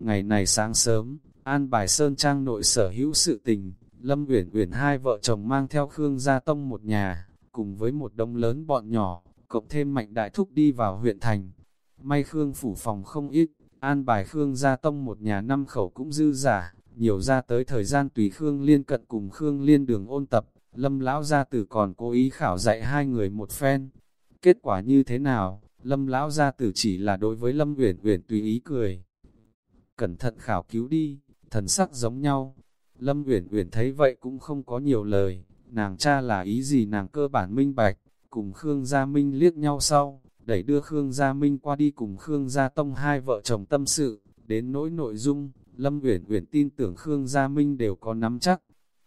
Ngày này sáng sớm, an bài Sơn Trang nội sở hữu sự tình, Lâm Uyển Uyển hai vợ chồng mang theo Khương Gia Tông một nhà, cùng với một đông lớn bọn nhỏ, cộng thêm mạnh đại thúc đi vào huyện thành. May Khương phủ phòng không ít, an bài Khương Gia Tông một nhà năm khẩu cũng dư giả, nhiều ra tới thời gian tùy Khương Liên cận cùng Khương Liên đường ôn tập, Lâm Lão Gia Tử còn cố ý khảo dạy hai người một phen. Kết quả như thế nào, Lâm Lão Gia Tử chỉ là đối với Lâm Uyển Uyển tùy ý cười. Cẩn thận khảo cứu đi, thần sắc giống nhau. Lâm Uyển Uyển thấy vậy cũng không có nhiều lời, nàng cha là ý gì nàng cơ bản minh bạch, cùng Khương Gia Minh liếc nhau sau, đẩy đưa Khương Gia Minh qua đi cùng Khương Gia Tông hai vợ chồng tâm sự, đến nỗi nội dung, Lâm Uyển Uyển tin tưởng Khương Gia Minh đều có nắm chắc.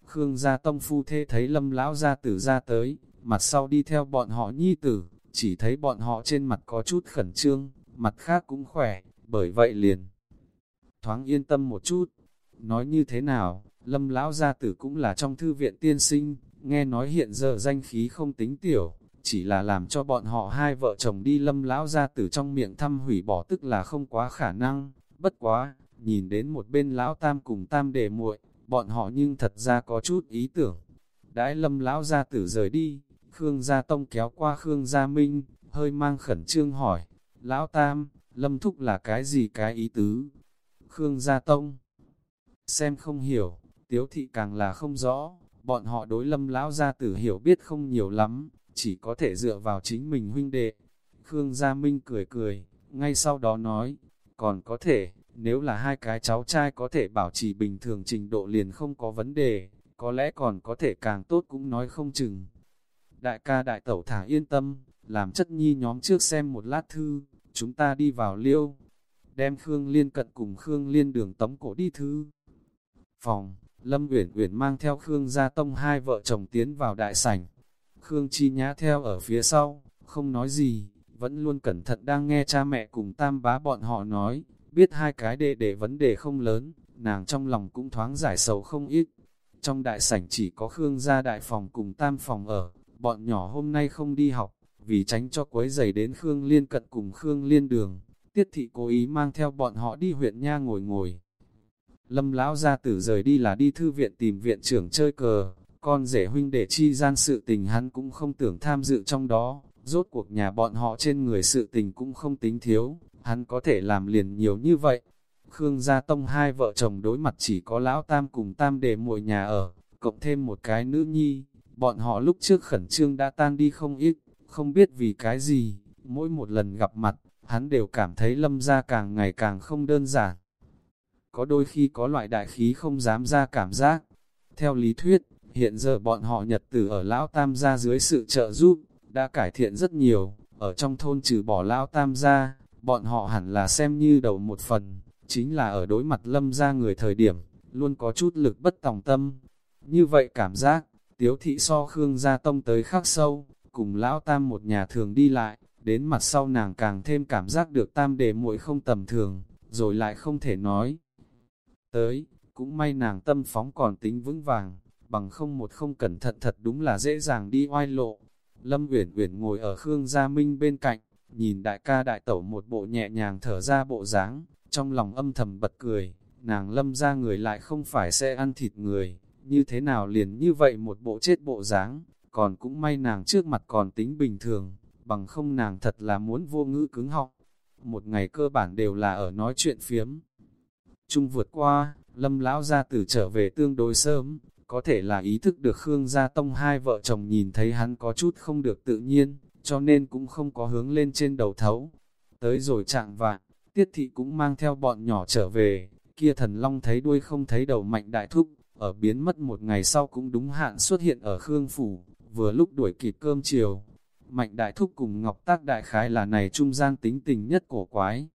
Khương Gia Tông phu thê thấy Lâm lão gia tử ra tới, mặt sau đi theo bọn họ nhi tử, chỉ thấy bọn họ trên mặt có chút khẩn trương, mặt khác cũng khỏe, bởi vậy liền thoáng yên tâm một chút. Nói như thế nào, Lâm lão gia tử cũng là trong thư viện tiên sinh, nghe nói hiện giờ danh khí không tính tiểu, chỉ là làm cho bọn họ hai vợ chồng đi Lâm lão gia tử trong miệng thăm hủy bỏ tức là không quá khả năng, bất quá, nhìn đến một bên lão tam cùng tam đề muội, bọn họ nhưng thật ra có chút ý tưởng. Đãi Lâm lão gia tử rời đi, Khương Gia Tông kéo qua Khương Gia Minh, hơi mang khẩn trương hỏi, Lão Tam, Lâm Thúc là cái gì cái ý tứ? Khương Gia Tông. Xem không hiểu, Tiếu Thị càng là không rõ, bọn họ đối Lâm Lão Gia Tử hiểu biết không nhiều lắm, chỉ có thể dựa vào chính mình huynh đệ. Khương Gia Minh cười cười, ngay sau đó nói, còn có thể, nếu là hai cái cháu trai có thể bảo trì bình thường trình độ liền không có vấn đề, có lẽ còn có thể càng tốt cũng nói không chừng. Đại ca đại tẩu thả yên tâm, làm chất nhi nhóm trước xem một lát thư, chúng ta đi vào liêu, đem Khương Liên cận cùng Khương Liên đường tống cổ đi thư. Phòng, Lâm Uyển Uyển mang theo Khương Gia Tông hai vợ chồng tiến vào đại sảnh. Khương Chi Nhã theo ở phía sau, không nói gì, vẫn luôn cẩn thận đang nghe cha mẹ cùng tam bá bọn họ nói, biết hai cái đệ để vấn đề không lớn, nàng trong lòng cũng thoáng giải sầu không ít. Trong đại sảnh chỉ có Khương gia đại phòng cùng tam phòng ở, bọn nhỏ hôm nay không đi học, vì tránh cho quấy giày đến Khương Liên cận cùng Khương Liên đường, tiết thị cố ý mang theo bọn họ đi huyện nha ngồi ngồi. Lâm lão gia tử rời đi là đi thư viện tìm viện trưởng chơi cờ, con rể huynh để chi gian sự tình hắn cũng không tưởng tham dự trong đó, rốt cuộc nhà bọn họ trên người sự tình cũng không tính thiếu, hắn có thể làm liền nhiều như vậy. Khương Gia Tông hai vợ chồng đối mặt chỉ có lão tam cùng tam để muội nhà ở, cộng thêm một cái nữ nhi, Bọn họ lúc trước khẩn trương đã tan đi không ít, không biết vì cái gì, mỗi một lần gặp mặt, hắn đều cảm thấy lâm ra càng ngày càng không đơn giản. Có đôi khi có loại đại khí không dám ra cảm giác. Theo lý thuyết, hiện giờ bọn họ nhật tử ở Lão Tam gia dưới sự trợ giúp, đã cải thiện rất nhiều, ở trong thôn trừ bỏ Lão Tam gia, bọn họ hẳn là xem như đầu một phần, chính là ở đối mặt lâm ra người thời điểm, luôn có chút lực bất tòng tâm. Như vậy cảm giác, Tiếu thị so Khương Gia Tông tới khắc sâu, cùng lão tam một nhà thường đi lại, đến mặt sau nàng càng thêm cảm giác được tam đề muội không tầm thường, rồi lại không thể nói. Tới, cũng may nàng tâm phóng còn tính vững vàng, bằng không một không cẩn thận thật đúng là dễ dàng đi oai lộ. Lâm Uyển Uyển ngồi ở Khương Gia Minh bên cạnh, nhìn đại ca đại tẩu một bộ nhẹ nhàng thở ra bộ dáng, trong lòng âm thầm bật cười, nàng lâm ra người lại không phải sẽ ăn thịt người, như thế nào liền như vậy một bộ chết bộ dáng, còn cũng may nàng trước mặt còn tính bình thường, bằng không nàng thật là muốn vô ngữ cứng họng. Một ngày cơ bản đều là ở nói chuyện phiếm. Trung vượt qua, lâm lão gia tử trở về tương đối sớm, có thể là ý thức được Khương Gia Tông hai vợ chồng nhìn thấy hắn có chút không được tự nhiên, cho nên cũng không có hướng lên trên đầu thấu. Tới rồi trạng vạn, tiết thị cũng mang theo bọn nhỏ trở về, kia thần long thấy đuôi không thấy đầu mạnh đại thúc, ở biến mất một ngày sau cũng đúng hạn xuất hiện ở Khương Phủ, vừa lúc đuổi kịp cơm chiều. Mạnh đại thúc cùng Ngọc Tác đại khái là này trung gian tính tình nhất cổ quái.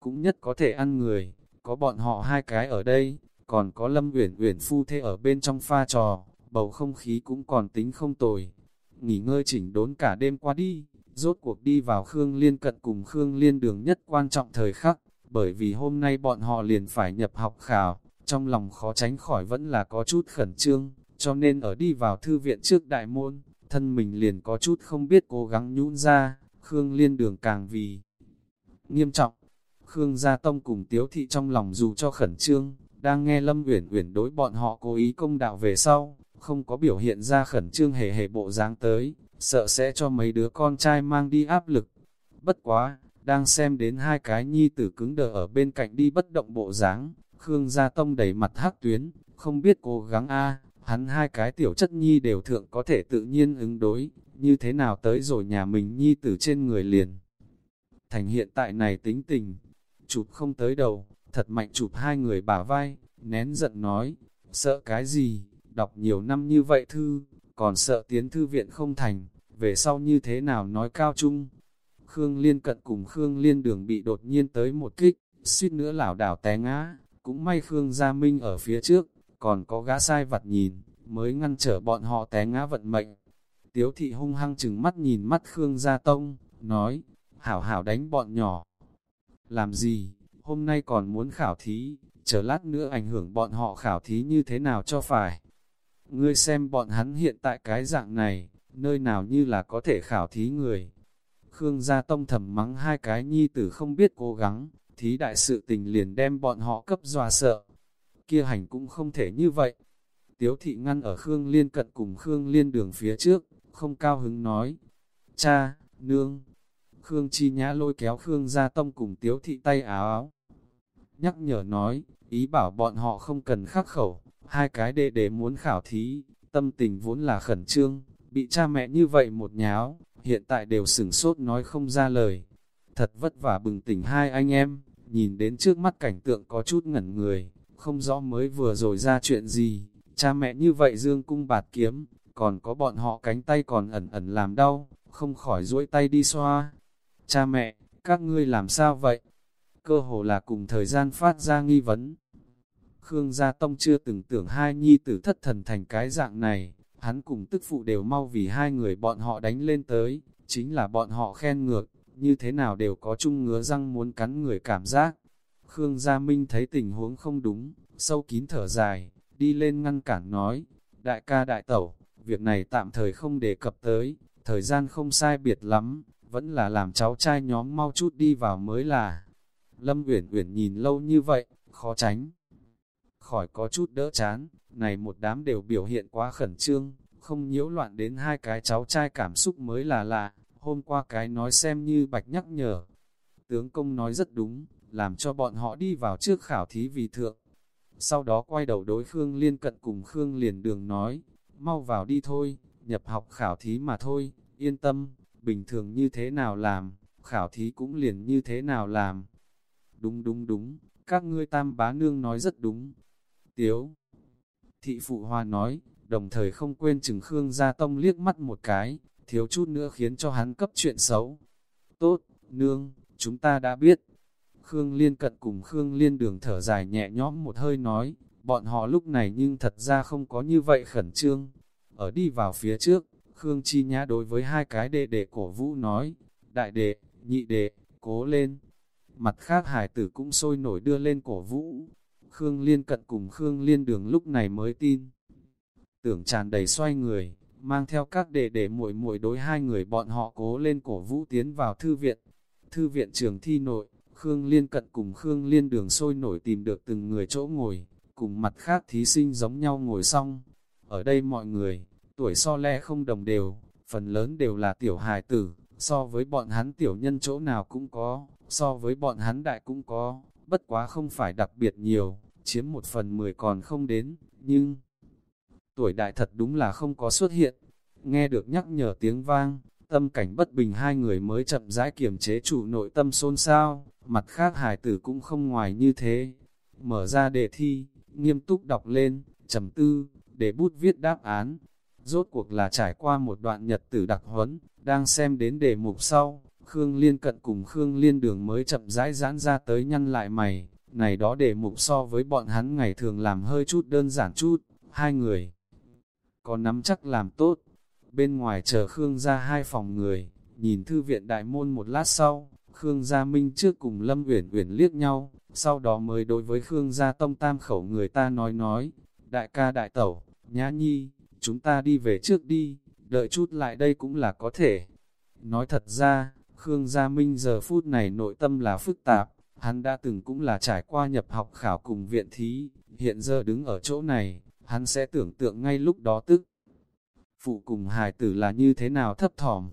Cũng nhất có thể ăn người, có bọn họ hai cái ở đây, còn có Lâm Uyển Uyển phu thê ở bên trong pha trò, bầu không khí cũng còn tính không tồi. Nghỉ ngơi chỉnh đốn cả đêm qua đi, rốt cuộc đi vào Khương Liên cận cùng Khương Liên đường nhất quan trọng thời khắc, bởi vì hôm nay bọn họ liền phải nhập học khảo, trong lòng khó tránh khỏi vẫn là có chút khẩn trương, cho nên ở đi vào thư viện trước đại môn, thân mình liền có chút không biết cố gắng nhũn ra, Khương Liên đường càng vì nghiêm trọng. Khương Gia Tông cùng Tiếu Thị trong lòng dù cho khẩn trương, đang nghe Lâm Uyển Uyển đối bọn họ cố ý công đạo về sau, không có biểu hiện ra khẩn trương hề hề bộ dáng tới, sợ sẽ cho mấy đứa con trai mang đi áp lực. Bất quá, đang xem đến hai cái nhi tử cứng đờ ở bên cạnh đi bất động bộ dáng, Khương Gia Tông đầy mặt hắc tuyến, không biết cố gắng a hắn hai cái tiểu chất nhi đều thượng có thể tự nhiên ứng đối, như thế nào tới rồi nhà mình nhi tử trên người liền. Thành hiện tại này tính tình, chụp không tới đầu, thật mạnh chụp hai người bả vai, nén giận nói, sợ cái gì, đọc nhiều năm như vậy thư, còn sợ tiến thư viện không thành, về sau như thế nào nói cao trung. Khương Liên cận cùng Khương Liên đường bị đột nhiên tới một kích, suýt nữa lảo đảo té ngã, cũng may Khương Gia Minh ở phía trước, còn có gã sai vặt nhìn, mới ngăn trở bọn họ té ngã vận mệnh. Tiếu thị hung hăng chừng mắt nhìn mắt Khương Gia Tông, nói, hảo hảo đánh bọn nhỏ. Làm gì, hôm nay còn muốn khảo thí, chờ lát nữa ảnh hưởng bọn họ khảo thí như thế nào cho phải. Ngươi xem bọn hắn hiện tại cái dạng này, nơi nào như là có thể khảo thí người. Khương Gia Tông thầm mắng hai cái nhi tử không biết cố gắng, thí đại sự tình liền đem bọn họ cấp dọa sợ. Kia hành cũng không thể như vậy. Tiếu thị ngăn ở Khương Liên cận cùng Khương Liên đường phía trước, không cao hứng nói. Cha, nương. Khương Chi Nhã lôi kéo Khương Gia Tông cùng Tiếu thị tay áo áo. Nhắc nhở nói, ý bảo bọn họ không cần khắc khẩu, hai cái đệ đệ muốn khảo thí, tâm tình vốn là khẩn trương, bị cha mẹ như vậy một nháo, hiện tại đều sửng sốt nói không ra lời. Thật vất vả bừng tỉnh hai anh em, nhìn đến trước mắt cảnh tượng có chút ngẩn người, không rõ mới vừa rồi ra chuyện gì, cha mẹ như vậy dương cung bạt kiếm, còn có bọn họ cánh tay còn ẩn ẩn làm đau, không khỏi duỗi tay đi xoa. Cha mẹ, các ngươi làm sao vậy? Cơ hồ là cùng thời gian phát ra nghi vấn. Khương Gia Tông chưa từng tưởng hai nhi tử thất thần thành cái dạng này, hắn cùng tức phụ đều mau vì hai người bọn họ đánh lên tới, chính là bọn họ khen ngược, như thế nào đều có chung ngứa răng muốn cắn người cảm giác. Khương Gia Minh thấy tình huống không đúng, sâu kín thở dài, đi lên ngăn cản nói, đại ca đại tẩu, việc này tạm thời không đề cập tới, thời gian không sai biệt lắm, vẫn là làm cháu trai nhóm mau chút đi vào mới là. Lâm Uyển Uyển nhìn lâu như vậy, khó tránh. Khỏi có chút đỡ chán, này một đám đều biểu hiện quá khẩn trương, không nhiễu loạn đến hai cái cháu trai cảm xúc mới là lạ, hôm qua cái nói xem như bạch nhắc nhở. Tướng công nói rất đúng, làm cho bọn họ đi vào trước khảo thí vì thượng. Sau đó quay đầu đối Khương Liên cận cùng Khương liền đường nói, mau vào đi thôi, nhập học khảo thí mà thôi, yên tâm, bình thường như thế nào làm, khảo thí cũng liền như thế nào làm. Đúng đúng đúng, các ngươi tam bá nương nói rất đúng. Tiếu, thị phụ hoa nói, đồng thời không quên chừng Khương Gia Tông liếc mắt một cái, thiếu chút nữa khiến cho hắn cấp chuyện xấu. Tốt, nương, chúng ta đã biết. Khương Liên cận cùng Khương Liên đường thở dài nhẹ nhõm một hơi nói, bọn họ lúc này nhưng thật ra không có như vậy khẩn trương. Ở đi vào phía trước, Khương Chi Nhã đối với hai cái đệ đệ cổ vũ nói, đại đệ, nhị đệ, cố lên. Mặt khác hải tử cũng sôi nổi đưa lên cổ vũ. Khương Liên cận cùng Khương Liên đường lúc này mới tin. Tưởng tràn đầy xoay người, mang theo các đệ đệ muội muội đối hai người bọn họ cố lên cổ vũ tiến vào thư viện. Thư viện trường thi nội, Khương Liên cận cùng Khương Liên đường sôi nổi tìm được từng người chỗ ngồi, cùng mặt khác thí sinh giống nhau ngồi xong. Ở đây mọi người, tuổi so le không đồng đều, phần lớn đều là tiểu hài tử, so với bọn hắn tiểu nhân chỗ nào cũng có, so với bọn hắn đại cũng có, bất quá không phải đặc biệt nhiều, chiếm một phần mười còn không đến, nhưng tuổi đại thật đúng là không có xuất hiện. Nghe được nhắc nhở tiếng vang, tâm cảnh bất bình hai người mới chậm rãi kiềm chế chủ nội tâm xôn xao, mặt khác hài tử cũng không ngoài như thế. Mở ra đề thi, nghiêm túc đọc lên, trầm tư, để bút viết đáp án. Rốt cuộc là trải qua một đoạn nhật tử đặc huấn, đang xem đến đề mục sau, Khương Liên cận cùng Khương Liên đường mới chậm rãi giãn ra tới nhăn lại mày, này đó đề mục so với bọn hắn ngày thường làm hơi chút đơn giản chút, hai người có nắm chắc làm tốt. Bên ngoài chờ Khương ra hai phòng người, nhìn thư viện đại môn một lát sau, Khương Gia Minh trước cùng Lâm Uyển Uyển liếc nhau, sau đó mới đối với Khương Gia Tông tam khẩu người ta nói nói, đại ca đại tẩu, nhã nhi, chúng ta đi về trước đi, đợi chút lại đây cũng là có thể. Nói thật ra, Khương Gia Minh giờ phút này nội tâm là phức tạp, hắn đã từng cũng là trải qua nhập học khảo cùng viện thí, hiện giờ đứng ở chỗ này, hắn sẽ tưởng tượng ngay lúc đó tức. Phụ cùng hài tử là như thế nào thấp thỏm.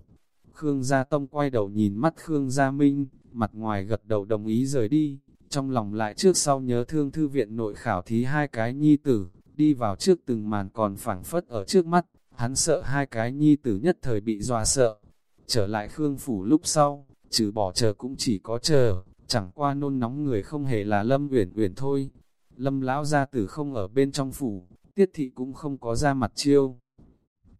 Khương Gia Tông quay đầu nhìn mắt Khương Gia Minh, mặt ngoài gật đầu đồng ý rời đi, trong lòng lại trước sau nhớ thương thư viện nội khảo thí hai cái nhi tử, đi vào trước từng màn còn phảng phất ở trước mắt, hắn sợ hai cái nhi tử nhất thời bị dọa sợ. Trở lại Khương Phủ lúc sau, trừ bỏ chờ cũng chỉ có chờ, chẳng qua nôn nóng người không hề là Lâm Uyển Uyển thôi. Lâm lão gia tử không ở bên trong phủ, tiết thị cũng không có ra mặt chiêu.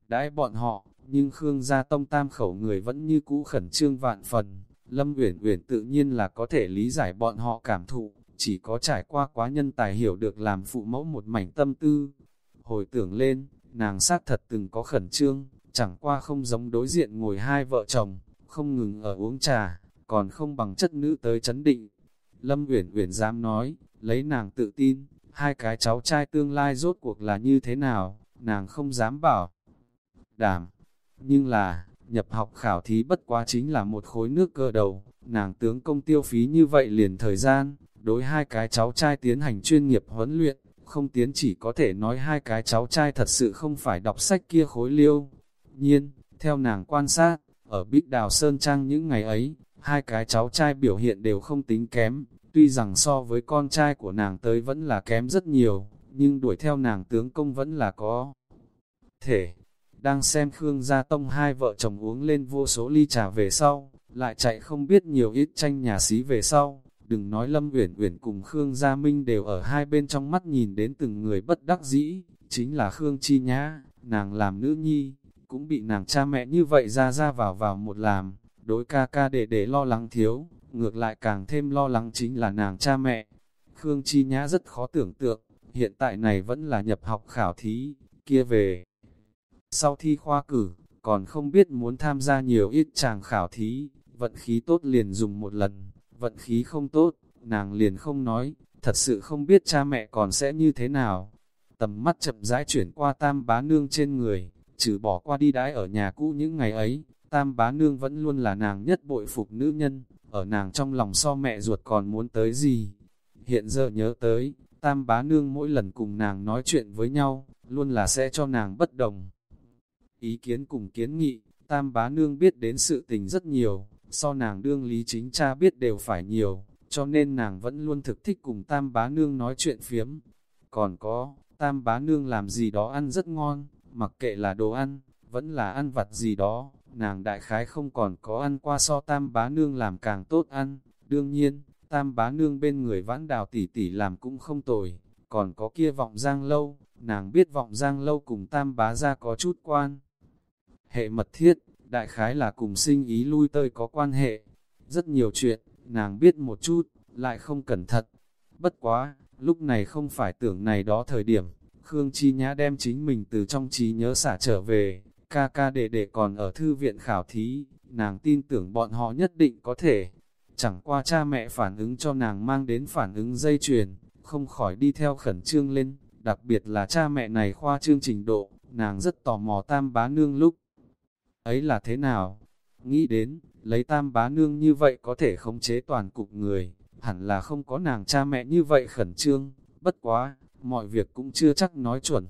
Đãi bọn họ, nhưng Khương gia tông tam khẩu người vẫn như cũ khẩn trương vạn phần. Lâm Uyển Uyển tự nhiên là có thể lý giải bọn họ cảm thụ, chỉ có trải qua quá nhân tài hiểu được làm phụ mẫu một mảnh tâm tư. Hồi tưởng lên, nàng xác thật từng có khẩn trương, chẳng qua không giống đối diện ngồi hai vợ chồng, không ngừng ở uống trà, còn không bằng chất nữ tới chấn định. Lâm Uyển Uyển dám nói, lấy nàng tự tin, hai cái cháu trai tương lai rốt cuộc là như thế nào, nàng không dám bảo. Đảm, nhưng là, nhập học khảo thí bất quá chính là một khối nước cơ đầu, nàng tướng công tiêu phí như vậy liền thời gian, đối hai cái cháu trai tiến hành chuyên nghiệp huấn luyện, không tiến chỉ có thể nói hai cái cháu trai thật sự không phải đọc sách kia khối liêu. Nhiên, theo nàng quan sát, ở Bích Đào Sơn Trang những ngày ấy, hai cái cháu trai biểu hiện đều không tính kém, tuy rằng so với con trai của nàng tới vẫn là kém rất nhiều, nhưng đuổi theo nàng tướng công vẫn là có. Thể, đang xem Khương Gia Tông hai vợ chồng uống lên vô số ly trà về sau, lại chạy không biết nhiều ít tranh nhà xí về sau, đừng nói Lâm Uyển Uyển cùng Khương Gia Minh đều ở hai bên trong mắt nhìn đến từng người bất đắc dĩ, chính là Khương Chi Nhã, nàng làm nữ nhi, cũng bị nàng cha mẹ như vậy ra ra vào vào một làm, đối ca ca để để lo lắng thiếu, ngược lại càng thêm lo lắng chính là nàng cha mẹ. Khương Chi Nhã rất khó tưởng tượng, hiện tại này vẫn là nhập học khảo thí, kia về. Sau thi khoa cử, còn không biết muốn tham gia nhiều ít chàng khảo thí, vận khí tốt liền dùng một lần, vận khí không tốt, nàng liền không nói, thật sự không biết cha mẹ còn sẽ như thế nào. Tầm mắt chậm rãi chuyển qua tam bá nương trên người, trừ bỏ qua đi đãi ở nhà cũ những ngày ấy, tam bá nương vẫn luôn là nàng nhất bội phục nữ nhân, ở nàng trong lòng so mẹ ruột còn muốn tới gì. Hiện giờ nhớ tới, tam bá nương mỗi lần cùng nàng nói chuyện với nhau, luôn là sẽ cho nàng bất đồng. Ý kiến cùng kiến nghị, tam bá nương biết đến sự tình rất nhiều, so nàng đương lý chính cha biết đều phải nhiều, cho nên nàng vẫn luôn thực thích cùng tam bá nương nói chuyện phiếm. Còn có, tam bá nương làm gì đó ăn rất ngon, mặc kệ là đồ ăn, vẫn là ăn vặt gì đó, nàng đại khái không còn có ăn qua so tam bá nương làm càng tốt ăn. Đương nhiên, tam bá nương bên người vãn đào tỷ tỷ làm cũng không tồi, còn có kia vọng giang lâu, nàng biết vọng giang lâu cùng tam bá ra có chút quan. Hệ mật thiết, đại khái là cùng sinh ý lui tơi có quan hệ. Rất nhiều chuyện, nàng biết một chút, lại không cẩn thận. Bất quá, lúc này không phải tưởng này đó thời điểm, Khương Chi Nhã đem chính mình từ trong trí nhớ xả trở về, ca ca đệ đệ còn ở thư viện khảo thí, nàng tin tưởng bọn họ nhất định có thể. Chẳng qua cha mẹ phản ứng cho nàng mang đến phản ứng dây chuyền, không khỏi đi theo khẩn trương lên, đặc biệt là cha mẹ này khoa trương trình độ, nàng rất tò mò tam bá nương lúc ấy là thế nào? Nghĩ đến, lấy tam bá nương như vậy có thể khống chế toàn cục người, hẳn là không có nàng cha mẹ như vậy khẩn trương, bất quá, mọi việc cũng chưa chắc nói chuẩn.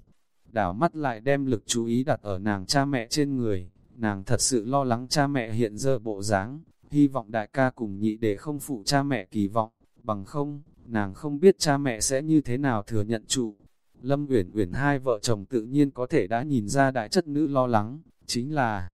Đảo mắt lại đem lực chú ý đặt ở nàng cha mẹ trên người, nàng thật sự lo lắng cha mẹ hiện giờ bộ dáng, hy vọng đại ca cùng nhị để không phụ cha mẹ kỳ vọng, bằng không, nàng không biết cha mẹ sẽ như thế nào thừa nhận trụ. Lâm Uyển Uyển hai vợ chồng tự nhiên có thể đã nhìn ra đại chất nữ lo lắng, chính là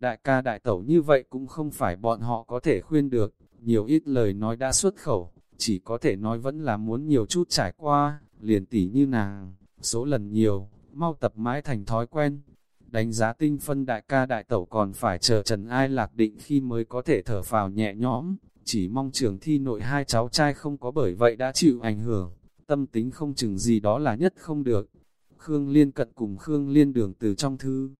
đại ca đại tẩu như vậy cũng không phải bọn họ có thể khuyên được, nhiều ít lời nói đã xuất khẩu, chỉ có thể nói vẫn là muốn nhiều chút trải qua, liền tỉ như nàng, số lần nhiều, mau tập mãi thành thói quen. Đánh giá tinh phân đại ca đại tẩu còn phải chờ Trần Ai lạc định khi mới có thể thở phào nhẹ nhõm, chỉ mong trường thi nội hai cháu trai không có bởi vậy đã chịu ảnh hưởng, tâm tính không chừng gì đó là nhất không được. Khương Liên cận cùng Khương Liên đường từ trong thư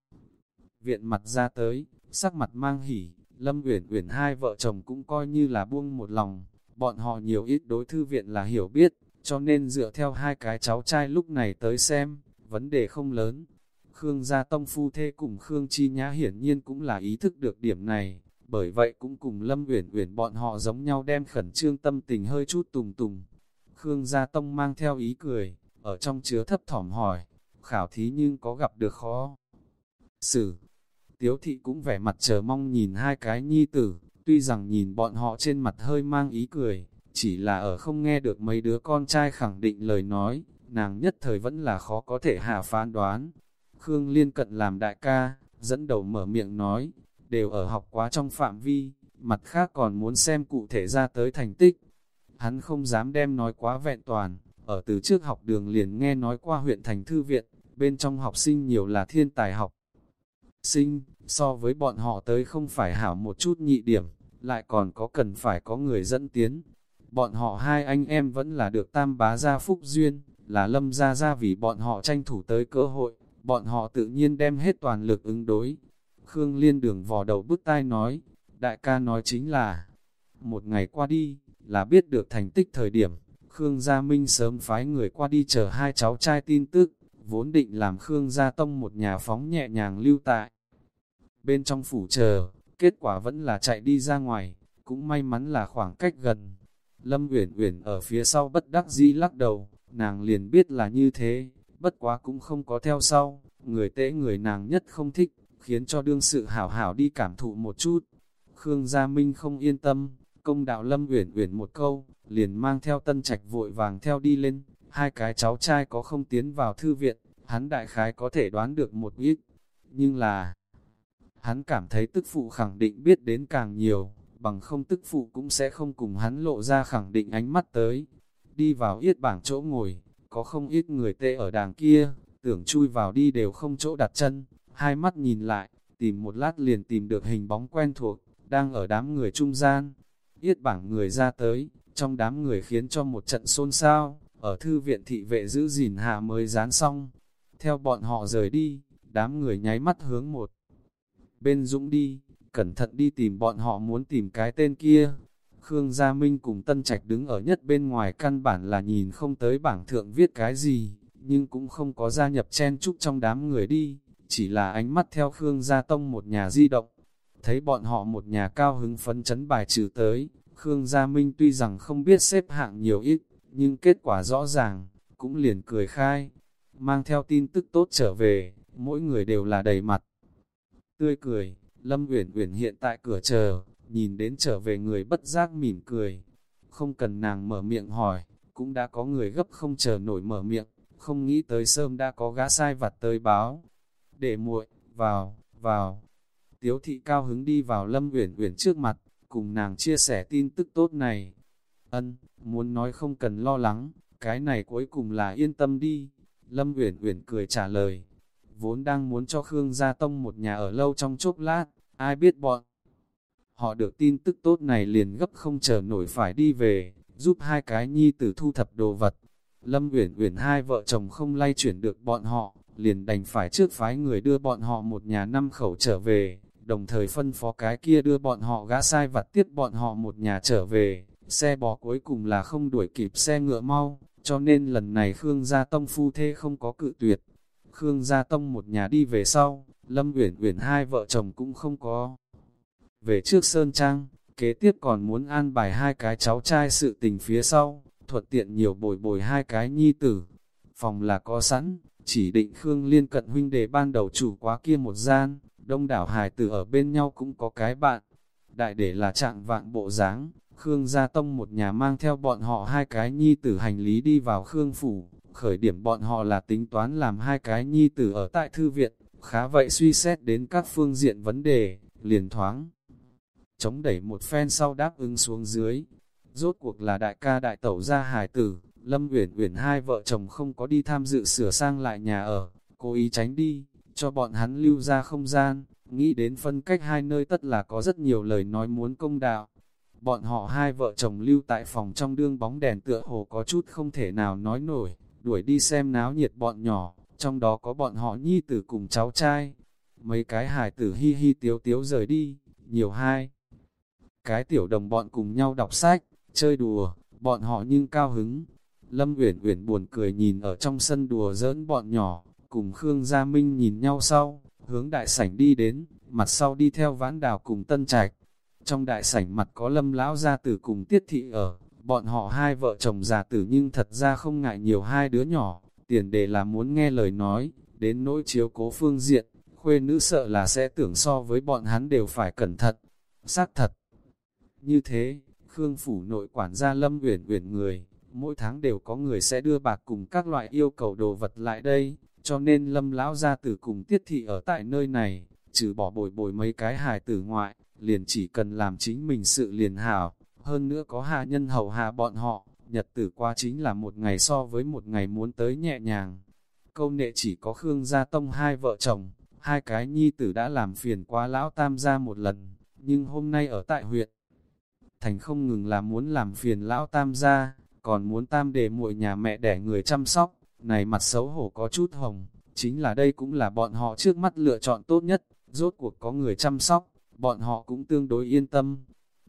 viện mặt ra tới, sắc mặt mang hỉ, Lâm Uyển Uyển hai vợ chồng cũng coi như là buông một lòng, bọn họ nhiều ít đối thư viện là hiểu biết, cho nên dựa theo hai cái cháu trai lúc này tới xem, vấn đề không lớn. Khương gia tông phu thê cùng Khương Chi Nhã hiển nhiên cũng là ý thức được điểm này, bởi vậy cũng cùng Lâm Uyển Uyển bọn họ giống nhau đem khẩn trương tâm tình hơi chút tùng tùng. Khương Gia Tông mang theo ý cười, ở trong chứa thấp thỏm hỏi, khảo thí nhưng có gặp được khó. Sử, Tiếu thị cũng vẻ mặt chờ mong nhìn hai cái nhi tử, tuy rằng nhìn bọn họ trên mặt hơi mang ý cười, chỉ là ở không nghe được mấy đứa con trai khẳng định lời nói, nàng nhất thời vẫn là khó có thể hạ phán đoán. Khương Liên cận làm đại ca, dẫn đầu mở miệng nói, đều ở học quá trong phạm vi, mặt khác còn muốn xem cụ thể ra tới thành tích. Hắn không dám đem nói quá vẹn toàn, ở từ trước học đường liền nghe nói qua huyện thành thư viện, bên trong học sinh nhiều là thiên tài học. Sinh, so với bọn họ tới không phải hảo một chút nhị điểm, lại còn có cần phải có người dẫn tiến. Bọn họ hai anh em vẫn là được tam bá gia phúc duyên, là lâm gia gia vì bọn họ tranh thủ tới cơ hội, bọn họ tự nhiên đem hết toàn lực ứng đối. Khương Liên đường vò đầu bứt tai nói, đại ca nói chính là, một ngày qua đi, là biết được thành tích thời điểm, Khương Gia Minh sớm phái người qua đi chờ hai cháu trai tin tức, vốn định làm Khương Gia Tông một nhà phóng nhẹ nhàng lưu tại. Bên trong phủ chờ, kết quả vẫn là chạy đi ra ngoài, cũng may mắn là khoảng cách gần. Lâm Uyển Uyển ở phía sau bất đắc dĩ lắc đầu, nàng liền biết là như thế, bất quá cũng không có theo sau, người tễ người nàng nhất không thích, khiến cho đương sự hảo hảo đi cảm thụ một chút. Khương Gia Minh không yên tâm, công đạo Lâm Uyển Uyển một câu, liền mang theo tân trạch vội vàng theo đi lên, hai cái cháu trai có không tiến vào thư viện, hắn đại khái có thể đoán được một ít, nhưng là, hắn cảm thấy tức phụ khẳng định biết đến càng nhiều, bằng không tức phụ cũng sẽ không cùng hắn lộ ra khẳng định ánh mắt tới. Đi vào yết bảng chỗ ngồi, có không ít người tê ở đàng kia, tưởng chui vào đi đều không chỗ đặt chân, hai mắt nhìn lại, tìm một lát liền tìm được hình bóng quen thuộc, đang ở đám người trung gian. Yết bảng người ra tới, trong đám người khiến cho một trận xôn xao, ở thư viện thị vệ giữ gìn hạ mới dán xong. Theo bọn họ rời đi, đám người nháy mắt hướng một. Bên dũng đi, cẩn thận đi tìm bọn họ muốn tìm cái tên kia. Khương Gia Minh cùng Tân Trạch đứng ở nhất bên ngoài căn bản là nhìn không tới bảng thượng viết cái gì, nhưng cũng không có gia nhập chen chúc trong đám người đi, chỉ là ánh mắt theo Khương Gia Tông một nhà di động. Thấy bọn họ một nhà cao hứng phấn chấn bài trừ tới, Khương Gia Minh tuy rằng không biết xếp hạng nhiều ít, nhưng kết quả rõ ràng, cũng liền cười khai. Mang theo tin tức tốt trở về, mỗi người đều là đầy mặt. Tươi cười, Lâm Uyển Uyển hiện tại cửa chờ, nhìn đến trở về người bất giác mỉm cười. Không cần nàng mở miệng hỏi, cũng đã có người gấp không chờ nổi mở miệng, không nghĩ tới sớm đã có gã sai vặt tới báo. Để muội, vào, vào. Tiếu thị cao hứng đi vào Lâm Uyển Uyển trước mặt, cùng nàng chia sẻ tin tức tốt này. Ân, muốn nói không cần lo lắng, cái này cuối cùng là yên tâm đi. Lâm Uyển Uyển cười trả lời. Vốn đang muốn cho Khương Gia Tông một nhà ở lâu trong chốc lát, ai biết bọn. Họ được tin tức tốt này liền gấp không chờ nổi phải đi về, giúp hai cái nhi tử thu thập đồ vật. Lâm Uyển Uyển hai vợ chồng không lay chuyển được bọn họ, liền đành phải trước phái người đưa bọn họ một nhà năm khẩu trở về, đồng thời phân phó cái kia đưa bọn họ gã sai vặt tiếp bọn họ một nhà trở về, xe bò cuối cùng là không đuổi kịp xe ngựa mau, cho nên lần này Khương Gia Tông phu thê không có cự tuyệt. Khương Gia Tông một nhà đi về sau, Lâm Uyển Uyển hai vợ chồng cũng không có. Về trước Sơn Trang, kế tiếp còn muốn an bài hai cái cháu trai sự tình phía sau, thuận tiện nhiều bồi bồi hai cái nhi tử. Phòng là có sẵn, chỉ định Khương Liên cận huynh đề ban đầu chủ quá kia một gian, đông đảo hài tử ở bên nhau cũng có cái bạn. Đại để là trạng vạn bộ dáng Khương Gia Tông một nhà mang theo bọn họ hai cái nhi tử hành lý đi vào Khương Phủ, khởi điểm bọn họ là tính toán làm hai cái nhi tử ở tại thư viện, khá vậy suy xét đến các phương diện vấn đề, liền thoáng. Chống đẩy một phen sau đáp ứng xuống dưới, rốt cuộc là đại ca đại tẩu gia hài tử, Lâm Uyển Uyển hai vợ chồng không có đi tham dự sửa sang lại nhà ở, cố ý tránh đi, cho bọn hắn lưu ra không gian, nghĩ đến phân cách hai nơi tất là có rất nhiều lời nói muốn công đạo. Bọn họ hai vợ chồng lưu tại phòng trong đương bóng đèn tựa hồ có chút không thể nào nói nổi, đuổi đi xem náo nhiệt bọn nhỏ, trong đó có bọn họ nhi tử cùng cháu trai. Mấy cái hài tử hi hi tiếu tiếu rời đi, nhiều hai. Cái tiểu đồng bọn cùng nhau đọc sách, chơi đùa, bọn họ nhưng cao hứng. Lâm Uyển Uyển buồn cười nhìn ở trong sân đùa giỡn bọn nhỏ, cùng Khương Gia Minh nhìn nhau sau, hướng đại sảnh đi đến, mặt sau đi theo vãn đào cùng tân trạch. Trong đại sảnh mặt có lâm lão gia tử cùng tiết thị ở, bọn họ hai vợ chồng già tử nhưng thật ra không ngại nhiều hai đứa nhỏ, tiền đề là muốn nghe lời nói, đến nỗi chiếu cố phương diện, khuê nữ sợ là sẽ tưởng so với bọn hắn đều phải cẩn thận, xác thật. Như thế, Khương Phủ nội quản gia Lâm Uyển Uyển người, mỗi tháng đều có người sẽ đưa bạc cùng các loại yêu cầu đồ vật lại đây, cho nên Lâm lão gia tử cùng tiết thị ở tại nơi này, trừ bỏ bồi bồi mấy cái hài tử ngoại, liền chỉ cần làm chính mình sự liền hảo, hơn nữa có hạ nhân hầu hạ bọn họ, nhật tử qua chính là một ngày so với một ngày muốn tới nhẹ nhàng. Câu nệ chỉ có Khương Gia Tông hai vợ chồng, hai cái nhi tử đã làm phiền quá lão tam gia một lần, nhưng hôm nay ở tại huyện, Thành không ngừng là muốn làm phiền lão tam gia, còn muốn tam để muội nhà mẹ đẻ người chăm sóc, này mặt xấu hổ có chút hồng, chính là đây cũng là bọn họ trước mắt lựa chọn tốt nhất, rốt cuộc có người chăm sóc, bọn họ cũng tương đối yên tâm.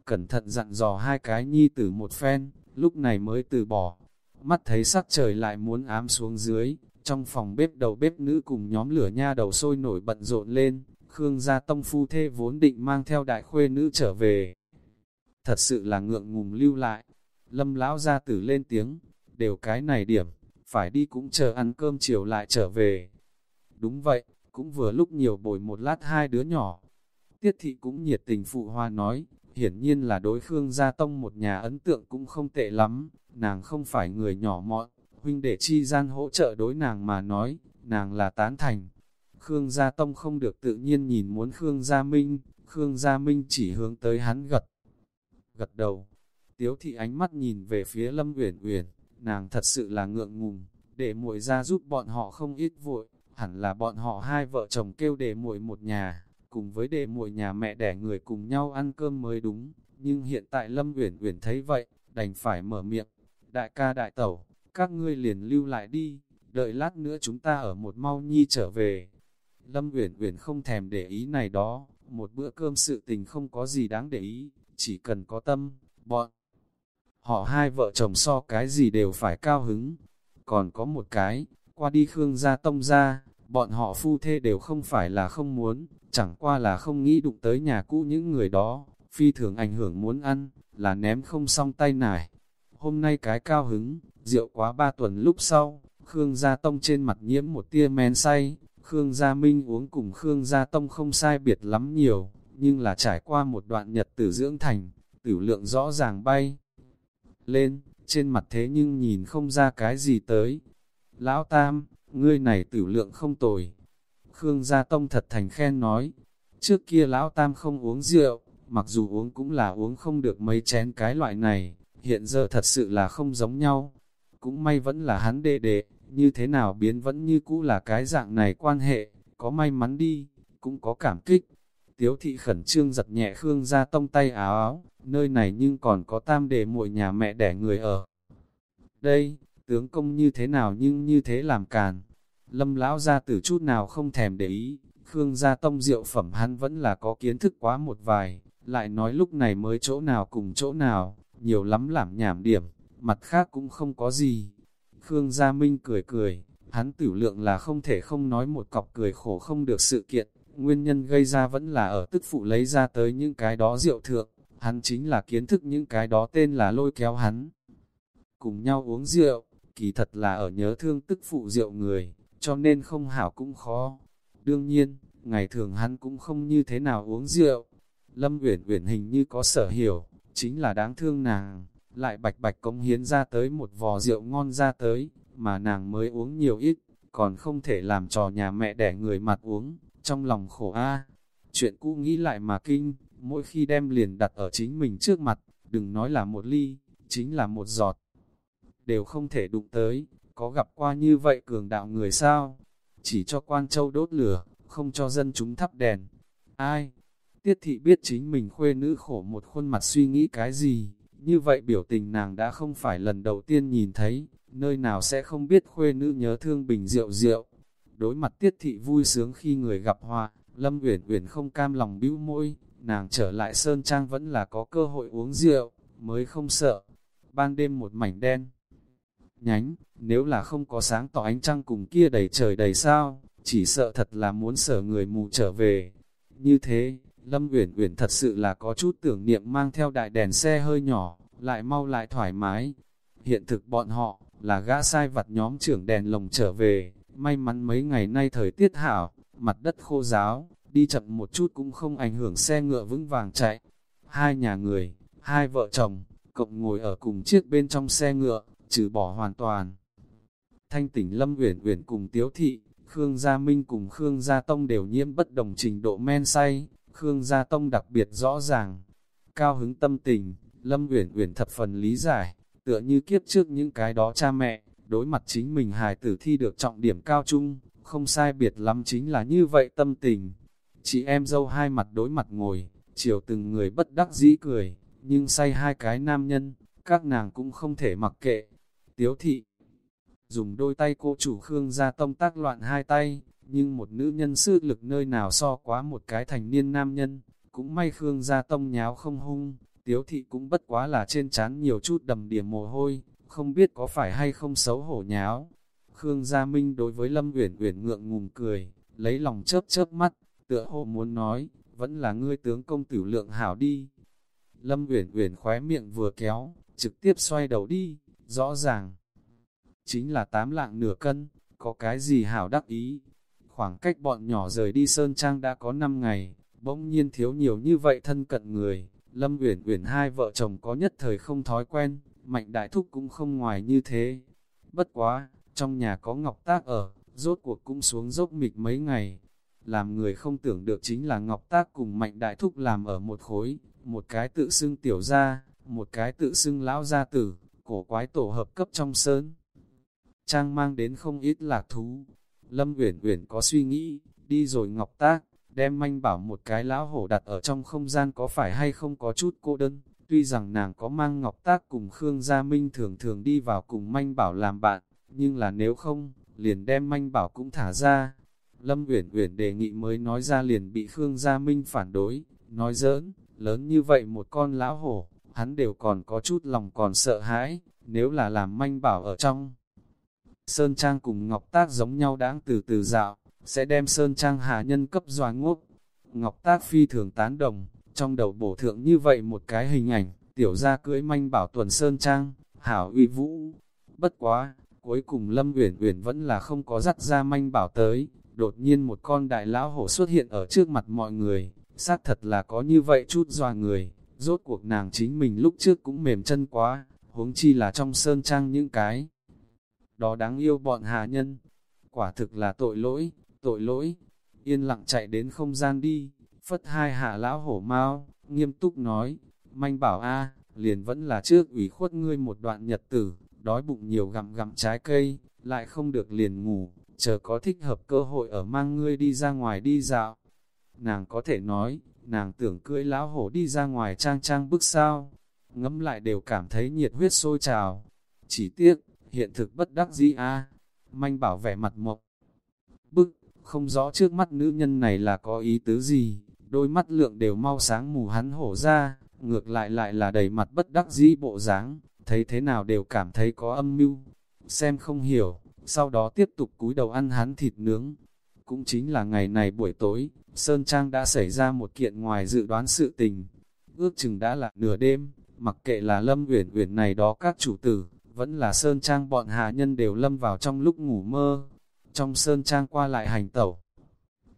Cẩn thận dặn dò hai cái nhi tử một phen, lúc này mới từ bỏ. Mắt thấy sắc trời lại muốn ám xuống dưới, trong phòng bếp đầu bếp nữ cùng nhóm lửa nha đầu sôi nổi bận rộn lên, Khương gia tông phu thê vốn định mang theo đại khuê nữ trở về. Thật sự là ngượng ngùng lưu lại. Lâm lão gia tử lên tiếng, đều cái này điểm, phải đi cũng chờ ăn cơm chiều lại trở về. Đúng vậy, cũng vừa lúc nhiều bồi một lát hai đứa nhỏ. Tiết thị cũng nhiệt tình phụ hoa nói, hiển nhiên là đối Khương Gia Tông một nhà ấn tượng cũng không tệ lắm, nàng không phải người nhỏ mọn, huynh để chi gian hỗ trợ đối nàng mà nói, nàng là tán thành. Khương Gia Tông không được tự nhiên nhìn muốn Khương Gia Minh, Khương Gia Minh chỉ hướng tới hắn gật. Gật đầu, tiếu thị ánh mắt nhìn về phía Lâm Uyển Uyển, nàng thật sự là ngượng ngùng, để muội ra giúp bọn họ không ít vội, hẳn là bọn họ hai vợ chồng kêu để muội một nhà, cùng với đề muội nhà mẹ đẻ người cùng nhau ăn cơm mới đúng, nhưng hiện tại Lâm Uyển Uyển thấy vậy, đành phải mở miệng, đại ca đại tẩu, các ngươi liền lưu lại đi, đợi lát nữa chúng ta ở một mau nhi trở về. Lâm Uyển Uyển không thèm để ý này đó, một bữa cơm sự tình không có gì đáng để ý, chỉ cần có tâm, bọn họ hai vợ chồng so cái gì đều phải cao hứng. Còn có một cái, qua đi Khương gia tông gia bọn họ phu thê đều không phải là không muốn, chẳng qua là không nghĩ đụng tới nhà cũ những người đó, phi thường ảnh hưởng muốn ăn, là ném không xong tay nải. Hôm nay cái cao hứng, rượu quá ba tuần lúc sau, Khương Gia Tông trên mặt nhiễm một tia men say, Khương Gia Minh uống cùng Khương Gia Tông không sai biệt lắm nhiều, nhưng là trải qua một đoạn nhật tử dưỡng thành, tử lượng rõ ràng bay lên, trên mặt thế nhưng nhìn không ra cái gì tới. Lão Tam, ngươi này tử lượng không tồi. Khương Gia Tông thật thành khen nói, trước kia Lão Tam không uống rượu, mặc dù uống cũng là uống không được mấy chén cái loại này, hiện giờ thật sự là không giống nhau. Cũng may vẫn là hắn đệ đệ, như thế nào biến vẫn như cũ là cái dạng này quan hệ, có may mắn đi, cũng có cảm kích. Tiếu thị khẩn trương giật nhẹ Khương Gia Tông tay áo áo, nơi này nhưng còn có tam đệ muội nhà mẹ đẻ người ở. Đây, tướng công như thế nào nhưng như thế làm càn. Lâm lão ra từ chút nào không thèm để ý, Khương gia tông rượu phẩm hắn vẫn là có kiến thức quá một vài, lại nói lúc này mới chỗ nào cùng chỗ nào, nhiều lắm làm nhảm điểm, mặt khác cũng không có gì. Khương Gia Minh cười cười, hắn tử lượng là không thể không nói một cọc cười khổ không được sự kiện, nguyên nhân gây ra vẫn là ở tức phụ lấy ra tới những cái đó rượu thượng, hắn chính là kiến thức những cái đó tên là lôi kéo hắn. Cùng nhau uống rượu, kỳ thật là ở nhớ thương tức phụ rượu người, cho nên không hảo cũng khó. Đương nhiên, ngày thường hắn cũng không như thế nào uống rượu. Lâm Uyển Uyển hình như có sở hiểu, chính là đáng thương nàng, lại bạch bạch công hiến ra tới một vò rượu ngon ra tới, mà nàng mới uống nhiều ít, còn không thể làm trò nhà mẹ đẻ người mặt uống, trong lòng khổ a. Chuyện cũ nghĩ lại mà kinh, mỗi khi đem liền đặt ở chính mình trước mặt, đừng nói là một ly, chính là một giọt. Đều không thể đụng tới, có gặp qua như vậy cường đạo người sao? Chỉ cho quan châu đốt lửa, không cho dân chúng thắp đèn. Ai? Tiết thị biết chính mình khuê nữ khổ một khuôn mặt suy nghĩ cái gì, như vậy biểu tình nàng đã không phải lần đầu tiên nhìn thấy, nơi nào sẽ không biết khuê nữ nhớ thương bình rượu rượu. Đối mặt tiết thị vui sướng khi người gặp họa, Lâm Uyển Uyển không cam lòng bĩu môi, nàng trở lại Sơn Trang vẫn là có cơ hội uống rượu, mới không sợ. Ban đêm một mảnh đen. Nhánh, nếu là không có sáng tỏ ánh trăng cùng kia đầy trời đầy sao, chỉ sợ thật là muốn sở người mù trở về. Như thế, Lâm Uyển Uyển thật sự là có chút tưởng niệm mang theo đại đèn xe hơi nhỏ, lại mau lại thoải mái. Hiện thực bọn họ, là gã sai vặt nhóm trưởng đèn lồng trở về, may mắn mấy ngày nay thời tiết hảo, mặt đất khô giáo, đi chậm một chút cũng không ảnh hưởng xe ngựa vững vàng chạy. Hai nhà người, hai vợ chồng, cộng ngồi ở cùng chiếc bên trong xe ngựa, trừ bỏ hoàn toàn. Thanh tỉnh Lâm Uyển Uyển cùng Tiếu Thị, Khương Gia Minh cùng Khương Gia Tông đều nhiễm bất đồng trình độ men say, Khương Gia Tông đặc biệt rõ ràng. Cao hứng tâm tình, Lâm Uyển Uyển thập phần lý giải, tựa như kiếp trước những cái đó cha mẹ, đối mặt chính mình hài tử thi được trọng điểm cao trung, không sai biệt lắm chính là như vậy tâm tình. Chị em dâu hai mặt đối mặt ngồi, chiều từng người bất đắc dĩ cười, nhưng say hai cái nam nhân, các nàng cũng không thể mặc kệ. Tiếu thị, dùng đôi tay cô chủ Khương ra tông tác loạn hai tay, nhưng một nữ nhân sư lực nơi nào so quá một cái thành niên nam nhân, cũng may Khương gia tông nháo không hung, tiếu thị cũng bất quá là trên trán nhiều chút đầm điểm mồ hôi, không biết có phải hay không xấu hổ nháo. Khương Gia Minh đối với Lâm Uyển Uyển ngượng ngùng cười, lấy lòng chớp chớp mắt, tựa hồ muốn nói, vẫn là ngươi tướng công tử lượng hảo đi. Lâm Uyển Uyển khóe miệng vừa kéo, trực tiếp xoay đầu đi, rõ ràng. Chính là tám lạng nửa cân, có cái gì hảo đắc ý. Khoảng cách bọn nhỏ rời đi Sơn Trang đã có 5 ngày, bỗng nhiên thiếu nhiều như vậy thân cận người. Lâm Uyển Uyển hai vợ chồng có nhất thời không thói quen, Mạnh Đại Thúc cũng không ngoài như thế. Bất quá, trong nhà có Ngọc Tác ở, rốt cuộc cũng xuống dốc mịch mấy ngày. Làm người không tưởng được chính là Ngọc Tác cùng Mạnh Đại Thúc làm ở một khối, một cái tự xưng tiểu gia, một cái tự xưng lão gia tử, cổ quái tổ hợp cấp trong sơn. Trang mang đến không ít lạc thú. Lâm Uyển Uyển có suy nghĩ, đi rồi Ngọc Tác, đem manh bảo một cái lão hổ đặt ở trong không gian có phải hay không có chút cô đơn. Tuy rằng nàng có mang Ngọc Tác cùng Khương Gia Minh thường thường đi vào cùng manh bảo làm bạn, nhưng là nếu không, liền đem manh bảo cũng thả ra. Lâm Uyển Uyển đề nghị mới nói ra liền bị Khương Gia Minh phản đối, nói giỡn, lớn như vậy một con lão hổ, hắn đều còn có chút lòng còn sợ hãi, nếu là làm manh bảo ở trong. Sơn Trang cùng Ngọc Tác giống nhau đáng từ từ dạo, sẽ đem Sơn Trang hạ nhân cấp doa ngốc. Ngọc Tác phi thường tán đồng, trong đầu bổ thượng như vậy một cái hình ảnh, tiểu ra cưỡi manh bảo tuần Sơn Trang, hảo uy vũ. Bất quá, cuối cùng Lâm Uyển Uyển vẫn là không có dắt ra manh bảo tới, đột nhiên một con đại lão hổ xuất hiện ở trước mặt mọi người, xác thật là có như vậy chút doa người, rốt cuộc nàng chính mình lúc trước cũng mềm chân quá, huống chi là trong sơn trang những cái. Đó đáng yêu bọn hạ nhân, quả thực là tội lỗi, tội lỗi, yên lặng chạy đến không gian đi, phất hai hạ lão hổ mau, nghiêm túc nói, manh bảo a liền vẫn là trước ủy khuất ngươi một đoạn nhật tử, đói bụng nhiều gặm gặm trái cây, lại không được liền ngủ, chờ có thích hợp cơ hội ở mang ngươi đi ra ngoài đi dạo. Nàng có thể nói, nàng tưởng cưỡi lão hổ đi ra ngoài trang trang bức sao, ngẫm lại đều cảm thấy nhiệt huyết sôi trào. Chỉ tiếc, hiện thực bất đắc dĩ a manh bảo vẻ mặt mộc. Bức, không rõ trước mắt nữ nhân này là có ý tứ gì, đôi mắt lượng đều mau sáng mù hắn hổ ra, ngược lại lại là đầy mặt bất đắc dĩ bộ dáng, thấy thế nào đều cảm thấy có âm mưu. Xem không hiểu, sau đó tiếp tục cúi đầu ăn hắn thịt nướng. Cũng chính là ngày này buổi tối, Sơn Trang đã xảy ra một kiện ngoài dự đoán sự tình. Ước chừng đã là nửa đêm, mặc kệ là Lâm Uyển Uyển này đó các chủ tử, vẫn là Sơn Trang bọn hạ nhân đều lâm vào trong lúc ngủ mơ. Trong Sơn Trang qua lại hành tẩu,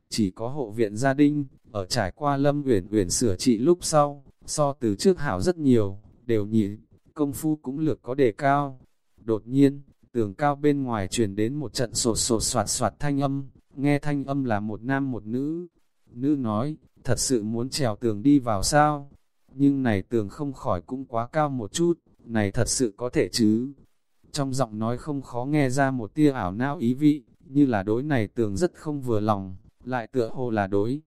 chỉ có hộ viện gia đình, ở trải qua Lâm Uyển Uyển sửa trị lúc sau, so từ trước hảo rất nhiều, đều nhị, công phu cũng lược có đề cao. Đột nhiên, tường cao bên ngoài truyền đến một trận sột sột soạt soạt thanh âm, nghe thanh âm là một nam một nữ. Nữ nói, thật sự muốn trèo tường đi vào sao? Nhưng này tường không khỏi cũng quá cao một chút, này thật sự có thể chứ? Trong giọng nói không khó nghe ra một tia ảo não ý vị, như là đối này tường rất không vừa lòng, lại tựa hồ là đối.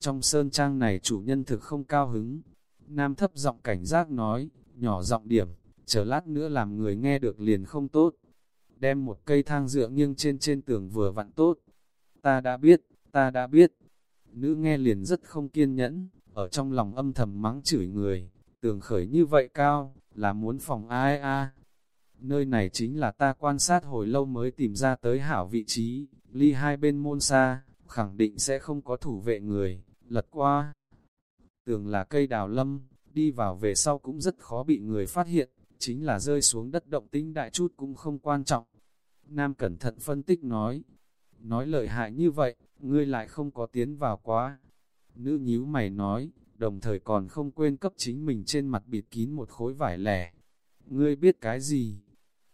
Trong sơn trang này chủ nhân thực không cao hứng, nam thấp giọng cảnh giác nói, nhỏ giọng điểm, chờ lát nữa làm người nghe được liền không tốt. Đem một cây thang dựa nghiêng trên trên tường vừa vặn tốt. Ta đã biết, ta đã biết. Nữ nghe liền rất không kiên nhẫn, ở trong lòng âm thầm mắng chửi người. Tường khởi như vậy cao, là muốn phòng ai a Nơi này chính là ta quan sát hồi lâu mới tìm ra tới hảo vị trí, ly hai bên môn xa, khẳng định sẽ không có thủ vệ người, lật qua, tường là cây đào lâm, đi vào về sau cũng rất khó bị người phát hiện, chính là rơi xuống đất động tĩnh đại chút cũng không quan trọng. Nam cẩn thận phân tích nói, nói lợi hại như vậy, ngươi lại không có tiến vào quá. Nữ nhíu mày nói, đồng thời còn không quên cấp chính mình trên mặt bịt kín một khối vải lẻ. Ngươi biết cái gì?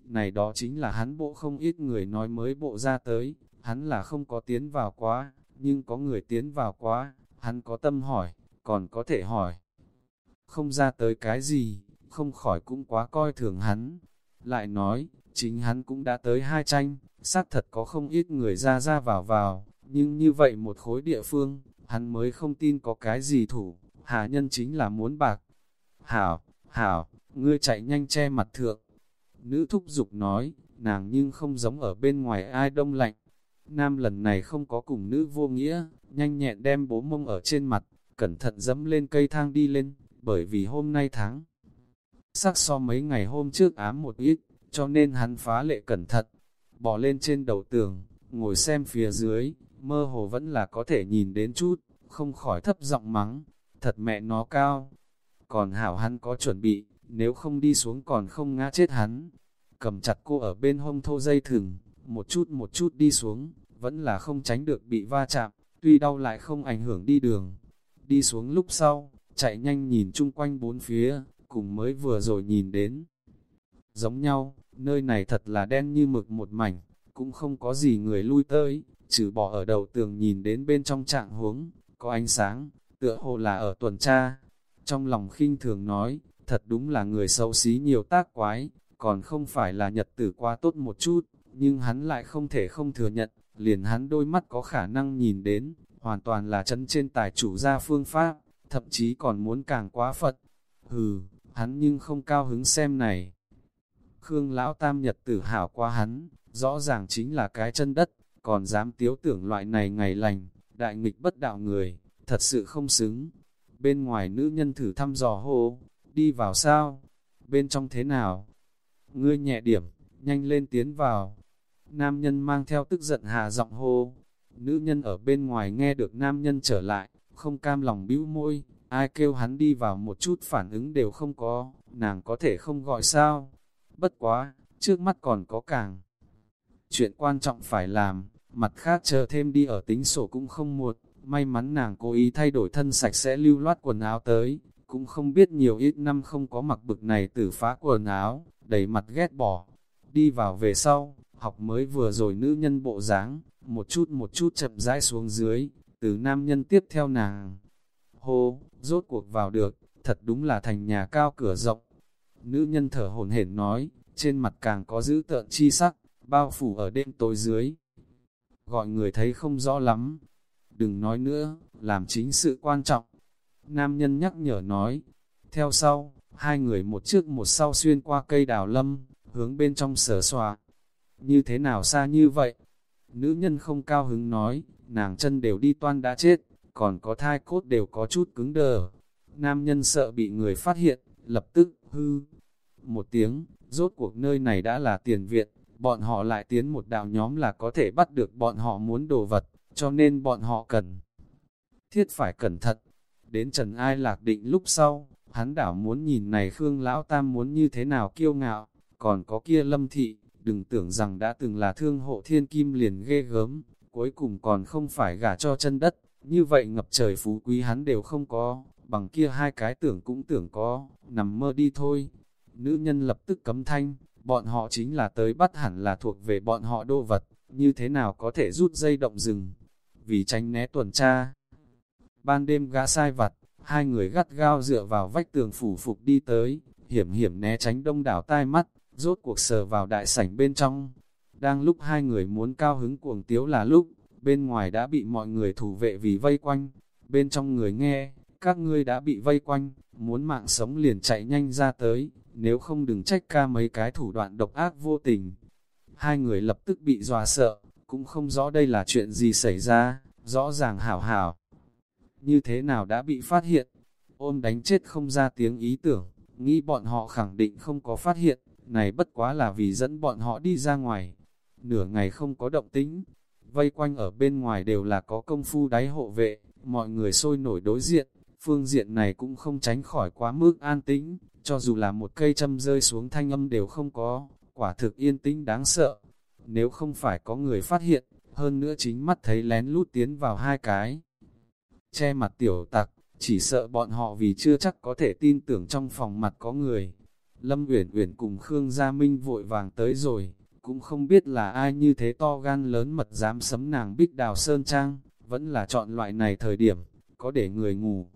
Này đó chính là hắn bộ không ít người nói mới bộ ra tới, hắn là không có tiến vào quá, nhưng có người tiến vào quá, hắn có tâm hỏi, còn có thể hỏi. Không ra tới cái gì, không khỏi cũng quá coi thường hắn. Lại nói, chính hắn cũng đã tới hai tranh, xác thật có không ít người ra ra vào vào, nhưng như vậy một khối địa phương, hắn mới không tin có cái gì thủ, hà nhân chính là muốn bạc. Hảo, hảo, ngươi chạy nhanh che mặt thượng. Nữ thúc dục nói, nàng nhưng không giống ở bên ngoài ai đông lạnh. Nam lần này không có cùng nữ vô nghĩa, nhanh nhẹn đem bố mông ở trên mặt, cẩn thận dẫm lên cây thang đi lên, bởi vì hôm nay tháng. Sắc so mấy ngày hôm trước ám một ít, cho nên hắn phá lệ cẩn thận, bỏ lên trên đầu tường, ngồi xem phía dưới, mơ hồ vẫn là có thể nhìn đến chút, không khỏi thấp giọng mắng, thật mẹ nó cao. Còn hảo hắn có chuẩn bị, nếu không đi xuống còn không ngã chết hắn. Cầm chặt cô ở bên hông thô dây thừng, một chút một chút đi xuống, vẫn là không tránh được bị va chạm, tuy đau lại không ảnh hưởng đi đường. Đi xuống lúc sau, chạy nhanh nhìn chung quanh bốn phía, cùng mới vừa rồi nhìn đến. Giống nhau, nơi này thật là đen như mực một mảnh, cũng không có gì người lui tới, trừ bỏ ở đầu tường nhìn đến bên trong trạng huống, có ánh sáng, tựa hồ là ở tuần tra. Trong lòng khinh thường nói, thật đúng là người xấu xí nhiều tác quái, còn không phải là nhật tử qua tốt một chút, nhưng hắn lại không thể không thừa nhận, liền hắn đôi mắt có khả năng nhìn đến, hoàn toàn là chân trên tài chủ gia phương pháp, thậm chí còn muốn càng quá Phật. Hừ, hắn nhưng không cao hứng xem này. Khương Lão Tam Nhật tử hảo qua hắn, rõ ràng chính là cái chân đất, còn dám tiếu tưởng loại này ngày lành, đại nghịch bất đạo người, thật sự không xứng. Bên ngoài nữ nhân thử thăm dò hô, đi vào sao? Bên trong thế nào? Ngươi nhẹ điểm, nhanh lên tiến vào. Nam nhân mang theo tức giận hà giọng hô. Nữ nhân ở bên ngoài nghe được nam nhân trở lại, không cam lòng bĩu môi, ai kêu hắn đi vào một chút phản ứng đều không có, nàng có thể không gọi sao. Bất quá, trước mắt còn có càng. Chuyện quan trọng phải làm, mặt khác chờ thêm đi ở tính sổ cũng không muộn, may mắn nàng cố ý thay đổi thân sạch sẽ lưu loát quần áo tới, cũng không biết nhiều ít năm không có mặc bực này tử phá quần áo, đầy mặt ghét bỏ. Đi vào về sau, học mới vừa rồi nữ nhân bộ dáng, một chút một chút chậm rãi xuống dưới, từ nam nhân tiếp theo nàng. Hô, rốt cuộc vào được, thật đúng là thành nhà cao cửa rộng. Nữ nhân thở hổn hển nói, trên mặt càng có giữ tợn chi sắc, bao phủ ở đêm tối dưới. Gọi người thấy không rõ lắm. Đừng nói nữa, làm chính sự quan trọng. Nam nhân nhắc nhở nói. Theo sau, hai người một trước một sau xuyên qua cây đào lâm, hướng bên trong sở xòa. Như thế nào xa như vậy? Nữ nhân không cao hứng nói, nàng chân đều đi toan đã chết, còn có thai cốt đều có chút cứng đờ. Nam nhân sợ bị người phát hiện, lập tức, hư. Một tiếng, rốt cuộc nơi này đã là tiền viện, bọn họ lại tiến một đạo nhóm là có thể bắt được bọn họ muốn đồ vật, cho nên bọn họ cần thiết phải cẩn thận. Đến Trần Ai Lạc định lúc sau, hắn đảo muốn nhìn này Khương Lão Tam muốn như thế nào kiêu ngạo, còn có kia lâm thị, đừng tưởng rằng đã từng là thương hộ thiên kim liền ghê gớm, cuối cùng còn không phải gả cho chân đất, như vậy ngập trời phú quý hắn đều không có, bằng kia hai cái tưởng cũng tưởng có, nằm mơ đi thôi. Nữ nhân lập tức cấm thanh, bọn họ chính là tới bắt hẳn là thuộc về bọn họ đô vật, như thế nào có thể rút dây động rừng, vì tránh né tuần tra. Ban đêm gã sai vặt, hai người gắt gao dựa vào vách tường phủ phục đi tới, hiểm hiểm né tránh đông đảo tai mắt, rốt cuộc sờ vào đại sảnh bên trong. Đang lúc hai người muốn cao hứng cuồng tiếu là lúc, bên ngoài đã bị mọi người thủ vệ vì vây quanh, bên trong người nghe, các ngươi đã bị vây quanh, muốn mạng sống liền chạy nhanh ra tới, nếu không đừng trách ca mấy cái thủ đoạn độc ác vô tình. Hai người lập tức bị dọa sợ, cũng không rõ đây là chuyện gì xảy ra, rõ ràng hảo hảo. Như thế nào đã bị phát hiện, ôm đánh chết không ra tiếng ý tưởng, nghĩ bọn họ khẳng định không có phát hiện, này bất quá là vì dẫn bọn họ đi ra ngoài. Nửa ngày không có động tính, vây quanh ở bên ngoài đều là có công phu đáy hộ vệ, mọi người sôi nổi đối diện, Phương diện này cũng không tránh khỏi quá mức an tĩnh, cho dù là một cây châm rơi xuống thanh âm đều không có, quả thực yên tĩnh đáng sợ. Nếu không phải có người phát hiện, hơn nữa chính mắt thấy lén lút tiến vào hai cái. Che mặt tiểu tặc, chỉ sợ bọn họ vì chưa chắc có thể tin tưởng trong phòng mặt có người. Lâm Uyển Uyển cùng Khương Gia Minh vội vàng tới rồi, cũng không biết là ai như thế to gan lớn mật dám sấm nàng bích đào sơn trang, vẫn là chọn loại này thời điểm, có để người ngủ.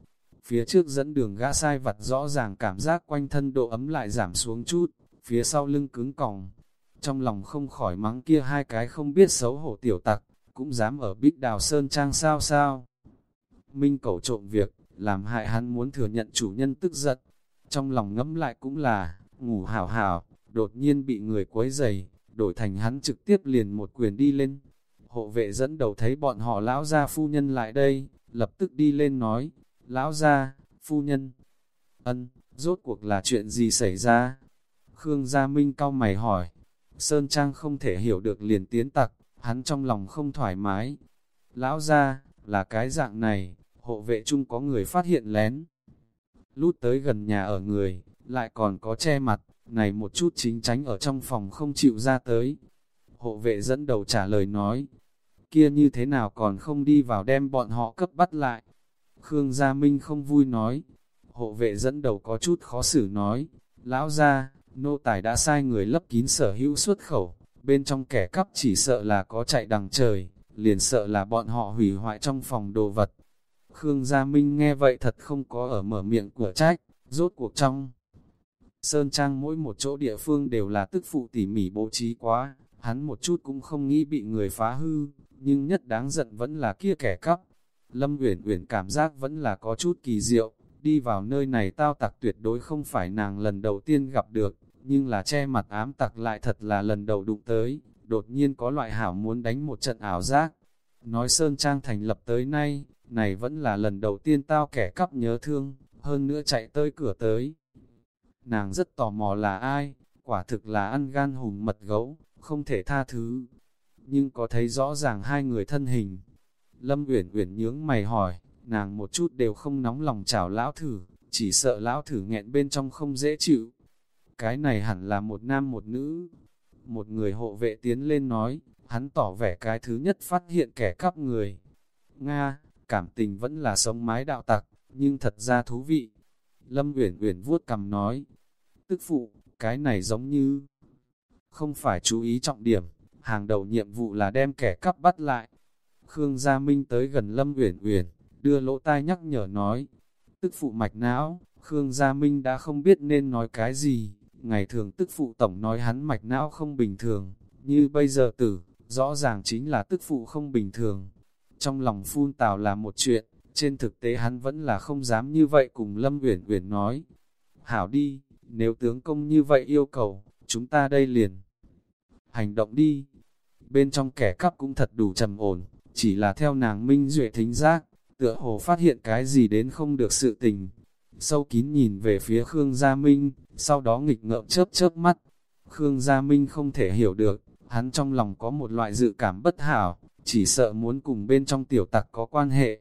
Phía trước dẫn đường gã sai vặt rõ ràng cảm giác quanh thân độ ấm lại giảm xuống chút, phía sau lưng cứng còng. Trong lòng không khỏi mắng kia hai cái không biết xấu hổ tiểu tặc, cũng dám ở bích đào sơn trang sao sao. Minh cẩu trộm việc, làm hại hắn muốn thừa nhận chủ nhân tức giận. Trong lòng ngẫm lại cũng là, ngủ hảo hảo, đột nhiên bị người quấy dày, đổi thành hắn trực tiếp liền một quyền đi lên. Hộ vệ dẫn đầu thấy bọn họ lão gia phu nhân lại đây, lập tức đi lên nói, lão gia, phu nhân, ân, rốt cuộc là chuyện gì xảy ra? Khương Gia Minh cau mày hỏi, Sơn Trang không thể hiểu được liền tiến tặc, hắn trong lòng không thoải mái. Lão gia, là cái dạng này, hộ vệ chung có người phát hiện lén. Lút tới gần nhà ở người, lại còn có che mặt, này một chút chính tránh ở trong phòng không chịu ra tới. Hộ vệ dẫn đầu trả lời nói, kia như thế nào còn không đi vào đem bọn họ cấp bắt lại. Khương Gia Minh không vui nói, hộ vệ dẫn đầu có chút khó xử nói, lão gia, nô tài đã sai người lấp kín sở hữu xuất khẩu, bên trong kẻ cắp chỉ sợ là có chạy đằng trời, liền sợ là bọn họ hủy hoại trong phòng đồ vật. Khương Gia Minh nghe vậy thật không có ở mở miệng của trách, rốt cuộc trong. Sơn Trang mỗi một chỗ địa phương đều là tức phụ tỉ mỉ bố trí quá, hắn một chút cũng không nghĩ bị người phá hư, nhưng nhất đáng giận vẫn là kia kẻ cắp. Lâm Uyển Uyển cảm giác vẫn là có chút kỳ diệu, đi vào nơi này tao tặc tuyệt đối không phải nàng lần đầu tiên gặp được, nhưng là che mặt ám tặc lại thật là lần đầu đụng tới, đột nhiên có loại hảo muốn đánh một trận ảo giác. Nói Sơn Trang thành lập tới nay, này vẫn là lần đầu tiên tao kẻ cắp nhớ thương, hơn nữa chạy tới cửa tới. Nàng rất tò mò là ai, quả thực là ăn gan hùng mật gấu, không thể tha thứ. Nhưng có thấy rõ ràng hai người thân hình. Lâm Uyển Uyển nhướng mày hỏi, nàng một chút đều không nóng lòng chào lão thử, chỉ sợ lão thử nghẹn bên trong không dễ chịu. Cái này hẳn là một nam một nữ. Một người hộ vệ tiến lên nói, hắn tỏ vẻ cái thứ nhất phát hiện kẻ cắp người. Nga, cảm tình vẫn là sống mái đạo tặc, nhưng thật ra thú vị. Lâm Uyển Uyển vuốt cầm nói, tức phụ, cái này giống như không phải chú ý trọng điểm, hàng đầu nhiệm vụ là đem kẻ cắp bắt lại. Khương Gia Minh tới gần Lâm Uyển Uyển, đưa lỗ tai nhắc nhở nói, tức phụ mạch não, Khương Gia Minh đã không biết nên nói cái gì, ngày thường tức phụ tổng nói hắn mạch não không bình thường, như bây giờ tử, rõ ràng chính là tức phụ không bình thường. Trong lòng phun tào là một chuyện, trên thực tế hắn vẫn là không dám như vậy cùng Lâm Uyển Uyển nói. Hảo đi, nếu tướng công như vậy yêu cầu, chúng ta đây liền. Hành động đi. Bên trong kẻ cắp cũng thật đủ trầm ổn, chỉ là theo nàng minh duệ thính giác, tựa hồ phát hiện cái gì đến không được sự tình. Sâu kín nhìn về phía Khương Gia Minh, sau đó nghịch ngợm chớp chớp mắt. Khương Gia Minh không thể hiểu được, hắn trong lòng có một loại dự cảm bất hảo, chỉ sợ muốn cùng bên trong tiểu tặc có quan hệ.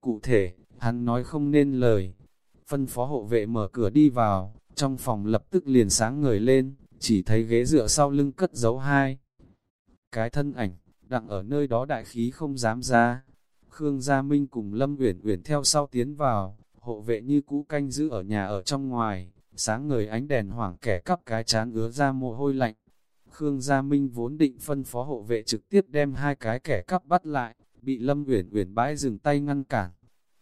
Cụ thể, hắn nói không nên lời. Phân phó hộ vệ mở cửa đi vào, trong phòng lập tức liền sáng ngời lên, chỉ thấy ghế dựa sau lưng cất giấu hai. Cái thân ảnh, đặng ở nơi đó đại khí không dám ra. Khương Gia Minh cùng Lâm Uyển Uyển theo sau tiến vào, hộ vệ như cũ canh giữ ở nhà ở trong ngoài, sáng ngời ánh đèn hoảng kẻ cắp cái chán ứa ra mồ hôi lạnh. Khương Gia Minh vốn định phân phó hộ vệ trực tiếp đem hai cái kẻ cắp bắt lại, bị Lâm Uyển Uyển bãi dừng tay ngăn cản.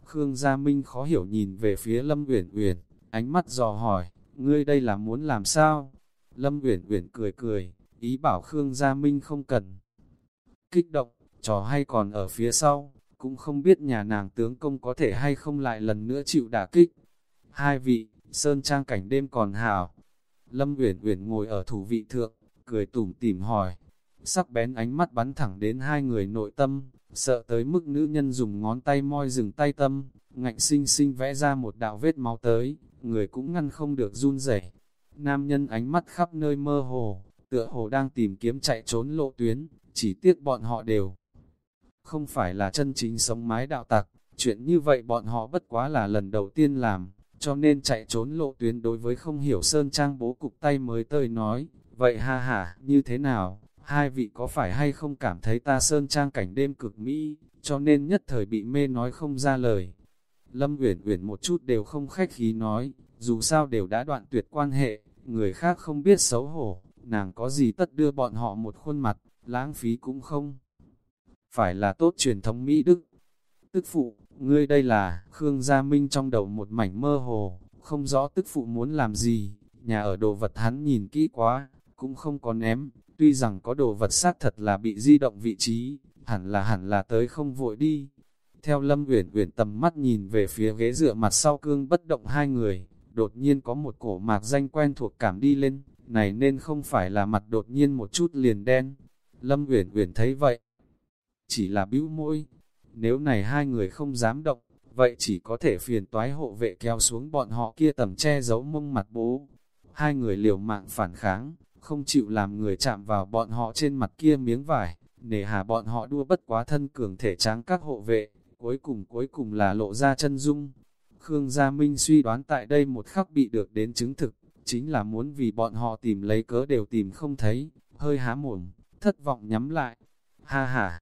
Khương Gia Minh khó hiểu nhìn về phía Lâm Uyển Uyển, ánh mắt dò hỏi, ngươi đây là muốn làm sao? Lâm Uyển Uyển cười cười, ý bảo Khương Gia Minh không cần. Kích động, trò hay còn ở phía sau, cũng không biết nhà nàng tướng công có thể hay không lại lần nữa chịu đả kích. Hai vị, sơn trang cảnh đêm còn hảo. Lâm Uyển Uyển ngồi ở thủ vị thượng, cười tủm tỉm hỏi. Sắc bén ánh mắt bắn thẳng đến hai người nội tâm, sợ tới mức nữ nhân dùng ngón tay moi dừng tay tâm, ngạnh sinh sinh vẽ ra một đạo vết máu tới, người cũng ngăn không được run rẩy. Nam nhân ánh mắt khắp nơi mơ hồ, tựa hồ đang tìm kiếm chạy trốn lộ tuyến, chỉ tiếc bọn họ đều không phải là chân chính sống mái đạo tặc, Chuyện như vậy bọn họ bất quá là lần đầu tiên làm, cho nên chạy trốn lộ tuyến đối với không hiểu Sơn Trang bố cục tay mới tơi nói, vậy ha ha, như thế nào, hai vị có phải hay không cảm thấy ta Sơn Trang cảnh đêm cực mỹ, cho nên nhất thời bị mê nói không ra lời. Lâm Uyển Uyển một chút đều không khách khí nói, dù sao đều đã đoạn tuyệt quan hệ, người khác không biết xấu hổ, nàng có gì tất đưa bọn họ một khuôn mặt, lãng phí cũng không. Phải là tốt truyền thống Mỹ Đức. Tức phụ, ngươi đây là, Khương Gia Minh trong đầu một mảnh mơ hồ, không rõ tức phụ muốn làm gì, nhà ở đồ vật hắn nhìn kỹ quá, cũng không có ném, tuy rằng có đồ vật sát thật là bị di động vị trí, hẳn là hẳn là tới không vội đi. Theo Lâm Uyển Uyển tầm mắt nhìn về phía ghế dựa mặt sau cương bất động hai người, đột nhiên có một cổ mạc danh quen thuộc cảm đi lên, này nên không phải là mặt đột nhiên một chút liền đen. Lâm Uyển Uyển thấy vậy, chỉ là bĩu môi. Nếu này hai người không dám động, vậy chỉ có thể phiền toái hộ vệ kéo xuống bọn họ kia tầm che giấu mông mặt bố. Hai người liều mạng phản kháng, không chịu làm người chạm vào bọn họ trên mặt kia miếng vải, nề hà bọn họ đua bất quá thân cường thể tráng các hộ vệ, cuối cùng cuối cùng là lộ ra chân dung. Khương Gia Minh suy đoán tại đây một khắc bị được đến chứng thực, chính là muốn vì bọn họ tìm lấy cớ đều tìm không thấy, hơi há mồm, thất vọng nhắm lại. Ha ha!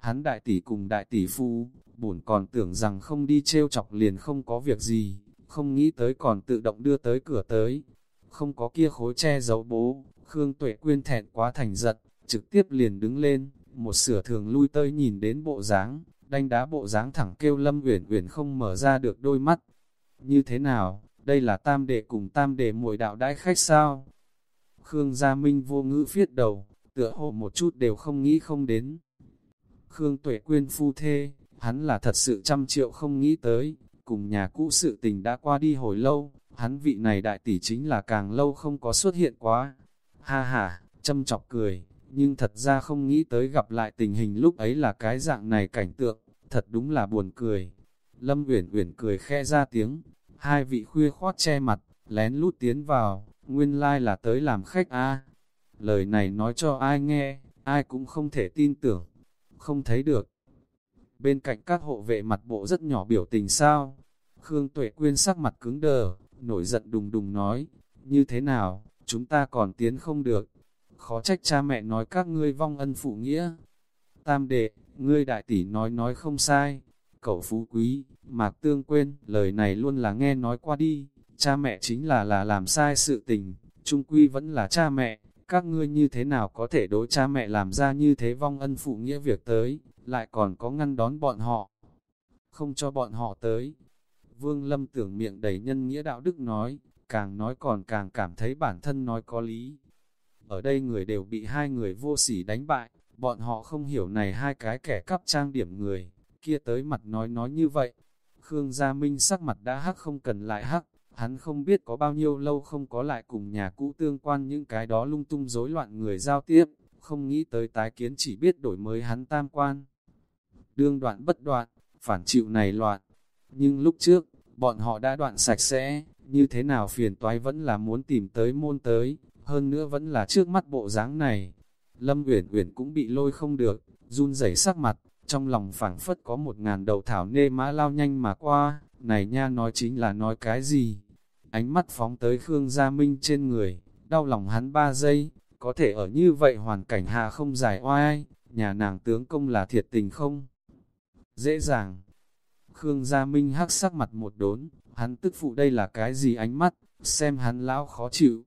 Hắn đại tỷ cùng đại tỷ phu, bổn còn tưởng rằng không đi trêu chọc liền không có việc gì, không nghĩ tới còn tự động đưa tới cửa tới. Không có kia khối che giấu bố, Khương Tuệ Quyên thẹn quá thành giật, trực tiếp liền đứng lên, một sửa thường lui tới nhìn đến bộ dáng, đanh đá bộ dáng thẳng kêu Lâm Uyển Uyển không mở ra được đôi mắt. Như thế nào, đây là tam đệ cùng tam đệ muội đạo đãi khách sao? Khương Gia Minh vô ngữ phiết đầu, tựa hồ một chút đều không nghĩ không đến. Khương Tuệ Quyên phu thê, hắn là thật sự trăm triệu không nghĩ tới, cùng nhà cũ sự tình đã qua đi hồi lâu, hắn vị này đại tỷ chính là càng lâu không có xuất hiện quá. Ha ha, châm chọc cười, nhưng thật ra không nghĩ tới gặp lại tình hình lúc ấy là cái dạng này cảnh tượng, thật đúng là buồn cười. Lâm Uyển Uyển cười khe ra tiếng, hai vị khuya khoát che mặt, lén lút tiến vào, nguyên lai like là tới làm khách a. Lời này nói cho ai nghe, ai cũng không thể tin tưởng, không thấy được. Bên cạnh các hộ vệ mặt bộ rất nhỏ biểu tình sao? Khương Tuệ Quyên sắc mặt cứng đờ, nổi giận đùng đùng nói, như thế nào, chúng ta còn tiến không được. Khó trách cha mẹ nói các ngươi vong ân phụ nghĩa. Tam đệ, ngươi đại tỷ nói nói không sai. Cậu phú quý, mạc tương quên, lời này luôn là nghe nói qua đi. Cha mẹ chính là là làm sai sự tình, trung quy vẫn là cha mẹ. Các ngươi như thế nào có thể đối cha mẹ làm ra như thế vong ân phụ nghĩa việc tới, lại còn có ngăn đón bọn họ. Không cho bọn họ tới, Vương Lâm tưởng miệng đầy nhân nghĩa đạo đức nói, càng nói còn càng cảm thấy bản thân nói có lý. Ở đây người đều bị hai người vô sỉ đánh bại, bọn họ không hiểu này hai cái kẻ cắp trang điểm người, kia tới mặt nói nói như vậy. Khương Gia Minh sắc mặt đã hắc không cần lại hắc, hắn không biết có bao nhiêu lâu không có lại cùng nhà cũ tương quan những cái đó lung tung rối loạn người giao tiếp, không nghĩ tới tái kiến chỉ biết đổi mới hắn tam quan. Đương đoạn bất đoạn, phản chịu này loạn, nhưng lúc trước, bọn họ đã đoạn sạch sẽ, như thế nào phiền toái vẫn là muốn tìm tới môn tới, hơn nữa vẫn là trước mắt bộ dáng này. Lâm Uyển Uyển cũng bị lôi không được, run rẩy sắc mặt, trong lòng phảng phất có một ngàn đầu thảo nê mã lao nhanh mà qua, này nha nói chính là nói cái gì? Ánh mắt phóng tới Khương Gia Minh trên người, đau lòng hắn ba giây, có thể ở như vậy hoàn cảnh hạ không giải oai, nhà nàng tướng công là thiệt tình không? Dễ dàng, Khương Gia Minh hắc sắc mặt một đốn, hắn tức phụ đây là cái gì ánh mắt, xem hắn lão khó chịu.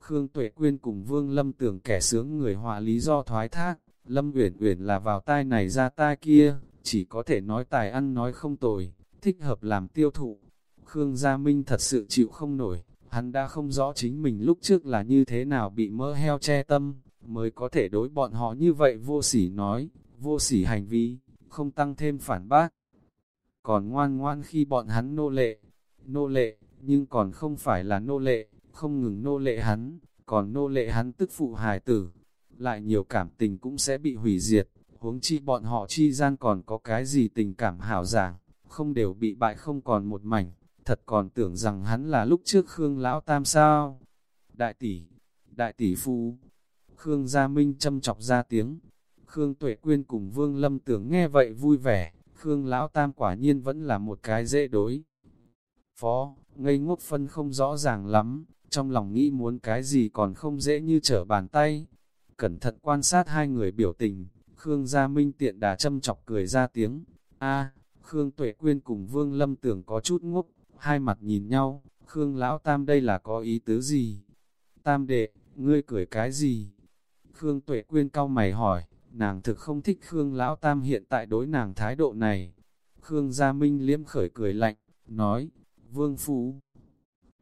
Khương Tuệ Quyên cùng Vương Lâm tưởng kẻ sướng người hòa lý do thoái thác, Lâm Uyển Uyển là vào tai này ra tai kia, chỉ có thể nói tài ăn nói không tồi, thích hợp làm tiêu thụ. Khương Gia Minh thật sự chịu không nổi, hắn đã không rõ chính mình lúc trước là như thế nào bị mỡ heo che tâm, mới có thể đối bọn họ như vậy vô sỉ nói, vô sỉ hành vi, không tăng thêm phản bác còn ngoan ngoan khi bọn hắn nô lệ. Nô lệ, nhưng còn không phải là nô lệ, không ngừng nô lệ hắn, còn nô lệ hắn tức phụ hài tử. Lại nhiều cảm tình cũng sẽ bị hủy diệt, huống chi bọn họ chi gian còn có cái gì tình cảm hảo giảng, không đều bị bại không còn một mảnh, thật còn tưởng rằng hắn là lúc trước Khương Lão Tam sao. Đại tỷ, đại tỷ phu, Khương Gia Minh châm chọc ra tiếng, Khương Tuệ Quyên cùng Vương Lâm tưởng nghe vậy vui vẻ, Khương Lão Tam quả nhiên vẫn là một cái dễ đối. Phó, ngây ngốc phân không rõ ràng lắm, trong lòng nghĩ muốn cái gì còn không dễ như trở bàn tay. Cẩn thận quan sát hai người biểu tình, Khương Gia Minh tiện đà châm chọc cười ra tiếng. a Khương Tuệ Quyên cùng Vương Lâm tưởng có chút ngốc, hai mặt nhìn nhau, Khương Lão Tam đây là có ý tứ gì? Tam đệ, ngươi cười cái gì? Khương Tuệ Quyên cau mày hỏi, nàng thực không thích Khương Lão Tam hiện tại đối nàng thái độ này. Khương Gia Minh liếm khởi cười lạnh, nói, Vương Phú,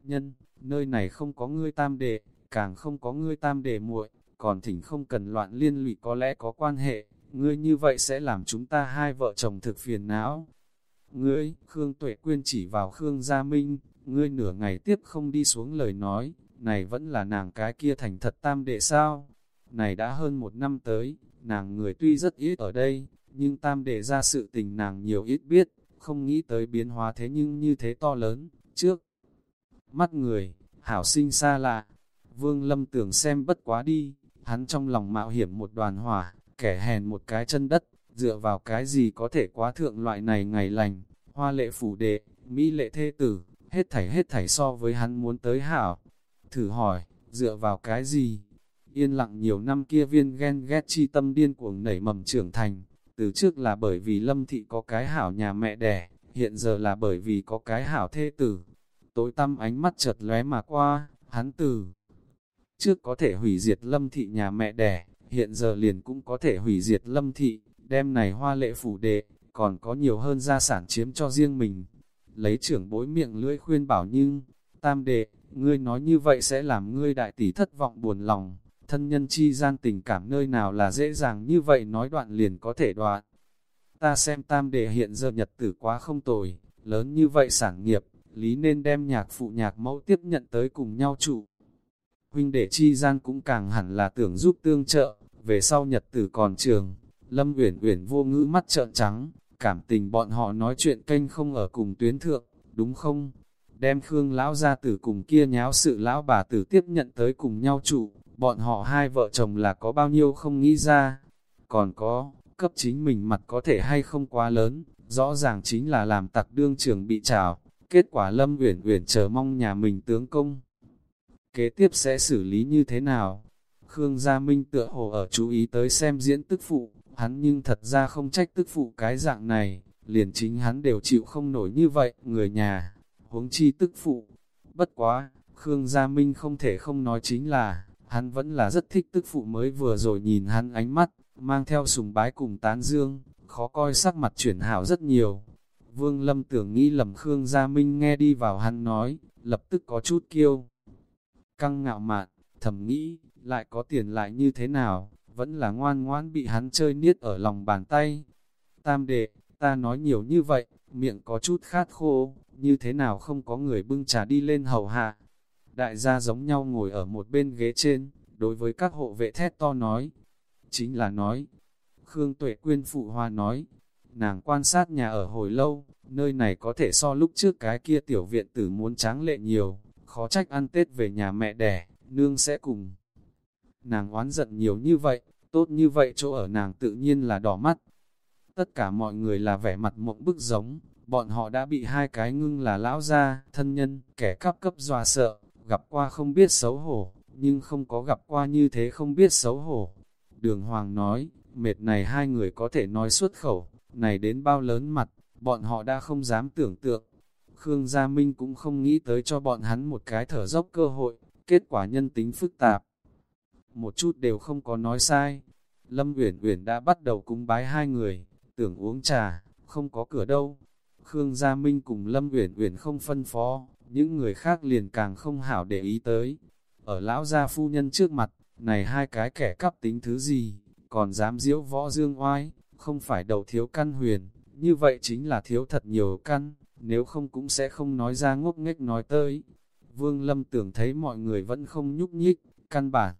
nhân, nơi này không có ngươi tam đệ, càng không có ngươi tam đệ muội, còn thỉnh không cần loạn liên lụy có lẽ có quan hệ, ngươi như vậy sẽ làm chúng ta hai vợ chồng thực phiền não. Ngươi, Khương Tuệ Quyên chỉ vào Khương Gia Minh, ngươi nửa ngày tiếp không đi xuống lời nói, này vẫn là nàng cái kia thành thật tam đệ sao? Này đã hơn một năm tới, nàng người tuy rất ít ở đây, nhưng tam đệ ra sự tình nàng nhiều ít biết, không nghĩ tới biến hóa thế nhưng như thế to lớn, trước. Mắt người, hảo sinh xa lạ, vương lâm tưởng xem bất quá đi, hắn trong lòng mạo hiểm một đoàn hỏa, kẻ hèn một cái chân đất, dựa vào cái gì có thể quá thượng loại này ngày lành, hoa lệ phủ đệ, mỹ lệ thê tử, hết thảy hết thảy so với hắn muốn tới hảo. Thử hỏi, dựa vào cái gì? Yên lặng nhiều năm kia viên ghen ghét chi tâm điên cuồng nảy mầm trưởng thành, từ trước là bởi vì lâm thị có cái hảo nhà mẹ đẻ, hiện giờ là bởi vì có cái hảo thê tử. Tối tâm ánh mắt chợt lóe mà qua, hắn từ trước có thể hủy diệt lâm thị nhà mẹ đẻ, hiện giờ liền cũng có thể hủy diệt lâm thị, đem này hoa lệ phủ đệ, còn có nhiều hơn gia sản chiếm cho riêng mình. Lấy trưởng bối miệng lưỡi khuyên bảo nhưng, tam đệ, ngươi nói như vậy sẽ làm ngươi đại tỷ thất vọng buồn lòng, thân nhân chi gian tình cảm nơi nào là dễ dàng như vậy nói đoạn liền có thể đoạn. Ta xem tam đệ hiện giờ nhật tử quá không tồi, lớn như vậy sản nghiệp, lý nên đem nhạc phụ nhạc mẫu tiếp nhận tới cùng nhau trụ. Huynh đệ chi gian cũng càng hẳn là tưởng giúp tương trợ, về sau nhật tử còn trường, Lâm Uyển Uyển vô ngữ mắt trợn trắng, cảm tình bọn họ nói chuyện kênh không ở cùng tuyến thượng, đúng không? Đem Khương lão gia tử cùng kia nháo sự lão bà tử tiếp nhận tới cùng nhau trụ, bọn họ hai vợ chồng là có bao nhiêu không nghĩ ra. Còn có, cấp chính mình mặt có thể hay không quá lớn, rõ ràng chính là làm tặc đương trường bị trào, kết quả Lâm Uyển Uyển chờ mong nhà mình tướng công. Kế tiếp sẽ xử lý như thế nào? Khương Gia Minh tựa hồ ở chú ý tới xem diễn tức phụ, hắn nhưng thật ra không trách tức phụ cái dạng này, liền chính hắn đều chịu không nổi như vậy, người nhà, huống chi tức phụ. Bất quá, Khương Gia Minh không thể không nói chính là, hắn vẫn là rất thích tức phụ mới vừa rồi nhìn hắn ánh mắt, mang theo sùng bái cùng tán dương, khó coi sắc mặt chuyển hảo rất nhiều. Vương Lâm tưởng nghĩ lầm Khương Gia Minh nghe đi vào hắn nói, lập tức có chút kiêu. Căng ngạo mạn, thầm nghĩ, lại có tiền lại như thế nào, vẫn là ngoan ngoãn bị hắn chơi niết ở lòng bàn tay. Tam đệ, ta nói nhiều như vậy, miệng có chút khát khô, như thế nào không có người bưng trà đi lên hầu hạ. Đại gia giống nhau ngồi ở một bên ghế trên, đối với các hộ vệ thét to nói. Chính là nói, Khương Tuệ Quyên phụ hoa nói, nàng quan sát nhà ở hồi lâu, nơi này có thể so lúc trước cái kia tiểu viện tử muốn tráng lệ nhiều, khó trách ăn Tết về nhà mẹ đẻ, nương sẽ cùng. Nàng oán giận nhiều như vậy, tốt như vậy chỗ ở nàng tự nhiên là đỏ mắt. Tất cả mọi người là vẻ mặt mộng bức giống, bọn họ đã bị hai cái ngưng là lão gia, thân nhân, kẻ cắp cấp dọa sợ, gặp qua không biết xấu hổ, nhưng không có gặp qua như thế không biết xấu hổ. Đường Hoàng nói, mệt này hai người có thể nói xuất khẩu, này đến bao lớn mặt, bọn họ đã không dám tưởng tượng. Khương Gia Minh cũng không nghĩ tới cho bọn hắn một cái thở dốc cơ hội, kết quả nhân tính phức tạp. Một chút đều không có nói sai. Lâm Uyển Uyển đã bắt đầu cúng bái hai người, tưởng uống trà, không có cửa đâu. Khương Gia Minh cùng Lâm Uyển Uyển không phân phó, những người khác liền càng không hảo để ý tới. Ở lão gia phu nhân trước mặt, này hai cái kẻ cắp tính thứ gì, còn dám diễu võ dương oai, không phải đầu thiếu căn huyền, như vậy chính là thiếu thật nhiều căn, nếu không cũng sẽ không nói ra ngốc nghếch nói tới. Vương Lâm tưởng thấy mọi người vẫn không nhúc nhích, căn bản.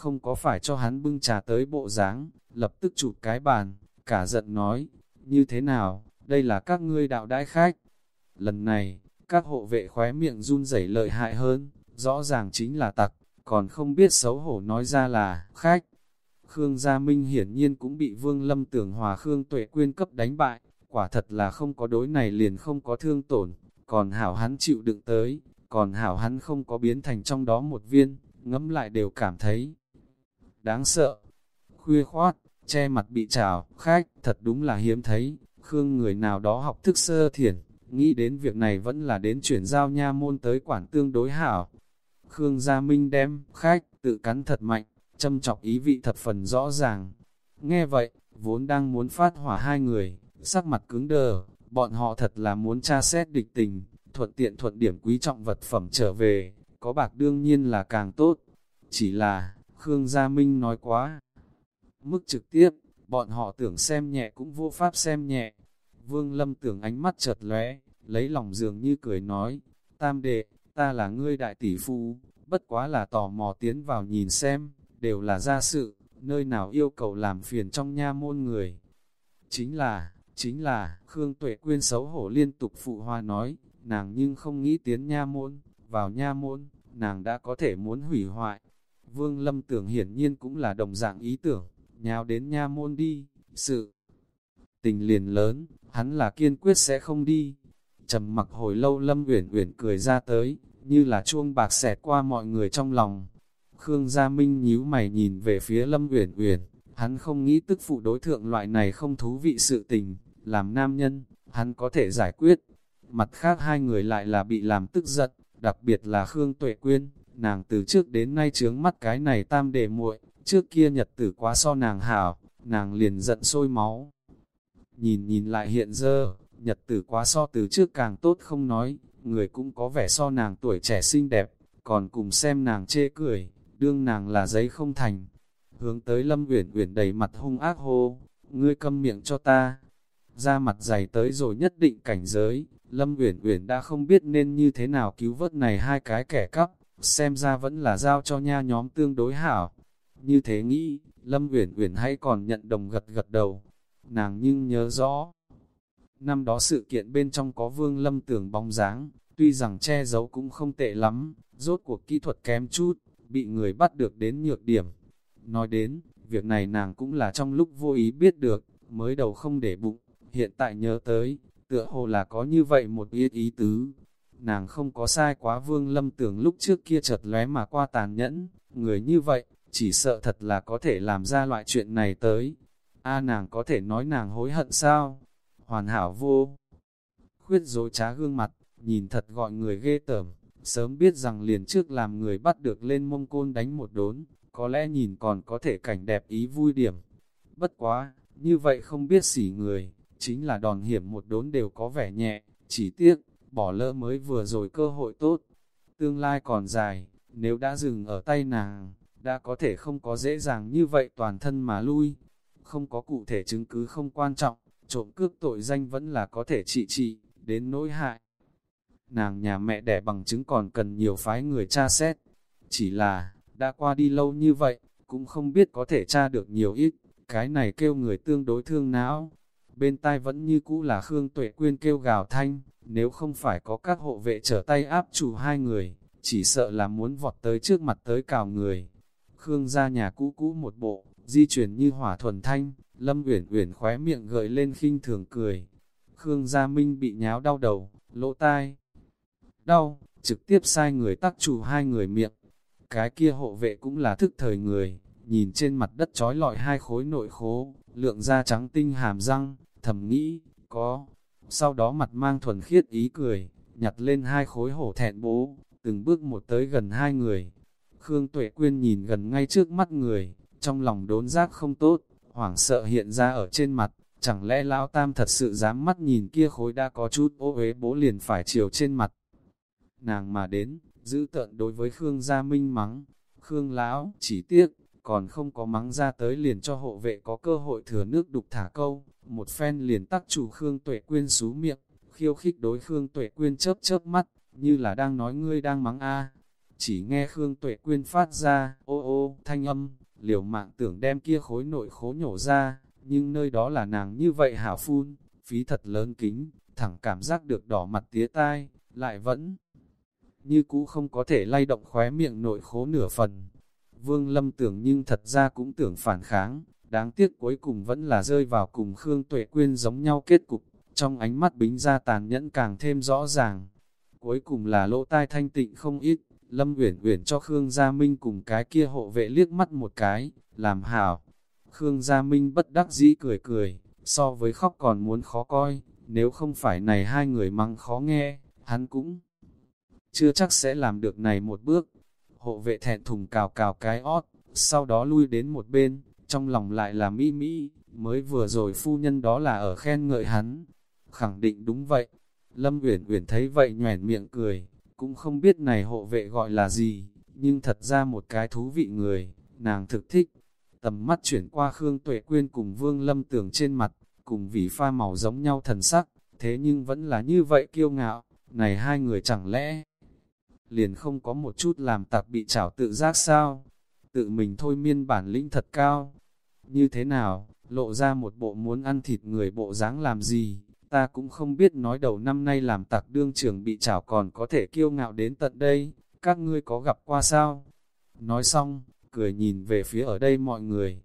Không có phải cho hắn bưng trà tới bộ dáng lập tức chụp cái bàn, cả giận nói, như thế nào, đây là các ngươi đạo đãi khách. Lần này, các hộ vệ khóe miệng run rẩy lợi hại hơn, rõ ràng chính là tặc, còn không biết xấu hổ nói ra là khách. Khương Gia Minh hiển nhiên cũng bị Vương Lâm tưởng hòa Khương Tuệ Quyên cấp đánh bại, quả thật là không có đối này liền không có thương tổn, còn hảo hắn chịu đựng tới, còn hảo hắn không có biến thành trong đó một viên, ngẫm lại đều cảm thấy đáng sợ. Khuya khoát, che mặt bị trào, khách, thật đúng là hiếm thấy, Khương người nào đó học thức sơ thiển, nghĩ đến việc này vẫn là đến chuyển giao nha môn tới quản tương đối hảo. Khương Gia Minh đem, khách, tự cắn thật mạnh, châm chọc ý vị thật phần rõ ràng. Nghe vậy, vốn đang muốn phát hỏa hai người, sắc mặt cứng đờ, bọn họ thật là muốn tra xét địch tình, thuận tiện thuận điểm quý trọng vật phẩm trở về, có bạc đương nhiên là càng tốt. Chỉ là, Khương Gia Minh nói quá. Mức trực tiếp, bọn họ tưởng xem nhẹ cũng vô pháp xem nhẹ. Vương Lâm tưởng ánh mắt chợt lóe, lấy lòng dường như cười nói, tam đệ, ta là ngươi đại tỷ phu, bất quá là tò mò tiến vào nhìn xem, đều là gia sự, nơi nào yêu cầu làm phiền trong nha môn người. Chính là, chính là, Khương Tuệ Quyên xấu hổ liên tục phụ hoa nói, nàng nhưng không nghĩ tiến nha môn, vào nha môn, nàng đã có thể muốn hủy hoại. Vương Lâm tưởng hiển nhiên cũng là đồng dạng ý tưởng, nhào đến nha môn đi, sự tình liền lớn, hắn là kiên quyết sẽ không đi. Trầm mặc hồi lâu Lâm Uyển Uyển cười ra tới, như là chuông bạc xẹt qua mọi người trong lòng. Khương Gia Minh nhíu mày nhìn về phía Lâm Uyển Uyển, hắn không nghĩ tức phụ đối thượng loại này không thú vị sự tình, làm nam nhân, hắn có thể giải quyết. Mặt khác hai người lại là bị làm tức giận, đặc biệt là Khương Tuệ Quyên, nàng từ trước đến nay chướng mắt cái này tam đệ muội, trước kia nhật tử quá so nàng hảo, nàng liền giận sôi máu. Nhìn nhìn lại hiện giờ, nhật tử quá so từ trước càng tốt không nói, người cũng có vẻ so nàng tuổi trẻ xinh đẹp, còn cùng xem nàng chê cười, đương nàng là giấy không thành. Hướng tới Lâm Uyển Uyển đầy mặt hung ác hô, ngươi câm miệng cho ta. Ra mặt dày tới rồi nhất định cảnh giới, Lâm Uyển Uyển đã không biết nên như thế nào cứu vớt này hai cái kẻ cắp, xem ra vẫn là giao cho nha nhóm tương đối hảo. Như thế nghĩ, Lâm Uyển Uyển hay còn nhận đồng gật gật đầu. Nàng nhưng nhớ rõ, năm đó sự kiện bên trong có Vương Lâm tưởng bóng dáng, tuy rằng che giấu cũng không tệ lắm, rốt cuộc kỹ thuật kém chút, bị người bắt được đến nhược điểm. Nói đến, việc này nàng cũng là trong lúc vô ý biết được, mới đầu không để bụng, hiện tại nhớ tới, tựa hồ là có như vậy một ý ý tứ. Nàng không có sai quá vương lâm tưởng lúc trước kia chợt lóe mà qua tàn nhẫn, người như vậy, chỉ sợ thật là có thể làm ra loại chuyện này tới. A nàng có thể nói nàng hối hận sao? Hoàn hảo vô. Khuyết dối trá gương mặt, nhìn thật gọi người ghê tởm, sớm biết rằng liền trước làm người bắt được lên mông côn đánh một đốn, có lẽ nhìn còn có thể cảnh đẹp ý vui điểm. Bất quá, như vậy không biết xỉ người, chính là đòn hiểm một đốn đều có vẻ nhẹ, chỉ tiếc, bỏ lỡ mới vừa rồi cơ hội tốt. Tương lai còn dài, nếu đã dừng ở tay nàng, đã có thể không có dễ dàng như vậy toàn thân mà lui. Không có cụ thể chứng cứ không quan trọng, trộm cướp tội danh vẫn là có thể trị trị, đến nỗi hại. Nàng nhà mẹ đẻ bằng chứng còn cần nhiều phái người tra xét. Chỉ là, đã qua đi lâu như vậy, cũng không biết có thể tra được nhiều ít, cái này kêu người tương đối thương não. Bên tai vẫn như cũ là Khương Tuệ Quyên kêu gào thanh, nếu không phải có các hộ vệ trở tay áp chủ hai người, chỉ sợ là muốn vọt tới trước mặt tới cào người. Khương ra nhà cũ cũ một bộ, di chuyển như hỏa thuần thanh, Lâm Uyển Uyển khóe miệng gợi lên khinh thường cười. Khương Gia Minh bị nháo đau đầu, lỗ tai. Đau, trực tiếp sai người tắc chủ hai người miệng. Cái kia hộ vệ cũng là thức thời người, nhìn trên mặt đất trói lọi hai khối nội khố, lượng da trắng tinh hàm răng, thầm nghĩ, có. Sau đó mặt mang thuần khiết ý cười, nhặt lên hai khối hổ thẹn bố, từng bước một tới gần hai người. Khương Tuệ Quyên nhìn gần ngay trước mắt người, trong lòng đốn giác không tốt, hoảng sợ hiện ra ở trên mặt, chẳng lẽ lão tam thật sự dám mắt nhìn kia khối đã có chút ô uế bố liền phải chiều trên mặt. Nàng mà đến, giữ tợn đối với Khương Gia Minh mắng, Khương lão chỉ tiếc, còn không có mắng ra tới liền cho hộ vệ có cơ hội thừa nước đục thả câu, một phen liền tắc chủ Khương Tuệ Quyên xú miệng, khiêu khích đối Khương Tuệ Quyên chớp chớp mắt, như là đang nói ngươi đang mắng a. Chỉ nghe Khương Tuệ Quyên phát ra, ô ô, thanh âm, liều mạng tưởng đem kia khối nội khố nhổ ra, nhưng nơi đó là nàng như vậy hảo phun, phí thật lớn kính, thẳng cảm giác được đỏ mặt tía tai, lại vẫn như cũ không có thể lay động khóe miệng nội khố nửa phần. Vương Lâm tưởng nhưng thật ra cũng tưởng phản kháng, đáng tiếc cuối cùng vẫn là rơi vào cùng Khương Tuệ Quyên giống nhau kết cục, trong ánh mắt bính ra tàn nhẫn càng thêm rõ ràng. Cuối cùng là lỗ tai thanh tịnh không ít, Lâm Uyển Uyển cho Khương Gia Minh cùng cái kia hộ vệ liếc mắt một cái, làm hảo. Khương Gia Minh bất đắc dĩ cười cười, so với khóc còn muốn khó coi, nếu không phải này hai người mắng khó nghe, hắn cũng chưa chắc sẽ làm được này một bước. Hộ vệ thẹn thùng cào cào cái ót, sau đó lui đến một bên, trong lòng lại là mỹ mỹ, mới vừa rồi phu nhân đó là ở khen ngợi hắn. Khẳng định đúng vậy. Lâm Uyển Uyển thấy vậy nhoẻn miệng cười, cũng không biết này hộ vệ gọi là gì, nhưng thật ra một cái thú vị người, nàng thực thích. Tầm mắt chuyển qua Khương Tuệ Quyên cùng Vương Lâm Tường trên mặt, cùng vì pha màu giống nhau thần sắc, thế nhưng vẫn là như vậy kiêu ngạo, này hai người chẳng lẽ liền không có một chút làm tặc bị chảo tự giác sao? Tự mình thôi miên bản lĩnh thật cao. Như thế nào, lộ ra một bộ muốn ăn thịt người bộ dáng làm gì? Ta cũng không biết nói đầu năm nay làm tặc đương trưởng bị chảo còn có thể kiêu ngạo đến tận đây, các ngươi có gặp qua sao? Nói xong, cười nhìn về phía ở đây mọi người.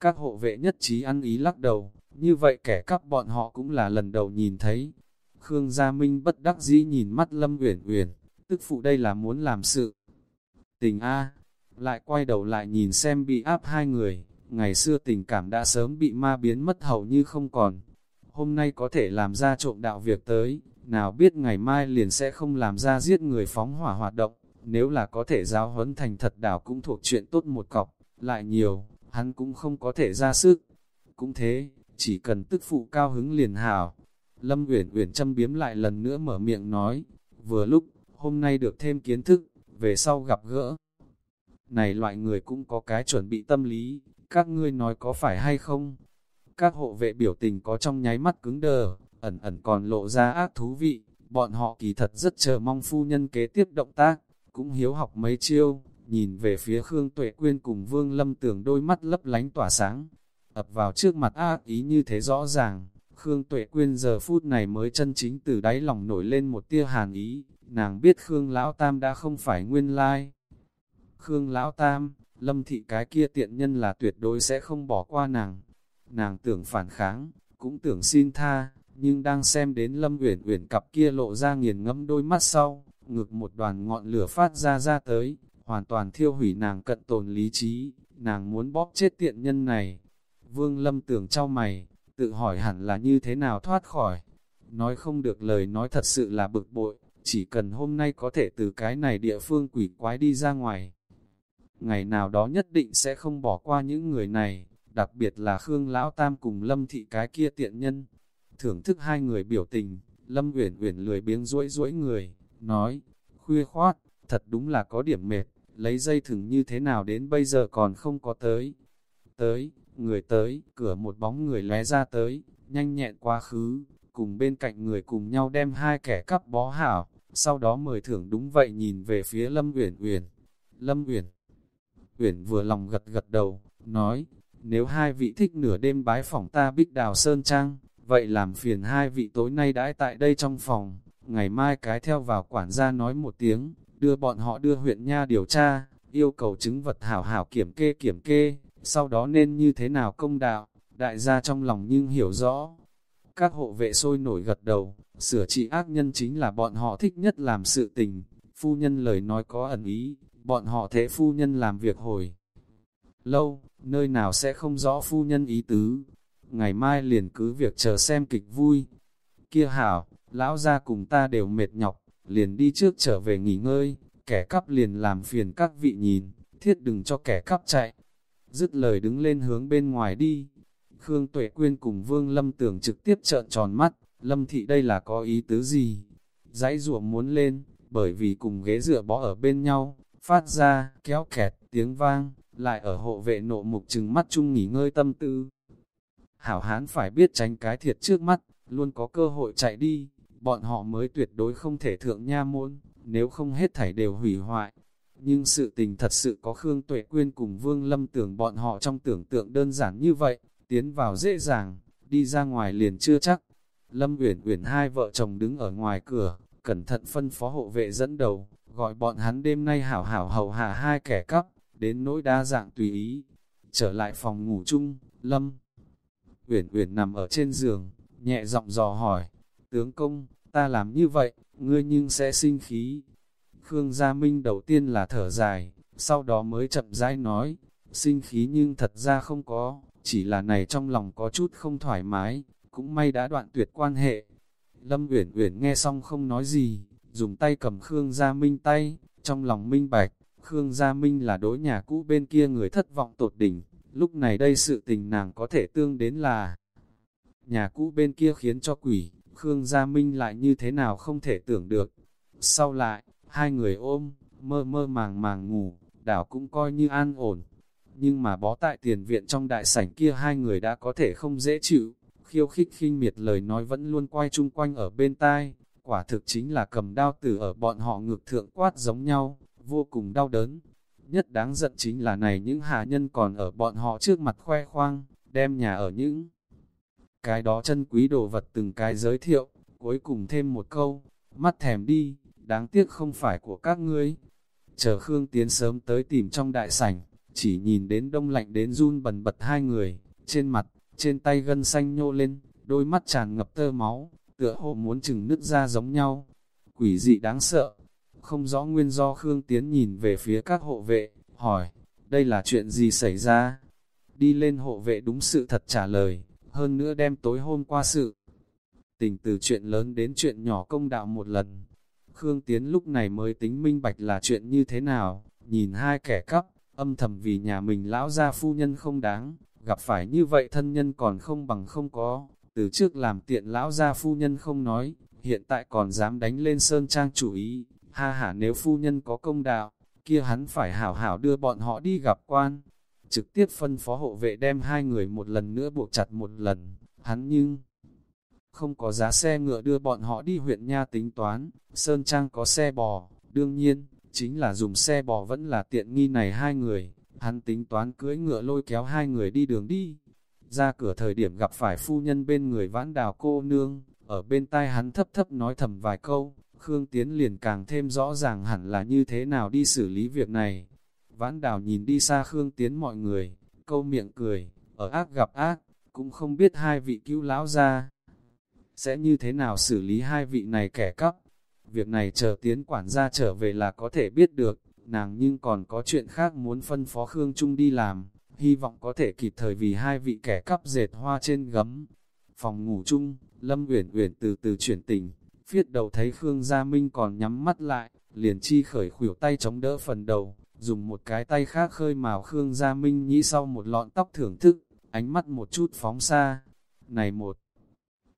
Các hộ vệ nhất trí ăn ý lắc đầu, như vậy kẻ cắp bọn họ cũng là lần đầu nhìn thấy. Khương Gia Minh bất đắc dĩ nhìn mắt Lâm Uyển Uyển, tức phụ đây là muốn làm sự. Tình A, lại quay đầu lại nhìn xem bị áp hai người, ngày xưa tình cảm đã sớm bị ma biến mất hầu như không còn. Hôm nay có thể làm ra trộm đạo việc tới, nào biết ngày mai liền sẽ không làm ra giết người phóng hỏa hoạt động, nếu là có thể giáo huấn thành thật đảo cũng thuộc chuyện tốt một cọc, lại nhiều, hắn cũng không có thể ra sức. Cũng thế, chỉ cần tức phụ cao hứng liền hảo. Lâm Uyển Uyển châm biếm lại lần nữa mở miệng nói, vừa lúc, hôm nay được thêm kiến thức, về sau gặp gỡ. Này loại người cũng có cái chuẩn bị tâm lý, các ngươi nói có phải hay không? Các hộ vệ biểu tình có trong nháy mắt cứng đờ, ẩn ẩn còn lộ ra ác thú vị, bọn họ kỳ thật rất chờ mong phu nhân kế tiếp động tác, cũng hiếu học mấy chiêu, nhìn về phía Khương Tuệ Quyên cùng Vương Lâm tưởng đôi mắt lấp lánh tỏa sáng, ập vào trước mặt ác ý như thế rõ ràng. Khương Tuệ Quyên giờ phút này mới chân chính từ đáy lòng nổi lên một tia hàn ý, nàng biết Khương Lão Tam đã không phải nguyên lai. Khương Lão Tam, lâm thị cái kia tiện nhân là tuyệt đối sẽ không bỏ qua nàng. Nàng tưởng phản kháng, cũng tưởng xin tha, nhưng đang xem đến lâm uyển uyển cặp kia lộ ra nghiền ngẫm đôi mắt sau, ngực một đoàn ngọn lửa phát ra ra tới, hoàn toàn thiêu hủy nàng cận tồn lý trí, nàng muốn bóp chết tiện nhân này. Vương lâm tưởng trao mày, tự hỏi hẳn là như thế nào thoát khỏi. Nói không được lời nói thật sự là bực bội, chỉ cần hôm nay có thể từ cái này địa phương quỷ quái đi ra ngoài. Ngày nào đó nhất định sẽ không bỏ qua những người này, đặc biệt là Khương Lão Tam cùng Lâm Thị cái kia tiện nhân. Thưởng thức hai người biểu tình, Lâm Uyển Uyển lười biếng rỗi rũi người, nói, khuya khoát, thật đúng là có điểm mệt, lấy dây thừng như thế nào đến bây giờ còn không có tới. Tới, người tới, cửa một bóng người lé ra tới, nhanh nhẹn quá khứ, cùng bên cạnh người cùng nhau đem hai kẻ cắp bó hảo, sau đó mời thưởng đúng vậy nhìn về phía Lâm Uyển Uyển. Lâm Uyển Uyển vừa lòng gật gật đầu, nói, nếu hai vị thích nửa đêm bái phòng ta bích đào sơn trang, vậy làm phiền hai vị tối nay đãi tại đây trong phòng, ngày mai cái theo vào quản gia nói một tiếng, đưa bọn họ đưa huyện nha điều tra, yêu cầu chứng vật hảo hảo kiểm kê kiểm kê, sau đó nên như thế nào công đạo, đại gia trong lòng nhưng hiểu rõ. Các hộ vệ sôi nổi gật đầu, sửa trị ác nhân chính là bọn họ thích nhất làm sự tình, phu nhân lời nói có ẩn ý, bọn họ thế phu nhân làm việc hồi. Lâu, nơi nào sẽ không rõ phu nhân ý tứ, ngày mai liền cứ việc chờ xem kịch vui. Kia hảo, lão gia cùng ta đều mệt nhọc, liền đi trước trở về nghỉ ngơi, kẻ cắp liền làm phiền các vị nhìn, thiết đừng cho kẻ cắp chạy. Dứt lời đứng lên hướng bên ngoài đi. Khương Tuệ Quyên cùng Vương Lâm tưởng trực tiếp trợn tròn mắt, Lâm Thị đây là có ý tứ gì? Dãy ruộng muốn lên, bởi vì cùng ghế dựa bó ở bên nhau, phát ra, kéo kẹt, tiếng vang, lại ở hộ vệ nộ mục trừng mắt chung nghỉ ngơi tâm tư. Hảo hán phải biết tránh cái thiệt trước mắt, luôn có cơ hội chạy đi, bọn họ mới tuyệt đối không thể thượng nha môn, nếu không hết thảy đều hủy hoại. Nhưng sự tình thật sự có Khương Tuệ Quyên cùng Vương Lâm tưởng bọn họ trong tưởng tượng đơn giản như vậy, tiến vào dễ dàng, đi ra ngoài liền chưa chắc. Lâm Uyển Uyển hai vợ chồng đứng ở ngoài cửa, cẩn thận phân phó hộ vệ dẫn đầu, gọi bọn hắn đêm nay hảo hảo hầu hạ hai kẻ cắp, đến nỗi đa dạng tùy ý. Trở lại phòng ngủ chung, Lâm Uyển Uyển nằm ở trên giường, nhẹ giọng dò hỏi, tướng công, ta làm như vậy, ngươi nhưng sẽ sinh khí. Khương Gia Minh đầu tiên là thở dài, sau đó mới chậm rãi nói, sinh khí nhưng thật ra không có, chỉ là này trong lòng có chút không thoải mái, cũng may đã đoạn tuyệt quan hệ. Lâm Uyển Uyển nghe xong không nói gì, dùng tay cầm Khương Gia Minh tay, trong lòng minh bạch, Khương Gia Minh là đối nhà cũ bên kia người thất vọng tột đỉnh, lúc này đây sự tình nàng có thể tương đến là nhà cũ bên kia khiến cho quỷ, Khương Gia Minh lại như thế nào không thể tưởng được. Sau lại, hai người ôm, mơ mơ màng màng ngủ, đảo cũng coi như an ổn. Nhưng mà bó tại tiền viện trong đại sảnh kia hai người đã có thể không dễ chịu, khiêu khích khinh miệt lời nói vẫn luôn quay chung quanh ở bên tai, quả thực chính là cầm đao tử ở bọn họ ngược thượng quát giống nhau, vô cùng đau đớn. Nhất đáng giận chính là này những hạ nhân còn ở bọn họ trước mặt khoe khoang, đem nhà ở những cái đó chân quý đồ vật từng cái giới thiệu, cuối cùng thêm một câu, mắt thèm đi, đáng tiếc không phải của các ngươi. Chờ Khương Tiến sớm tới tìm trong đại sảnh, chỉ nhìn đến đông lạnh đến run bần bật hai người, trên mặt, trên tay gân xanh nhô lên, đôi mắt tràn ngập tơ máu, tựa hồ muốn chừng nứt ra giống nhau. Quỷ dị đáng sợ, không rõ nguyên do Khương Tiến nhìn về phía các hộ vệ, hỏi, đây là chuyện gì xảy ra? Đi lên hộ vệ đúng sự thật trả lời, hơn nữa đem tối hôm qua sự. Tình từ chuyện lớn đến chuyện nhỏ công đạo một lần. Khương Tiến lúc này mới tính minh bạch là chuyện như thế nào, nhìn hai kẻ cắp, âm thầm vì nhà mình lão gia phu nhân không đáng, gặp phải như vậy thân nhân còn không bằng không có, từ trước làm tiện lão gia phu nhân không nói, hiện tại còn dám đánh lên sơn trang chủ ý, ha hả nếu phu nhân có công đạo, kia hắn phải hảo hảo đưa bọn họ đi gặp quan, trực tiếp phân phó hộ vệ đem hai người một lần nữa buộc chặt một lần, hắn nhưng không có giá xe ngựa đưa bọn họ đi huyện Nha tính toán, Sơn Trang có xe bò, đương nhiên, chính là dùng xe bò vẫn là tiện nghi này hai người, hắn tính toán cưỡi ngựa lôi kéo hai người đi đường đi. Ra cửa thời điểm gặp phải phu nhân bên người vãn đào cô nương, ở bên tai hắn thấp thấp nói thầm vài câu, Khương Tiến liền càng thêm rõ ràng hẳn là như thế nào đi xử lý việc này. Vãn đào nhìn đi xa Khương Tiến mọi người, câu miệng cười, ở ác gặp ác, cũng không biết hai vị cứu lão ra. Sẽ như thế nào xử lý hai vị này kẻ cắp? Việc này chờ Tiến quản gia trở về là có thể biết được, nàng nhưng còn có chuyện khác muốn phân phó Khương Trung đi làm, hy vọng có thể kịp thời vì hai vị kẻ cắp dệt hoa trên gấm. Phòng ngủ chung, Lâm Uyển Uyển từ từ chuyển tình, phiết đầu thấy Khương Gia Minh còn nhắm mắt lại, liền chi khởi khuỷu tay chống đỡ phần đầu, dùng một cái tay khác khơi mào Khương Gia Minh nhĩ sau một lọn tóc thưởng thức, ánh mắt một chút phóng xa. Này một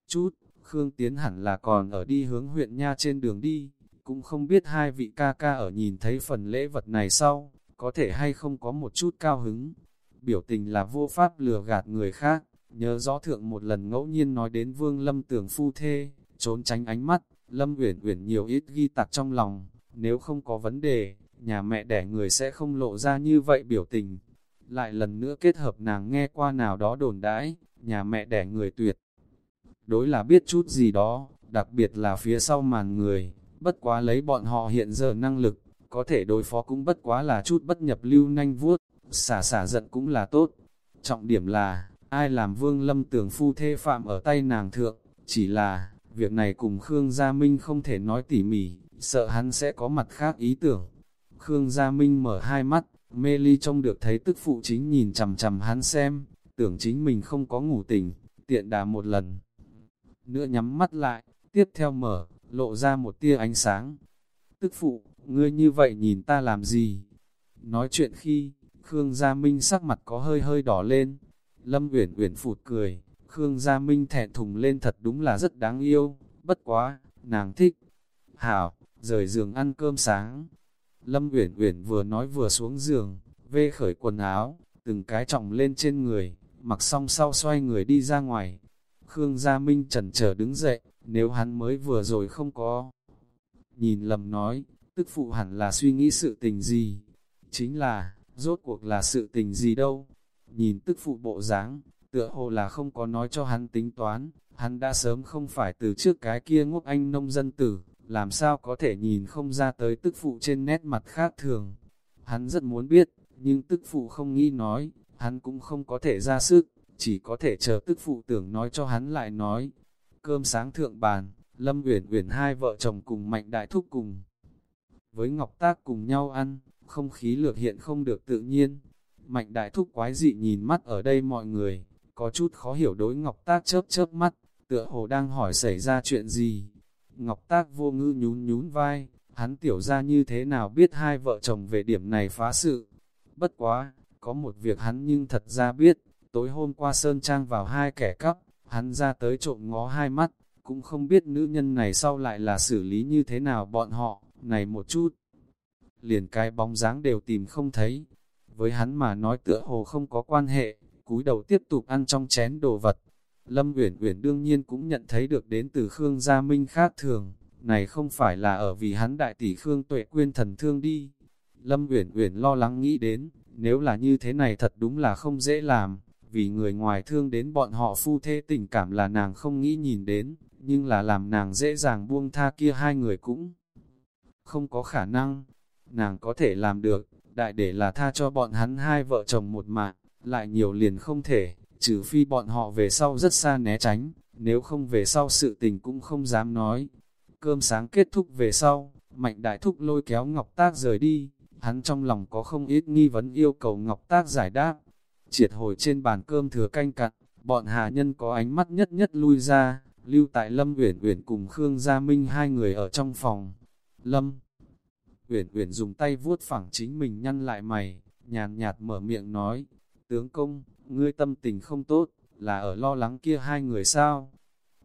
chút, Khương Tiến hẳn là còn ở đi hướng huyện Nha trên đường đi, cũng không biết hai vị ca ca ở nhìn thấy phần lễ vật này sau, có thể hay không có một chút cao hứng. Biểu tình là vô pháp lừa gạt người khác, nhớ rõ thượng một lần ngẫu nhiên nói đến Vương Lâm tưởng phu thê, trốn tránh ánh mắt, Lâm Uyển Uyển nhiều ít ghi tạc trong lòng, nếu không có vấn đề, nhà mẹ đẻ người sẽ không lộ ra như vậy biểu tình. Lại lần nữa kết hợp nàng nghe qua nào đó đồn đãi, nhà mẹ đẻ người tuyệt. Đối là biết chút gì đó, đặc biệt là phía sau màn người, bất quá lấy bọn họ hiện giờ năng lực, có thể đối phó cũng bất quá là chút bất nhập lưu nhanh vuốt, xả xả giận cũng là tốt. Trọng điểm là, ai làm vương lâm tưởng phu thê phạm ở tay nàng thượng, chỉ là, việc này cùng Khương Gia Minh không thể nói tỉ mỉ, sợ hắn sẽ có mặt khác ý tưởng. Khương Gia Minh mở hai mắt, mê ly trông được thấy tức phụ chính nhìn chầm chầm hắn xem, tưởng chính mình không có ngủ tỉnh, tiện đà một lần. Nữa nhắm mắt lại, tiếp theo mở, lộ ra một tia ánh sáng. Tức phụ, ngươi như vậy nhìn ta làm gì? Nói chuyện khi, Khương Gia Minh sắc mặt có hơi hơi đỏ lên. Lâm Uyển Uyển phụt cười, Khương Gia Minh thẹn thùng lên thật đúng là rất đáng yêu, bất quá, nàng thích. Hảo, rời giường ăn cơm sáng. Lâm Uyển Uyển vừa nói vừa xuống giường, vê khởi quần áo, từng cái trọng lên trên người, mặc xong sau xoay người đi ra ngoài. Khương Gia Minh chần chờ đứng dậy, nếu hắn mới vừa rồi không có. Nhìn lầm nói, tức phụ hẳn là suy nghĩ sự tình gì? Chính là, rốt cuộc là sự tình gì đâu? Nhìn tức phụ bộ dáng, tựa hồ là không có nói cho hắn tính toán, hắn đã sớm không phải từ trước cái kia ngốc anh nông dân tử, làm sao có thể nhìn không ra tới tức phụ trên nét mặt khác thường. Hắn rất muốn biết, nhưng tức phụ không nghĩ nói, hắn cũng không có thể ra sức, chỉ có thể chờ tức phụ tưởng nói cho hắn lại nói. Cơm sáng thượng bàn, Lâm Uyển Uyển hai vợ chồng cùng Mạnh Đại Thúc cùng. Với Ngọc Tác cùng nhau ăn, không khí lược hiện không được tự nhiên. Mạnh Đại Thúc quái dị nhìn mắt ở đây mọi người, có chút khó hiểu đối Ngọc Tác chớp chớp mắt, tựa hồ đang hỏi xảy ra chuyện gì. Ngọc Tác vô ngư nhún nhún vai, hắn tiểu ra như thế nào biết hai vợ chồng về điểm này phá sự. Bất quá, có một việc hắn nhưng thật ra biết, tối hôm qua Sơn Trang vào hai kẻ cắp, hắn ra tới trộm ngó hai mắt, cũng không biết nữ nhân này sau lại là xử lý như thế nào bọn họ, này một chút. Liền cái bóng dáng đều tìm không thấy, với hắn mà nói tựa hồ không có quan hệ, cúi đầu tiếp tục ăn trong chén đồ vật. Lâm Uyển Uyển đương nhiên cũng nhận thấy được đến từ Khương Gia Minh khác thường, này không phải là ở vì hắn đại tỷ Khương Tuệ Quyên thần thương đi. Lâm Uyển Uyển lo lắng nghĩ đến, nếu là như thế này thật đúng là không dễ làm, vì người ngoài thương đến bọn họ phu thê tình cảm là nàng không nghĩ nhìn đến, nhưng là làm nàng dễ dàng buông tha kia hai người cũng không có khả năng. Nàng có thể làm được, đại để là tha cho bọn hắn hai vợ chồng một mạng, lại nhiều liền không thể, trừ phi bọn họ về sau rất xa né tránh, nếu không về sau sự tình cũng không dám nói. Cơm sáng kết thúc về sau, Mạnh Đại Thúc lôi kéo Ngọc Tác rời đi, hắn trong lòng có không ít nghi vấn yêu cầu Ngọc Tác giải đáp. Triệt hồi trên bàn cơm thừa canh cặn, bọn hà nhân có ánh mắt nhất nhất lui ra, lưu tại Lâm Uyển Uyển cùng Khương Gia Minh hai người ở trong phòng. Lâm Uyển Uyển dùng tay vuốt phẳng chính mình nhăn lại mày, nhàn nhạt mở miệng nói, tướng công, ngươi tâm tình không tốt, là ở lo lắng kia hai người sao?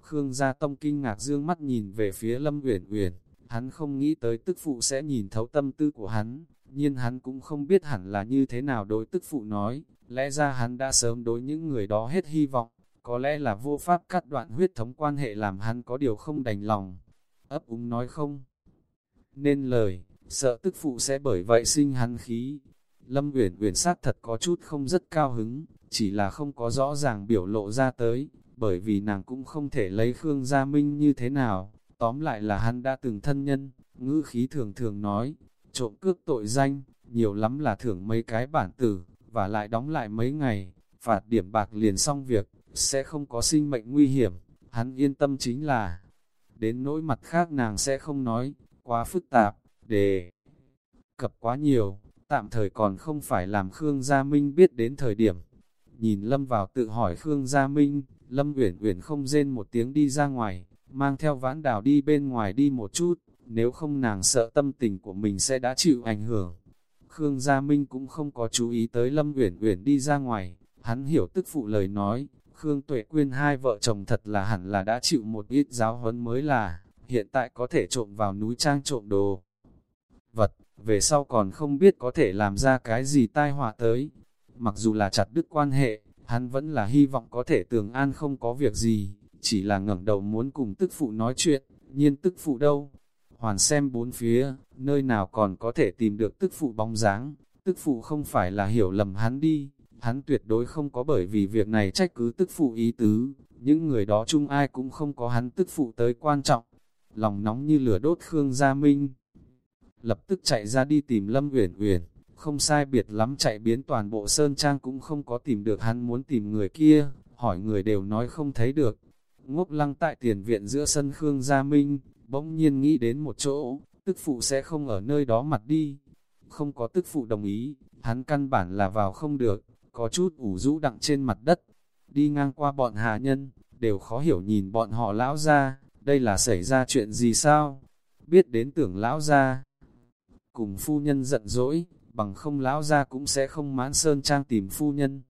Khương Gia Tông kinh ngạc dương mắt nhìn về phía Lâm Uyển Uyển, hắn không nghĩ tới tức phụ sẽ nhìn thấu tâm tư của hắn, nhiên hắn cũng không biết hẳn là như thế nào đối tức phụ nói, lẽ ra hắn đã sớm đối những người đó hết hy vọng, có lẽ là vô pháp cắt đoạn huyết thống quan hệ làm hắn có điều không đành lòng. Ấp úng nói không, nên lời, sợ tức phụ sẽ bởi vậy sinh hắn khí. Lâm Uyển Uyển sát thật có chút không rất cao hứng, chỉ là không có rõ ràng biểu lộ ra tới, bởi vì nàng cũng không thể lấy Khương Gia Minh như thế nào, tóm lại là hắn đã từng thân nhân, ngữ khí thường thường nói, trộm cước tội danh, nhiều lắm là thưởng mấy cái bản tử, và lại đóng lại mấy ngày, phạt điểm bạc liền xong việc, sẽ không có sinh mệnh nguy hiểm, hắn yên tâm chính là, đến nỗi mặt khác nàng sẽ không nói, quá phức tạp, để cập quá nhiều, tạm thời còn không phải làm Khương Gia Minh biết đến thời điểm. Nhìn Lâm vào tự hỏi Khương Gia Minh, Lâm Uyển Uyển không rên một tiếng đi ra ngoài, mang theo vãn đào đi bên ngoài đi một chút, nếu không nàng sợ tâm tình của mình sẽ đã chịu ảnh hưởng. Khương Gia Minh cũng không có chú ý tới Lâm Uyển Uyển đi ra ngoài, hắn hiểu tức phụ lời nói, Khương Tuệ Quyên hai vợ chồng thật là hẳn là đã chịu một ít giáo huấn mới là, hiện tại có thể trộm vào núi trang trộm đồ. Vật, về sau còn không biết có thể làm ra cái gì tai họa tới. Mặc dù là chặt đứt quan hệ, hắn vẫn là hy vọng có thể tường an không có việc gì, chỉ là ngẩng đầu muốn cùng tức phụ nói chuyện, nhiên tức phụ đâu. Hoàn xem bốn phía, nơi nào còn có thể tìm được tức phụ bóng dáng, tức phụ không phải là hiểu lầm hắn đi, hắn tuyệt đối không có bởi vì việc này trách cứ tức phụ ý tứ, những người đó chung ai cũng không có hắn tức phụ tới quan trọng. Lòng nóng như lửa đốt Khương Gia Minh. Lập tức chạy ra đi tìm Lâm Uyển Uyển, không sai biệt lắm chạy biến toàn bộ sơn trang cũng không có tìm được hắn muốn tìm người kia, hỏi người đều nói không thấy được. Ngốc lăng tại tiền viện giữa sân Khương Gia Minh, bỗng nhiên nghĩ đến một chỗ, tức phụ sẽ không ở nơi đó mặt đi. Không có tức phụ đồng ý, hắn căn bản là vào không được, có chút ủ rũ đặng trên mặt đất. Đi ngang qua bọn hạ nhân, đều khó hiểu nhìn bọn họ lão ra, đây là xảy ra chuyện gì sao? Biết đến tưởng lão ra. Cùng phu nhân giận dỗi, bằng không lão ra cũng sẽ không mãn sơn trang tìm phu nhân.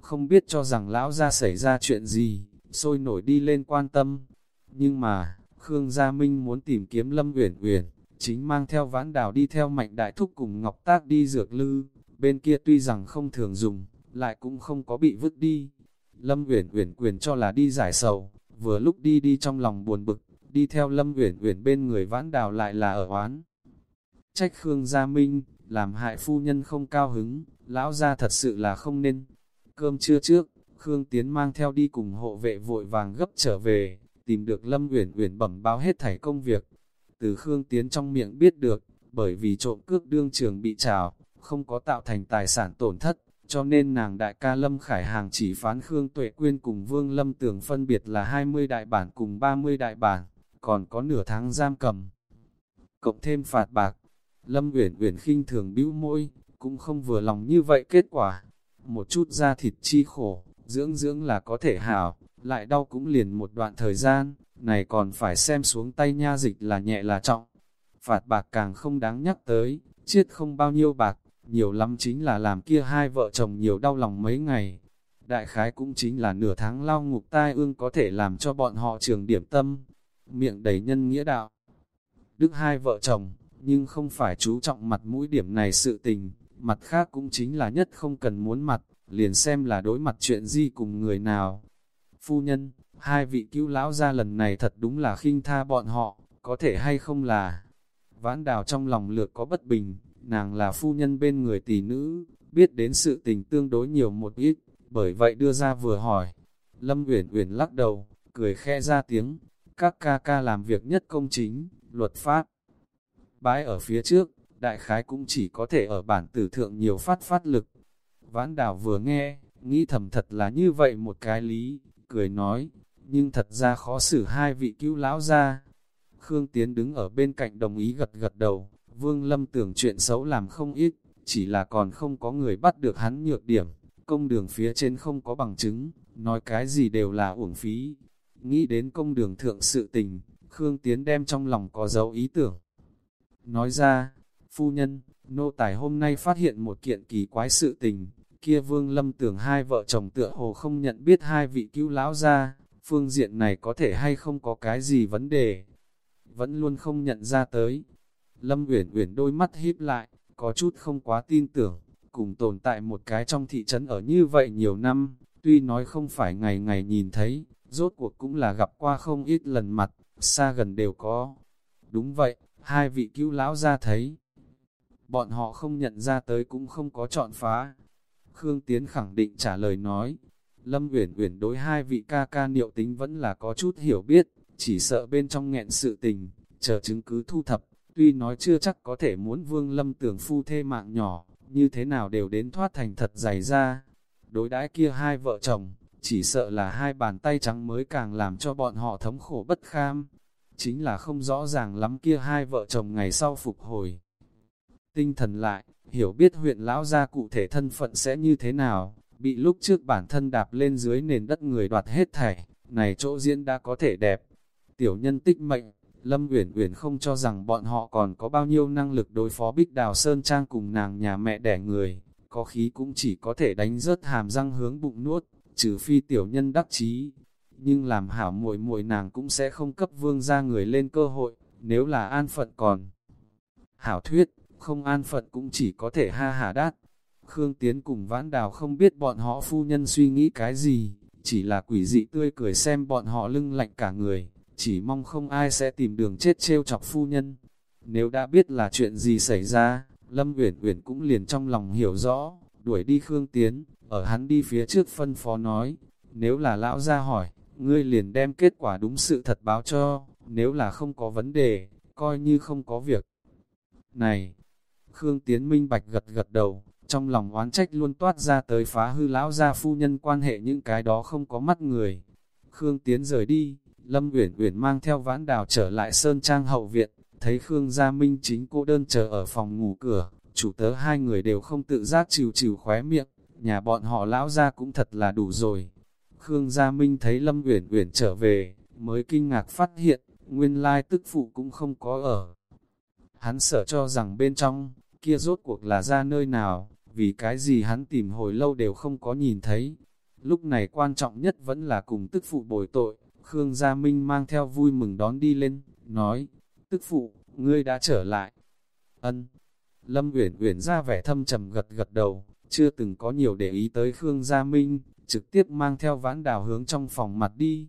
Không biết cho rằng lão ra xảy ra chuyện gì, sôi nổi đi lên quan tâm. Nhưng mà, Khương Gia Minh muốn tìm kiếm Lâm Uyển Uyển, chính mang theo vãn đào đi theo mạnh đại thúc cùng Ngọc Tác đi dược lư, bên kia tuy rằng không thường dùng, lại cũng không có bị vứt đi. Lâm Uyển Uyển quyền cho là đi giải sầu, vừa lúc đi đi trong lòng buồn bực, đi theo Lâm Uyển Uyển bên người vãn đào lại là ở oán. Trách Khương Gia Minh, làm hại phu nhân không cao hứng, lão gia thật sự là không nên. Cơm trưa trước, Khương Tiến mang theo đi cùng hộ vệ vội vàng gấp trở về, tìm được Lâm Uyển Uyển bẩm báo hết thảy công việc. Từ Khương Tiến trong miệng biết được, bởi vì trộm cướp đương trường bị trào, không có tạo thành tài sản tổn thất, cho nên nàng đại ca Lâm Khải Hàng chỉ phán Khương Tuệ Quyên cùng Vương Lâm tường phân biệt là 20 đại bản cùng 30 đại bản, còn có nửa tháng giam cầm. Cộng thêm phạt bạc, Lâm Uyển Uyển khinh thường bĩu môi, cũng không vừa lòng như vậy kết quả. Một chút da thịt chi khổ, dưỡng dưỡng là có thể hảo, lại đau cũng liền một đoạn thời gian, này còn phải xem xuống tay nha dịch là nhẹ là trọng. Phạt bạc càng không đáng nhắc tới, chết không bao nhiêu bạc, nhiều lắm chính là làm kia hai vợ chồng nhiều đau lòng mấy ngày. Đại khái cũng chính là nửa tháng lao ngục tai ương có thể làm cho bọn họ trường điểm tâm, miệng đầy nhân nghĩa đạo. Đức hai vợ chồng, nhưng không phải chú trọng mặt mũi điểm này sự tình, mặt khác cũng chính là nhất không cần muốn mặt, liền xem là đối mặt chuyện gì cùng người nào. Phu nhân, hai vị cứu lão ra lần này thật đúng là khinh tha bọn họ, có thể hay không là... Vãn đào trong lòng lược có bất bình, nàng là phu nhân bên người tỷ nữ, biết đến sự tình tương đối nhiều một ít, bởi vậy đưa ra vừa hỏi. Lâm Uyển Uyển lắc đầu, cười khe ra tiếng, các ca ca làm việc nhất công chính, luật pháp. Bái ở phía trước, đại khái cũng chỉ có thể ở bản tử thượng nhiều phát phát lực. Vãn đào vừa nghe, nghĩ thầm thật là như vậy một cái lý, cười nói, nhưng thật ra khó xử hai vị cứu lão ra. Khương Tiến đứng ở bên cạnh đồng ý gật gật đầu, Vương Lâm tưởng chuyện xấu làm không ít, chỉ là còn không có người bắt được hắn nhược điểm, công đường phía trên không có bằng chứng, nói cái gì đều là uổng phí. Nghĩ đến công đường thượng sự tình, Khương Tiến đem trong lòng có dấu ý tưởng. Nói ra, phu nhân, nô tài hôm nay phát hiện một kiện kỳ quái sự tình, kia Vương Lâm tưởng hai vợ chồng tựa hồ không nhận biết hai vị cứu lão ra, phương diện này có thể hay không có cái gì vấn đề. Vẫn luôn không nhận ra tới, Lâm Uyển Uyển đôi mắt híp lại, có chút không quá tin tưởng, cùng tồn tại một cái trong thị trấn ở như vậy nhiều năm, tuy nói không phải ngày ngày nhìn thấy, rốt cuộc cũng là gặp qua không ít lần mặt, xa gần đều có. Đúng vậy, hai vị cứu lão ra thấy. Bọn họ không nhận ra tới cũng không có chọn phá. Khương Tiến khẳng định trả lời nói, Lâm Uyển Uyển đối hai vị ca ca niệu tính vẫn là có chút hiểu biết, chỉ sợ bên trong nghẹn sự tình, chờ chứng cứ thu thập, Tuy nói chưa chắc có thể muốn vương lâm tưởng phu thê mạng nhỏ, như thế nào đều đến thoát thành thật dày ra. Đối đãi kia hai vợ chồng, chỉ sợ là hai bàn tay trắng mới càng làm cho bọn họ thống khổ bất kham. Chính là không rõ ràng lắm kia hai vợ chồng ngày sau phục hồi. Tinh thần lại, hiểu biết huyện lão gia cụ thể thân phận sẽ như thế nào, bị lúc trước bản thân đạp lên dưới nền đất người đoạt hết thảy, này chỗ diễn đã có thể đẹp. Tiểu nhân tích mệnh, Lâm Uyển Uyển không cho rằng bọn họ còn có bao nhiêu năng lực đối phó Bích Đào Sơn Trang cùng nàng nhà mẹ đẻ người, có khí cũng chỉ có thể đánh rớt hàm răng hướng bụng nuốt, trừ phi tiểu nhân đắc chí. Nhưng làm hảo muội muội nàng cũng sẽ không cấp vương ra người lên cơ hội, nếu là an phận còn. Hảo thuyết, không an phận cũng chỉ có thể ha hà đát. Khương Tiến cùng Vãn Đào không biết bọn họ phu nhân suy nghĩ cái gì, chỉ là quỷ dị tươi cười xem bọn họ lưng lạnh cả người, chỉ mong không ai sẽ tìm đường chết trêu chọc phu nhân. Nếu đã biết là chuyện gì xảy ra, Lâm Uyển Uyển cũng liền trong lòng hiểu rõ, đuổi đi Khương Tiến, ở hắn đi phía trước phân phó nói, nếu là lão ra hỏi, ngươi liền đem kết quả đúng sự thật báo cho, nếu là không có vấn đề, coi như không có việc. Này, Khương Tiến minh bạch gật gật đầu, trong lòng oán trách luôn toát ra tới phá hư lão gia phu nhân quan hệ những cái đó không có mắt người. Khương Tiến rời đi, Lâm Uyển Uyển mang theo vãn đào trở lại Sơn Trang hậu viện, thấy Khương Gia Minh chính cô đơn chờ ở phòng ngủ cửa, chủ tớ hai người đều không tự giác chịu chịu khóe miệng, nhà bọn họ lão gia cũng thật là đủ rồi. Khương Gia Minh thấy Lâm Uyển Uyển trở về, mới kinh ngạc phát hiện, nguyên lai tức phụ cũng không có ở. Hắn sợ cho rằng bên trong, kia rốt cuộc là ra nơi nào, vì cái gì hắn tìm hồi lâu đều không có nhìn thấy. Lúc này quan trọng nhất vẫn là cùng tức phụ bồi tội, Khương Gia Minh mang theo vui mừng đón đi lên, nói, tức phụ, ngươi đã trở lại. Ân. Lâm Uyển Uyển ra vẻ thâm trầm gật gật đầu, chưa từng có nhiều để ý tới Khương Gia Minh, trực tiếp mang theo vãn đào hướng trong phòng mặt đi.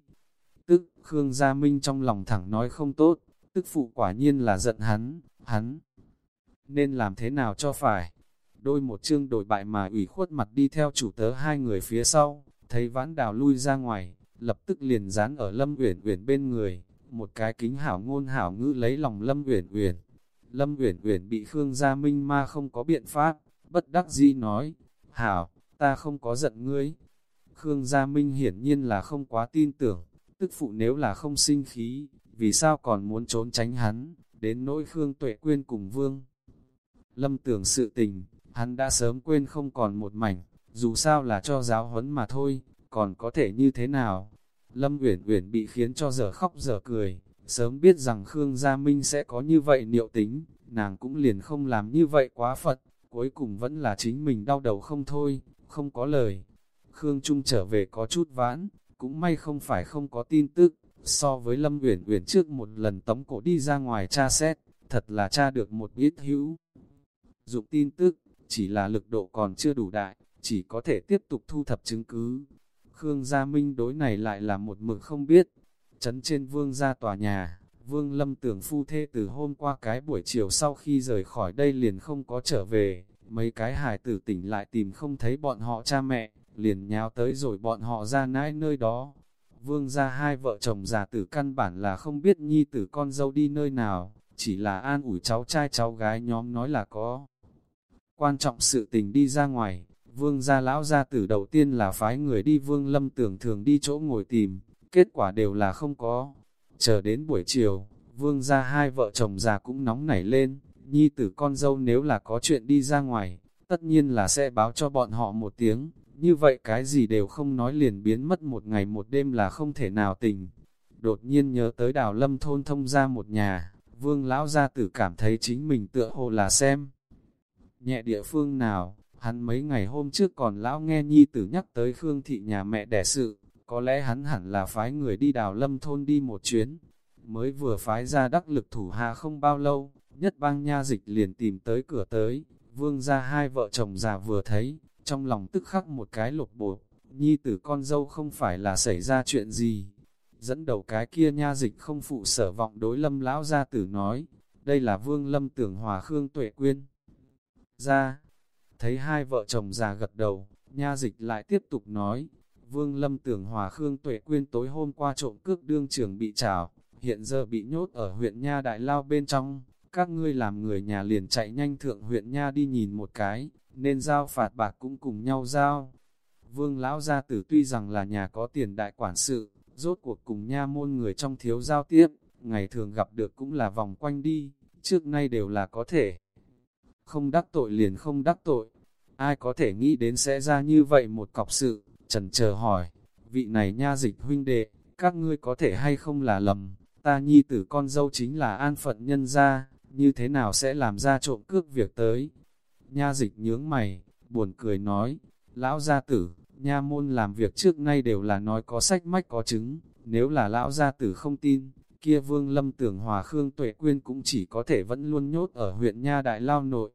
Tức, Khương Gia Minh trong lòng thẳng nói không tốt, tức phụ quả nhiên là giận hắn, hắn. Nên làm thế nào cho phải? Đôi một chương đổi bại mà ủy khuất mặt đi theo chủ tớ hai người phía sau, thấy vãn đào lui ra ngoài, lập tức liền dán ở Lâm Uyển Uyển bên người, một cái kính hảo ngôn hảo ngữ lấy lòng Lâm Uyển Uyển. Lâm Uyển Uyển bị Khương Gia Minh ma không có biện pháp, bất đắc dĩ nói, "Hảo, ta không có giận ngươi. Khương Gia Minh hiển nhiên là không quá tin tưởng, tức phụ nếu là không sinh khí, vì sao còn muốn trốn tránh hắn, đến nỗi Khương Tuệ Quyên cùng Vương. Lâm tưởng sự tình, hắn đã sớm quên không còn một mảnh, dù sao là cho giáo huấn mà thôi, còn có thể như thế nào. Lâm Uyển Uyển bị khiến cho giờ khóc giờ cười, sớm biết rằng Khương Gia Minh sẽ có như vậy niệu tính, nàng cũng liền không làm như vậy quá phật, cuối cùng vẫn là chính mình đau đầu không thôi, không có lời. Khương Trung trở về có chút vãn, cũng may không phải không có tin tức, so với Lâm Uyển Uyển trước một lần tống cổ đi ra ngoài tra xét, thật là tra được một ít hữu. Dụng tin tức, chỉ là lực độ còn chưa đủ đại, chỉ có thể tiếp tục thu thập chứng cứ. Khương Gia Minh đối này lại là một mực không biết. Trấn trên vương gia tòa nhà, vương lâm tưởng phu thê từ hôm qua cái buổi chiều sau khi rời khỏi đây liền không có trở về. Mấy cái hải tử tỉnh lại tìm không thấy bọn họ cha mẹ, liền nháo tới rồi bọn họ ra nãi nơi đó. Vương gia hai vợ chồng già tử căn bản là không biết nhi tử con dâu đi nơi nào, chỉ là an ủi cháu trai cháu gái nhóm nói là có. Quan trọng sự tình đi ra ngoài, vương gia lão gia tử đầu tiên là phái người đi vương lâm tưởng thường đi chỗ ngồi tìm, kết quả đều là không có. Chờ đến buổi chiều, vương gia hai vợ chồng già cũng nóng nảy lên, nhi tử con dâu nếu là có chuyện đi ra ngoài, tất nhiên là sẽ báo cho bọn họ một tiếng, như vậy cái gì đều không nói liền biến mất một ngày một đêm là không thể nào tình. Đột nhiên nhớ tới đào lâm thôn thông ra một nhà, vương lão gia tử cảm thấy chính mình tựa hồ là xem. Nhẹ địa phương nào, hắn mấy ngày hôm trước còn lão nghe nhi tử nhắc tới Khương thị nhà mẹ đẻ sự, có lẽ hắn hẳn là phái người đi đào lâm thôn đi một chuyến. Mới vừa phái ra đắc lực thủ hạ không bao lâu, nhất bang nha dịch liền tìm tới cửa tới, vương ra hai vợ chồng già vừa thấy, trong lòng tức khắc một cái lột bột, nhi tử con dâu không phải là xảy ra chuyện gì. Dẫn đầu cái kia nha dịch không phụ sở vọng đối lâm lão gia tử nói, đây là vương lâm tưởng hòa khương tuệ quyên. Ra, thấy hai vợ chồng già gật đầu, nha dịch lại tiếp tục nói, vương lâm tưởng hòa khương tuệ quyên tối hôm qua trộm cước đương trường bị trào, hiện giờ bị nhốt ở huyện Nha Đại Lao bên trong, các ngươi làm người nhà liền chạy nhanh thượng huyện Nha đi nhìn một cái, nên giao phạt bạc cũng cùng nhau giao. Vương lão gia tử tuy rằng là nhà có tiền đại quản sự, rốt cuộc cùng nha môn người trong thiếu giao tiếp, ngày thường gặp được cũng là vòng quanh đi, trước nay đều là có thể. Không đắc tội liền không đắc tội, ai có thể nghĩ đến sẽ ra như vậy một cọc sự, trần chờ hỏi, vị này nha dịch huynh đệ, các ngươi có thể hay không là lầm, ta nhi tử con dâu chính là an phận nhân gia, như thế nào sẽ làm ra trộm cước việc tới, Nha dịch nhướng mày, buồn cười nói, lão gia tử, nha môn làm việc trước nay đều là nói có sách mách có chứng, nếu là lão gia tử không tin, kia vương lâm tưởng hòa khương tuệ quyên cũng chỉ có thể vẫn luôn nhốt ở huyện nha đại lao nội.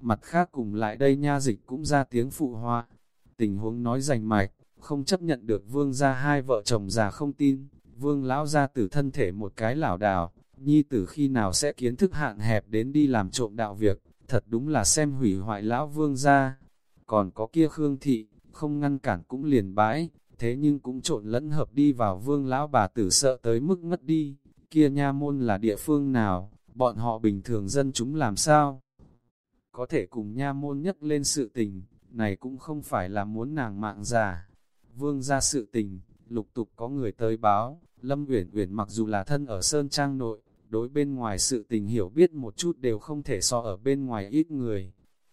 Mặt khác cùng lại đây nha dịch cũng ra tiếng phụ hoa, tình huống nói rành mạch, không chấp nhận được vương gia hai vợ chồng già không tin, vương lão gia tử thân thể một cái lảo đảo, nhi tử khi nào sẽ kiến thức hạn hẹp đến đi làm trộm đạo việc, thật đúng là xem hủy hoại lão vương ra. Còn có kia Khương Thị, không ngăn cản cũng liền bãi, thế nhưng cũng trộn lẫn hợp đi vào vương lão bà tử sợ tới mức ngất đi. Kia nha môn là địa phương nào, bọn họ bình thường dân chúng làm sao? Có thể cùng nha môn nhắc lên sự tình, này cũng không phải là muốn nàng mạng già. Vương ra sự tình, lục tục có người tới báo, Lâm Uyển Uyển mặc dù là thân ở Sơn Trang nội, đối bên ngoài sự tình hiểu biết một chút đều không thể so ở bên ngoài ít người.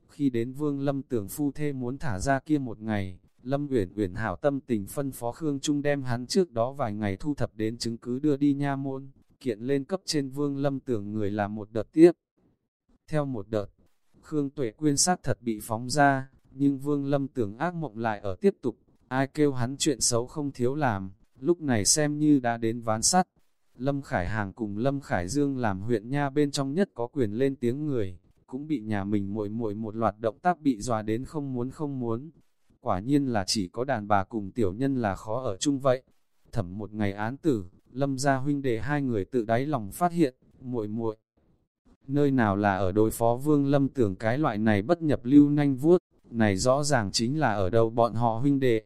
Khi đến Vương Lâm tưởng phu thê muốn thả ra kia một ngày, Lâm Uyển Uyển hảo tâm tình phân phó Khương Trung đem hắn trước đó vài ngày thu thập đến chứng cứ đưa đi nha môn, kiện lên cấp trên Vương Lâm tưởng người là một đợt tiếp. Theo một đợt, Khương Tuệ Quyên sát thật bị phóng ra, nhưng Vương Lâm tưởng ác mộng lại ở tiếp tục, ai kêu hắn chuyện xấu không thiếu làm, lúc này xem như đã đến ván sắt, Lâm Khải Hàng cùng Lâm Khải Dương làm huyện nha bên trong nhất có quyền lên tiếng người, cũng bị nhà mình muội muội một loạt động tác bị dọa đến không muốn không muốn. Quả nhiên là chỉ có đàn bà cùng tiểu nhân là khó ở chung vậy. Thẩm một ngày án tử, Lâm gia huynh đệ hai người tự đáy lòng phát hiện, muội muội Nơi nào là ở đối phó Vương Lâm tưởng cái loại này bất nhập lưu nhanh vuốt, này rõ ràng chính là ở đâu bọn họ huynh đệ.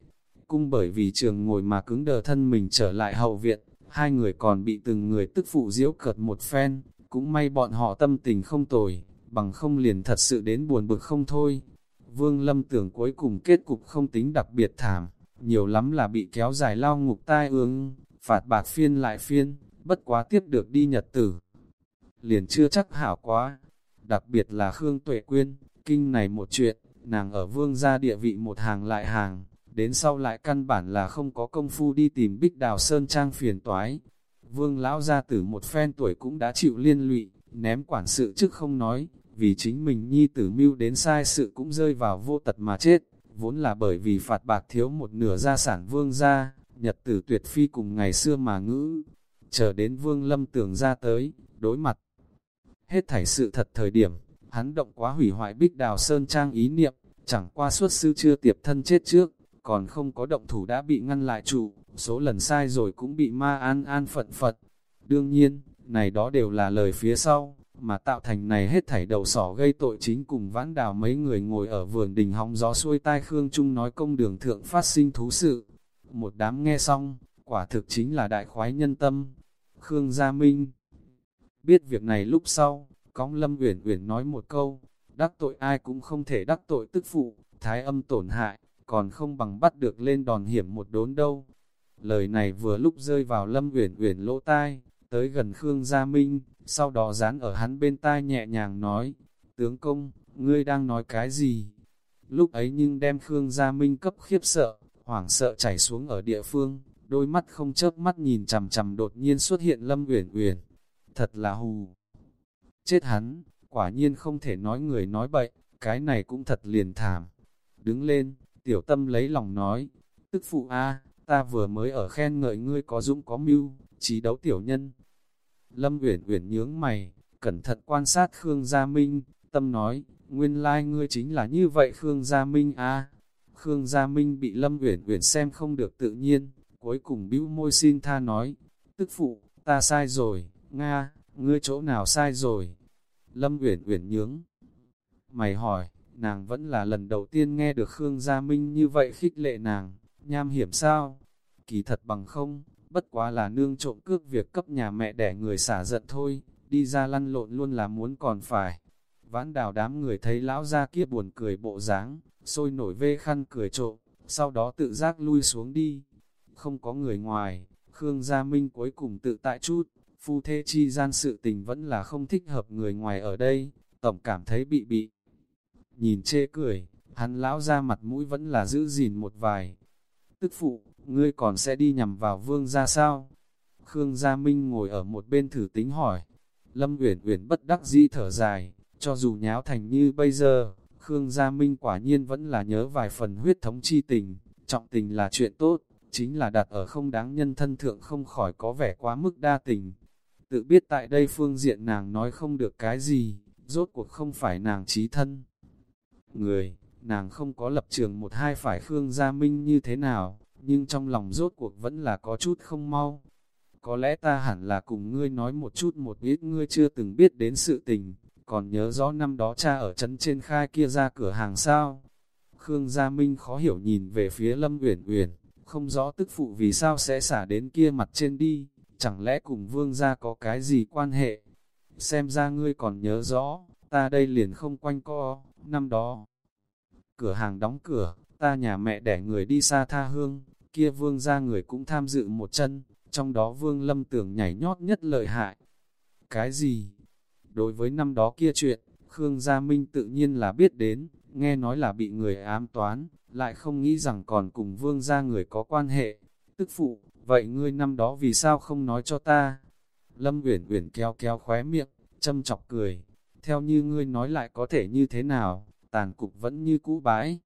Cung bởi vì trường ngồi mà cứng đờ thân mình trở lại hậu viện, hai người còn bị từng người tức phụ diễu cợt một phen, cũng may bọn họ tâm tình không tồi, bằng không liền thật sự đến buồn bực không thôi. Vương Lâm tưởng cuối cùng kết cục không tính đặc biệt thảm, nhiều lắm là bị kéo dài lao ngục tai ương, phạt bạc phiên lại phiên, bất quá tiếp được đi nhật tử. Liền chưa chắc hảo quá, đặc biệt là Khương Tuệ Quyên, kinh này một chuyện, nàng ở vương gia địa vị một hàng lại hàng, đến sau lại căn bản là không có công phu đi tìm bích đào sơn trang phiền toái. Vương lão gia tử một phen tuổi cũng đã chịu liên lụy, ném quản sự trước không nói, vì chính mình nhi tử mưu đến sai sự cũng rơi vào vô tật mà chết, vốn là bởi vì phạt bạc thiếu một nửa gia sản vương gia, nhật tử tuyệt phi cùng ngày xưa mà ngữ, chờ đến vương lâm tưởng ra tới, đối mặt. Hết thảy sự thật thời điểm, hắn động quá hủy hoại bích đào sơn trang ý niệm, chẳng qua suốt sư chưa tiệp thân chết trước, còn không có động thủ đã bị ngăn lại trụ, số lần sai rồi cũng bị ma an an phận phật. Đương nhiên, này đó đều là lời phía sau, mà tạo thành này hết thảy đầu sỏ gây tội chính cùng vãn đào mấy người ngồi ở vườn đình hóng gió xuôi tai Khương Trung nói công đường thượng phát sinh thú sự. Một đám nghe xong, quả thực chính là đại khoái nhân tâm. Khương Gia Minh biết việc này lúc sau, cóng Lâm Uyển Uyển nói một câu, đắc tội ai cũng không thể đắc tội tức phụ, thái âm tổn hại, còn không bằng bắt được lên đòn hiểm một đốn đâu. Lời này vừa lúc rơi vào Lâm Uyển Uyển lỗ tai, tới gần Khương Gia Minh, sau đó dán ở hắn bên tai nhẹ nhàng nói, tướng công, ngươi đang nói cái gì? Lúc ấy nhưng đem Khương Gia Minh cấp khiếp sợ, hoảng sợ chảy xuống ở địa phương, đôi mắt không chớp mắt nhìn chằm chằm đột nhiên xuất hiện Lâm Uyển Uyển. Thật là hù. Chết hắn, quả nhiên không thể nói người nói bậy, cái này cũng thật liền thảm. Đứng lên, tiểu tâm lấy lòng nói, tức phụ a, ta vừa mới ở khen ngợi ngươi có dũng có mưu, trí đấu tiểu nhân. Lâm Uyển Uyển nhướng mày, cẩn thận quan sát Khương Gia Minh, tâm nói, nguyên lai like ngươi chính là như vậy Khương Gia Minh a. Khương Gia Minh bị Lâm Uyển Uyển xem không được tự nhiên, cuối cùng bĩu môi xin tha nói, tức phụ, ta sai rồi, Nga, ngươi chỗ nào sai rồi? Lâm Uyển Uyển nhướng. Mày hỏi, nàng vẫn là lần đầu tiên nghe được Khương Gia Minh như vậy khích lệ nàng, nham hiểm sao? Kỳ thật bằng không, bất quá là nương trộm cước việc cấp nhà mẹ đẻ người xả giận thôi, đi ra lăn lộn luôn là muốn còn phải. Vãn đào đám người thấy lão gia kia buồn cười bộ dáng, sôi nổi vê khăn cười trộm, sau đó tự giác lui xuống đi. Không có người ngoài, Khương Gia Minh cuối cùng tự tại chút, phu thê chi gian sự tình vẫn là không thích hợp người ngoài ở đây, tổng cảm thấy bị bị. Nhìn chê cười, hắn lão ra mặt mũi vẫn là giữ gìn một vài. Tức phụ, ngươi còn sẽ đi nhằm vào vương ra sao? Khương Gia Minh ngồi ở một bên thử tính hỏi. Lâm Uyển Uyển bất đắc dĩ thở dài, cho dù nháo thành như bây giờ, Khương Gia Minh quả nhiên vẫn là nhớ vài phần huyết thống chi tình, trọng tình là chuyện tốt, chính là đặt ở không đáng nhân thân thượng không khỏi có vẻ quá mức đa tình. Tự biết tại đây phương diện nàng nói không được cái gì, rốt cuộc không phải nàng trí thân. Người, nàng không có lập trường một hai phải Khương Gia Minh như thế nào, nhưng trong lòng rốt cuộc vẫn là có chút không mau. Có lẽ ta hẳn là cùng ngươi nói một chút một ít ngươi chưa từng biết đến sự tình, còn nhớ rõ năm đó cha ở trấn trên khai kia ra cửa hàng sao. Khương Gia Minh khó hiểu nhìn về phía Lâm Uyển Uyển, không rõ tức phụ vì sao sẽ xả đến kia mặt trên đi chẳng lẽ cùng vương gia có cái gì quan hệ? Xem ra ngươi còn nhớ rõ, ta đây liền không quanh co, năm đó. Cửa hàng đóng cửa, ta nhà mẹ đẻ người đi xa tha hương, kia vương gia người cũng tham dự một chân, trong đó vương lâm tưởng nhảy nhót nhất lợi hại. Cái gì? Đối với năm đó kia chuyện, Khương Gia Minh tự nhiên là biết đến, nghe nói là bị người ám toán, lại không nghĩ rằng còn cùng vương gia người có quan hệ. Tức phụ, vậy ngươi năm đó vì sao không nói cho ta? Lâm Uyển Uyển kéo kéo khóe miệng, châm chọc cười, theo như ngươi nói lại có thể như thế nào, tàn cục vẫn như cũ bái.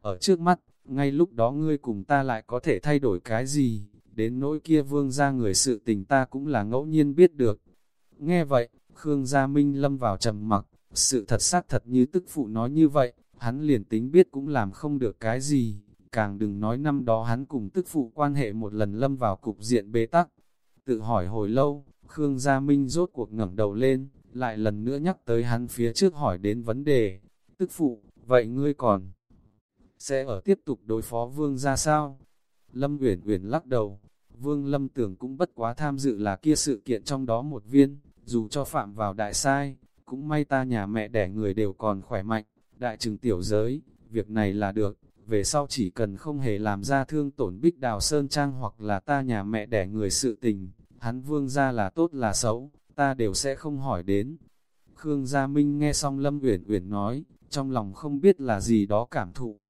Ở trước mắt, ngay lúc đó ngươi cùng ta lại có thể thay đổi cái gì, đến nỗi kia vương ra người sự tình ta cũng là ngẫu nhiên biết được. Nghe vậy, Khương Gia Minh lâm vào trầm mặc, sự thật xác thật như tức phụ nói như vậy, hắn liền tính biết cũng làm không được cái gì càng đừng nói năm đó hắn cùng tức phụ quan hệ một lần lâm vào cục diện bế tắc. Tự hỏi hồi lâu, Khương Gia Minh rốt cuộc ngẩng đầu lên, lại lần nữa nhắc tới hắn phía trước hỏi đến vấn đề. Tức phụ, vậy ngươi còn sẽ ở tiếp tục đối phó vương ra sao? Lâm Uyển Uyển lắc đầu, vương lâm tưởng cũng bất quá tham dự là kia sự kiện trong đó một viên, dù cho phạm vào đại sai, cũng may ta nhà mẹ đẻ người đều còn khỏe mạnh, đại trừng tiểu giới, việc này là được, về sau chỉ cần không hề làm ra thương tổn bích đào sơn trang hoặc là ta nhà mẹ đẻ người sự tình, hắn vương ra là tốt là xấu, ta đều sẽ không hỏi đến. Khương Gia Minh nghe xong Lâm Uyển Uyển nói, trong lòng không biết là gì đó cảm thụ.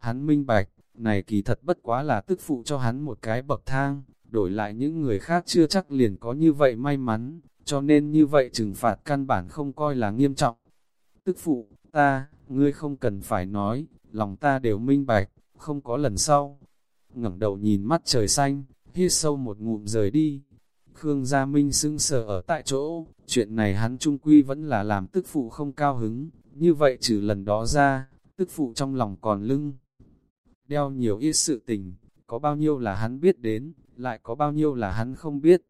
Hắn minh bạch, này kỳ thật bất quá là tức phụ cho hắn một cái bậc thang, đổi lại những người khác chưa chắc liền có như vậy may mắn, cho nên như vậy trừng phạt căn bản không coi là nghiêm trọng. Tức phụ, ta, ngươi không cần phải nói, lòng ta đều minh bạch, không có lần sau. ngẩng đầu nhìn mắt trời xanh, hít sâu một ngụm rời đi. Khương Gia Minh sưng sờ ở tại chỗ, chuyện này hắn trung quy vẫn là làm tức phụ không cao hứng, như vậy trừ lần đó ra, tức phụ trong lòng còn lưng. Đeo nhiều ít sự tình, có bao nhiêu là hắn biết đến, lại có bao nhiêu là hắn không biết.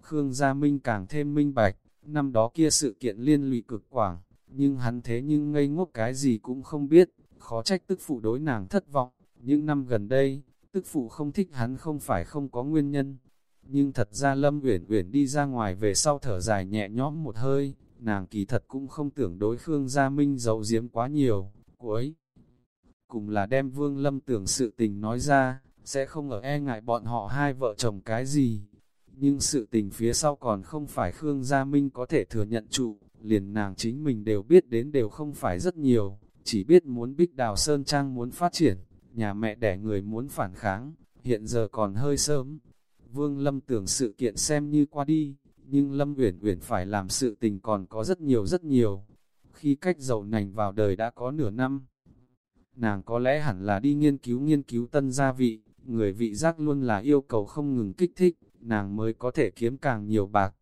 Khương Gia Minh càng thêm minh bạch, năm đó kia sự kiện liên lụy cực quảng, nhưng hắn thế nhưng ngây ngốc cái gì cũng không biết, khó trách tức phụ đối nàng thất vọng. Những năm gần đây, tức phụ không thích hắn không phải không có nguyên nhân. Nhưng thật ra Lâm Uyển Uyển đi ra ngoài về sau thở dài nhẹ nhõm một hơi, nàng kỳ thật cũng không tưởng đối Khương Gia Minh giấu giếm quá nhiều, cuối. Cùng là đem Vương Lâm tưởng sự tình nói ra, sẽ không ở e ngại bọn họ hai vợ chồng cái gì. Nhưng sự tình phía sau còn không phải Khương Gia Minh có thể thừa nhận trụ, liền nàng chính mình đều biết đến đều không phải rất nhiều, chỉ biết muốn Bích Đào Sơn Trang muốn phát triển, nhà mẹ đẻ người muốn phản kháng, hiện giờ còn hơi sớm. Vương Lâm tưởng sự kiện xem như qua đi, nhưng Lâm Uyển Uyển phải làm sự tình còn có rất nhiều rất nhiều. Khi cách dầu nành vào đời đã có nửa năm, nàng có lẽ hẳn là đi nghiên cứu nghiên cứu tân gia vị, người vị giác luôn là yêu cầu không ngừng kích thích, nàng mới có thể kiếm càng nhiều bạc.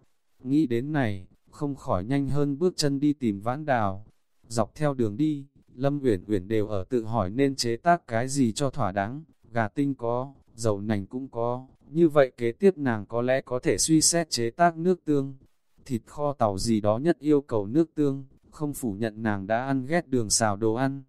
Nghĩ đến này, không khỏi nhanh hơn bước chân đi tìm vãn đào. Dọc theo đường đi, Lâm Uyển Uyển đều ở tự hỏi nên chế tác cái gì cho thỏa đáng, gà tinh có, dầu nành cũng có, như vậy kế tiếp nàng có lẽ có thể suy xét chế tác nước tương. Thịt kho tàu gì đó nhất yêu cầu nước tương, không phủ nhận nàng đã ăn ghét đường xào đồ ăn.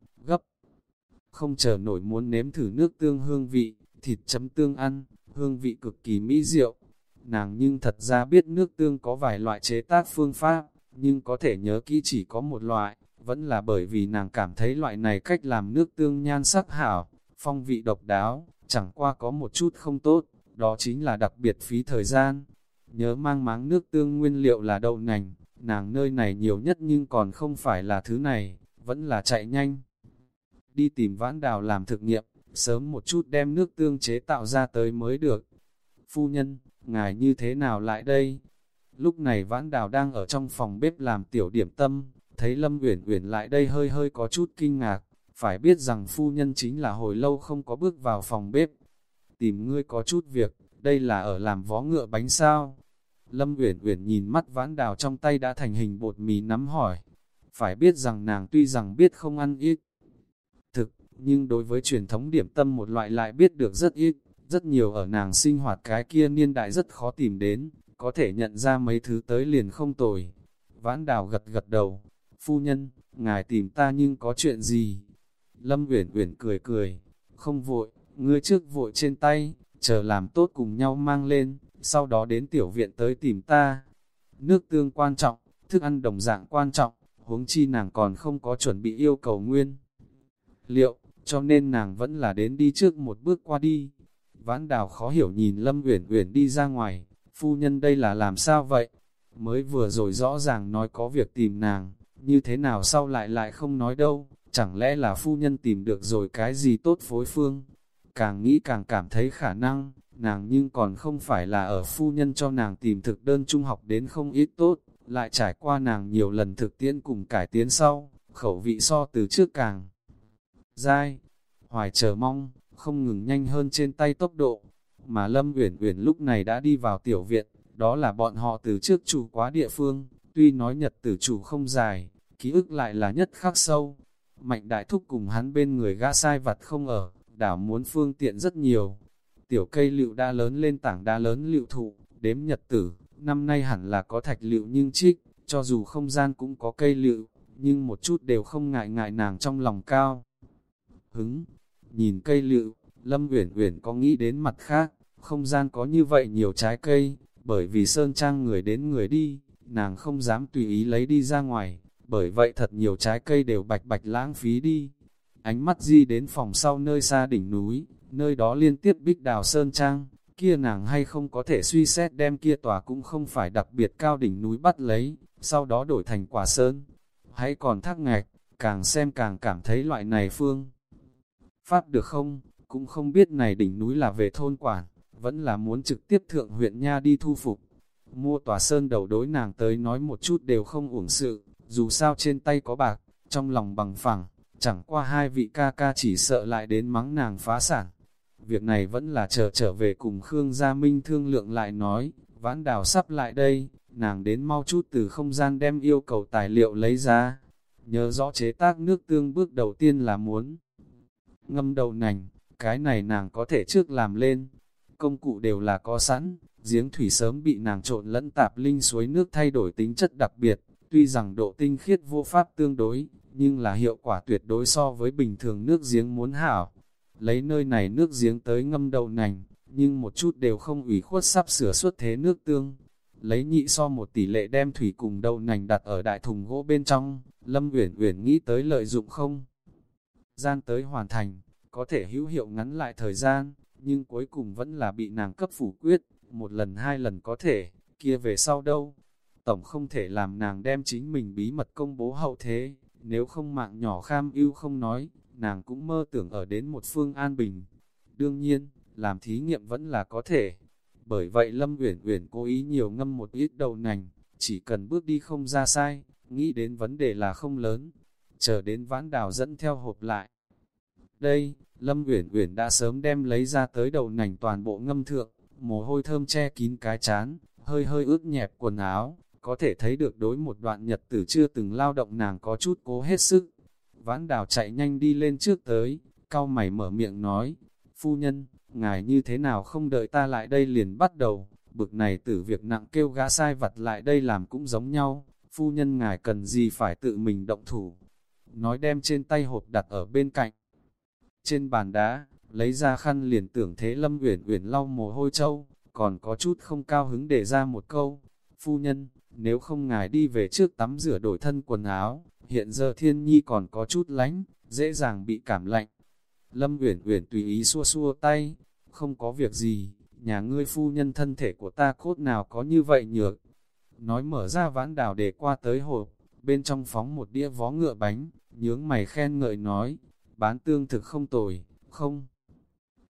Không chờ nổi muốn nếm thử nước tương hương vị, thịt chấm tương ăn, hương vị cực kỳ mỹ diệu. Nàng nhưng thật ra biết nước tương có vài loại chế tác phương pháp, nhưng có thể nhớ kỹ chỉ có một loại, vẫn là bởi vì nàng cảm thấy loại này cách làm nước tương nhan sắc hảo, phong vị độc đáo, chẳng qua có một chút không tốt, đó chính là đặc biệt phí thời gian. Nhớ mang máng nước tương nguyên liệu là đậu nành, nàng nơi này nhiều nhất nhưng còn không phải là thứ này, vẫn là chạy nhanh. Đi tìm vãn đào làm thực nghiệm, sớm một chút đem nước tương chế tạo ra tới mới được. Phu nhân, ngài như thế nào lại đây? Lúc này vãn đào đang ở trong phòng bếp làm tiểu điểm tâm, thấy Lâm Uyển Uyển lại đây hơi hơi có chút kinh ngạc, phải biết rằng phu nhân chính là hồi lâu không có bước vào phòng bếp. Tìm ngươi có chút việc, đây là ở làm vó ngựa bánh sao? Lâm Uyển Uyển nhìn mắt vãn đào trong tay đã thành hình bột mì nắm hỏi. Phải biết rằng nàng tuy rằng biết không ăn ít nhưng đối với truyền thống điểm tâm một loại lại biết được rất ít, rất nhiều ở nàng sinh hoạt cái kia niên đại rất khó tìm đến, có thể nhận ra mấy thứ tới liền không tồi. Vãn đào gật gật đầu, phu nhân, ngài tìm ta nhưng có chuyện gì? Lâm Uyển Uyển cười cười, không vội, ngươi trước vội trên tay, chờ làm tốt cùng nhau mang lên, sau đó đến tiểu viện tới tìm ta. Nước tương quan trọng, thức ăn đồng dạng quan trọng, huống chi nàng còn không có chuẩn bị yêu cầu nguyên. Liệu, cho nên nàng vẫn là đến đi trước một bước qua đi. Vãn đào khó hiểu nhìn Lâm Uyển Uyển đi ra ngoài, phu nhân đây là làm sao vậy? Mới vừa rồi rõ ràng nói có việc tìm nàng, như thế nào sau lại lại không nói đâu, chẳng lẽ là phu nhân tìm được rồi cái gì tốt phối phương? Càng nghĩ càng cảm thấy khả năng, nàng nhưng còn không phải là ở phu nhân cho nàng tìm thực đơn trung học đến không ít tốt, lại trải qua nàng nhiều lần thực tiễn cùng cải tiến sau, khẩu vị so từ trước càng dai, hoài chờ mong, không ngừng nhanh hơn trên tay tốc độ, mà Lâm Uyển Uyển lúc này đã đi vào tiểu viện, đó là bọn họ từ trước chủ quá địa phương, tuy nói nhật tử chủ không dài, ký ức lại là nhất khắc sâu. Mạnh đại thúc cùng hắn bên người gã sai vặt không ở, đảo muốn phương tiện rất nhiều. Tiểu cây lựu đa lớn lên tảng đa lớn lựu thụ, đếm nhật tử, năm nay hẳn là có thạch lựu nhưng trích, cho dù không gian cũng có cây lựu, nhưng một chút đều không ngại ngại nàng trong lòng cao. Hứng, nhìn cây lựu, Lâm Uyển Uyển có nghĩ đến mặt khác, không gian có như vậy nhiều trái cây, bởi vì sơn trang người đến người đi, nàng không dám tùy ý lấy đi ra ngoài, bởi vậy thật nhiều trái cây đều bạch bạch lãng phí đi. Ánh mắt di đến phòng sau nơi xa đỉnh núi, nơi đó liên tiếp bích đào sơn trang, kia nàng hay không có thể suy xét đem kia tòa cũng không phải đặc biệt cao đỉnh núi bắt lấy, sau đó đổi thành quả sơn. Hãy còn thắc ngạch, càng xem càng cảm thấy loại này phương. Pháp được không, cũng không biết này đỉnh núi là về thôn quản, vẫn là muốn trực tiếp thượng huyện nha đi thu phục. Mua tòa sơn đầu đối nàng tới nói một chút đều không uổng sự, dù sao trên tay có bạc, trong lòng bằng phẳng, chẳng qua hai vị ca ca chỉ sợ lại đến mắng nàng phá sản. Việc này vẫn là chờ trở về cùng Khương Gia Minh thương lượng lại nói, vãn đào sắp lại đây, nàng đến mau chút từ không gian đem yêu cầu tài liệu lấy ra. Nhớ rõ chế tác nước tương bước đầu tiên là muốn ngâm đầu nành, cái này nàng có thể trước làm lên. Công cụ đều là có sẵn, giếng thủy sớm bị nàng trộn lẫn tạp linh suối nước thay đổi tính chất đặc biệt, tuy rằng độ tinh khiết vô pháp tương đối, nhưng là hiệu quả tuyệt đối so với bình thường nước giếng muốn hảo. Lấy nơi này nước giếng tới ngâm đầu nành, nhưng một chút đều không ủy khuất sắp sửa xuất thế nước tương. Lấy nhị so một tỷ lệ đem thủy cùng đầu nành đặt ở đại thùng gỗ bên trong, Lâm Uyển Uyển nghĩ tới lợi dụng không? Gian tới hoàn thành, có thể hữu hiệu ngắn lại thời gian, nhưng cuối cùng vẫn là bị nàng cấp phủ quyết, một lần hai lần có thể, kia về sau đâu. Tổng không thể làm nàng đem chính mình bí mật công bố hậu thế, nếu không mạng nhỏ kham ưu không nói, nàng cũng mơ tưởng ở đến một phương an bình. Đương nhiên, làm thí nghiệm vẫn là có thể. Bởi vậy Lâm Uyển Uyển cố ý nhiều ngâm một ít đầu nành, chỉ cần bước đi không ra sai, nghĩ đến vấn đề là không lớn. Chờ đến vãn đào dẫn theo hộp lại. Đây, Lâm Uyển Uyển đã sớm đem lấy ra tới đầu nành toàn bộ ngâm thượng, mồ hôi thơm che kín cái chán, hơi hơi ướt nhẹp quần áo, có thể thấy được đối một đoạn nhật tử chưa từng lao động nàng có chút cố hết sức. Vãn đào chạy nhanh đi lên trước tới, cao mày mở miệng nói, phu nhân, ngài như thế nào không đợi ta lại đây liền bắt đầu, bực này tử việc nặng kêu gã sai vặt lại đây làm cũng giống nhau, phu nhân ngài cần gì phải tự mình động thủ. Nói đem trên tay hộp đặt ở bên cạnh. Trên bàn đá, lấy ra khăn liền tưởng thế Lâm Uyển Uyển lau mồ hôi châu, còn có chút không cao hứng để ra một câu. Phu nhân, nếu không ngài đi về trước tắm rửa đổi thân quần áo, hiện giờ thiên nhi còn có chút lánh, dễ dàng bị cảm lạnh. Lâm Uyển Uyển tùy ý xua xua tay, không có việc gì, nhà ngươi phu nhân thân thể của ta cốt nào có như vậy nhược. Nói mở ra vãn đào để qua tới hộp, bên trong phóng một đĩa vó ngựa bánh, nhướng mày khen ngợi nói, bán tương thực không tồi, không.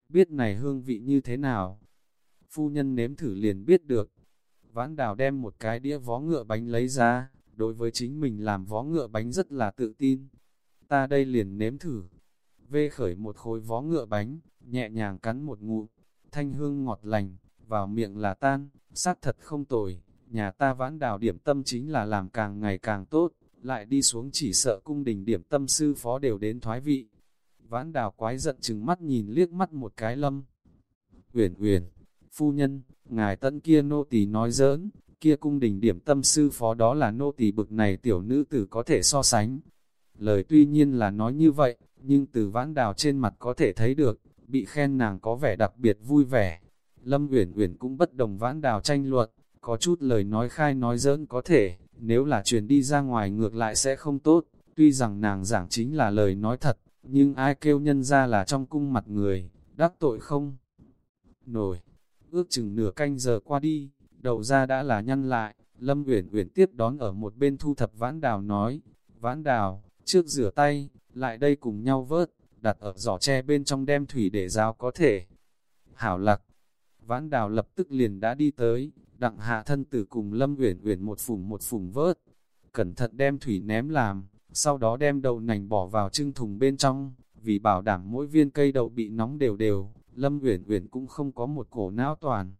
Biết này hương vị như thế nào? Phu nhân nếm thử liền biết được. Vãn đào đem một cái đĩa vó ngựa bánh lấy ra, đối với chính mình làm vó ngựa bánh rất là tự tin. Ta đây liền nếm thử. Vê khởi một khối vó ngựa bánh, nhẹ nhàng cắn một ngụm, thanh hương ngọt lành, vào miệng là tan, sát thật không tồi. Nhà ta vãn đào điểm tâm chính là làm càng ngày càng tốt, lại đi xuống chỉ sợ cung đình điểm tâm sư phó đều đến thoái vị. Vãn đào quái giận chừng mắt nhìn liếc mắt một cái lâm. Uyển Uyển, phu nhân, ngài tận kia nô tỳ nói giỡn, kia cung đình điểm tâm sư phó đó là nô tỳ bực này tiểu nữ tử có thể so sánh. Lời tuy nhiên là nói như vậy, nhưng từ vãn đào trên mặt có thể thấy được, bị khen nàng có vẻ đặc biệt vui vẻ. Lâm Uyển Uyển cũng bất đồng vãn đào tranh luận, có chút lời nói khai nói giỡn có thể, nếu là truyền đi ra ngoài ngược lại sẽ không tốt, tuy rằng nàng giảng chính là lời nói thật, nhưng ai kêu nhân ra là trong cung mặt người, đắc tội không? Nổi, ước chừng nửa canh giờ qua đi, đầu ra đã là nhăn lại, Lâm Uyển Uyển tiếp đón ở một bên thu thập vãn đào nói, vãn đào, trước rửa tay, lại đây cùng nhau vớt, đặt ở giỏ tre bên trong đem thủy để rào có thể. Hảo lạc, vãn đào lập tức liền đã đi tới, đặng hạ thân tử cùng Lâm Uyển Uyển một phùng một phùng vớt, cẩn thận đem thủy ném làm, sau đó đem đậu nành bỏ vào trưng thùng bên trong, vì bảo đảm mỗi viên cây đậu bị nóng đều đều, Lâm Uyển Uyển cũng không có một cổ não toàn.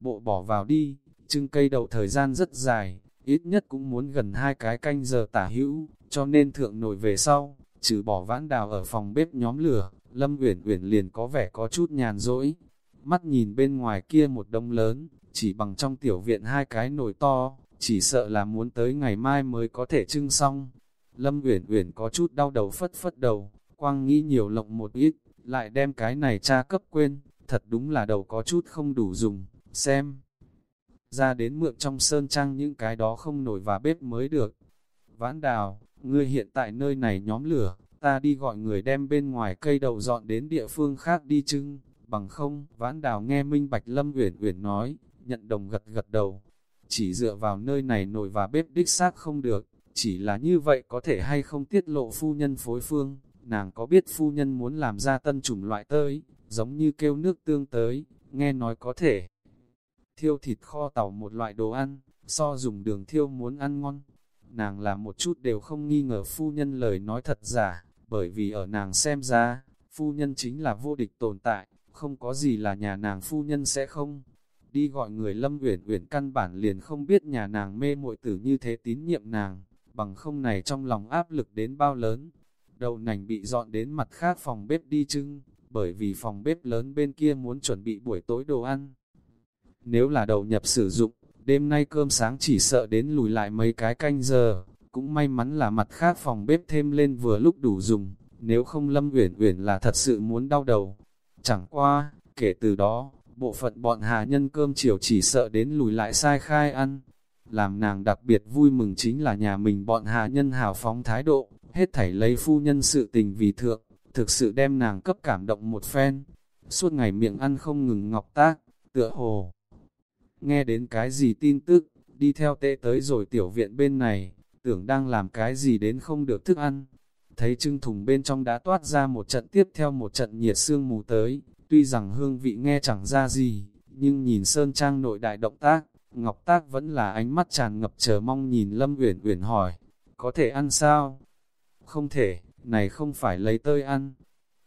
Bộ bỏ vào đi, trưng cây đậu thời gian rất dài, ít nhất cũng muốn gần hai cái canh giờ tả hữu, cho nên thượng nổi về sau, trừ bỏ vãn đào ở phòng bếp nhóm lửa, Lâm Uyển Uyển liền có vẻ có chút nhàn rỗi. Mắt nhìn bên ngoài kia một đông lớn, chỉ bằng trong tiểu viện hai cái nồi to, chỉ sợ là muốn tới ngày mai mới có thể trưng xong. Lâm Uyển Uyển có chút đau đầu phất phất đầu, quang nghĩ nhiều lộng một ít, lại đem cái này cha cấp quên, thật đúng là đầu có chút không đủ dùng, xem. Ra đến mượn trong sơn trang những cái đó không nổi và bếp mới được. Vãn đào, ngươi hiện tại nơi này nhóm lửa, ta đi gọi người đem bên ngoài cây đậu dọn đến địa phương khác đi trưng, bằng không, vãn đào nghe Minh Bạch Lâm Uyển Uyển nói, nhận đồng gật gật đầu, chỉ dựa vào nơi này nồi và bếp đích xác không được, chỉ là như vậy có thể hay không tiết lộ phu nhân phối phương, nàng có biết phu nhân muốn làm ra tân chủng loại tới, giống như kêu nước tương tới, nghe nói có thể thiêu thịt kho tàu một loại đồ ăn, so dùng đường thiêu muốn ăn ngon. Nàng làm một chút đều không nghi ngờ phu nhân lời nói thật giả, bởi vì ở nàng xem ra, phu nhân chính là vô địch tồn tại, không có gì là nhà nàng phu nhân sẽ không. Đi gọi người Lâm Uyển Uyển căn bản liền không biết nhà nàng mê muội tử như thế tín nhiệm nàng, bằng không này trong lòng áp lực đến bao lớn. Đầu nành bị dọn đến mặt khác phòng bếp đi trưng, bởi vì phòng bếp lớn bên kia muốn chuẩn bị buổi tối đồ ăn. Nếu là đầu nhập sử dụng, đêm nay cơm sáng chỉ sợ đến lùi lại mấy cái canh giờ, cũng may mắn là mặt khác phòng bếp thêm lên vừa lúc đủ dùng, nếu không Lâm Uyển Uyển là thật sự muốn đau đầu. Chẳng qua, kể từ đó, bộ phận bọn hà nhân cơm chiều chỉ sợ đến lùi lại sai khai ăn. Làm nàng đặc biệt vui mừng chính là nhà mình bọn hà nhân hào phóng thái độ, hết thảy lấy phu nhân sự tình vì thượng, thực sự đem nàng cấp cảm động một phen. Suốt ngày miệng ăn không ngừng ngọc tác, tựa hồ. Nghe đến cái gì tin tức, đi theo tệ tới rồi tiểu viện bên này, tưởng đang làm cái gì đến không được thức ăn. Thấy trưng thùng bên trong đã toát ra một trận tiếp theo một trận nhiệt sương mù tới, tuy rằng hương vị nghe chẳng ra gì, nhưng nhìn Sơn Trang nội đại động tác, Ngọc Tác vẫn là ánh mắt tràn ngập chờ mong nhìn Lâm Uyển Uyển hỏi, có thể ăn sao? Không thể, này không phải lấy tơi ăn.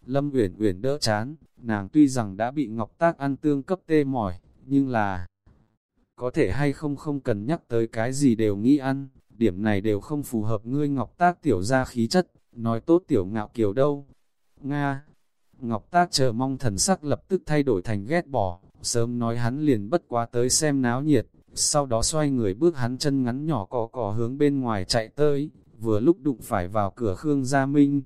Lâm Uyển Uyển đỡ chán, nàng tuy rằng đã bị Ngọc Tác ăn tương cấp tê mỏi, nhưng là có thể hay không không cần nhắc tới cái gì đều nghĩ ăn, điểm này đều không phù hợp ngươi Ngọc Tác tiểu gia khí chất, nói tốt tiểu ngạo kiều đâu. Nga, Ngọc Tác chờ mong thần sắc lập tức thay đổi thành ghét bỏ, sớm nói hắn liền bất quá tới xem náo nhiệt, sau đó xoay người bước hắn chân ngắn nhỏ cò cò hướng bên ngoài chạy tới, vừa lúc đụng phải vào cửa Khương Gia Minh.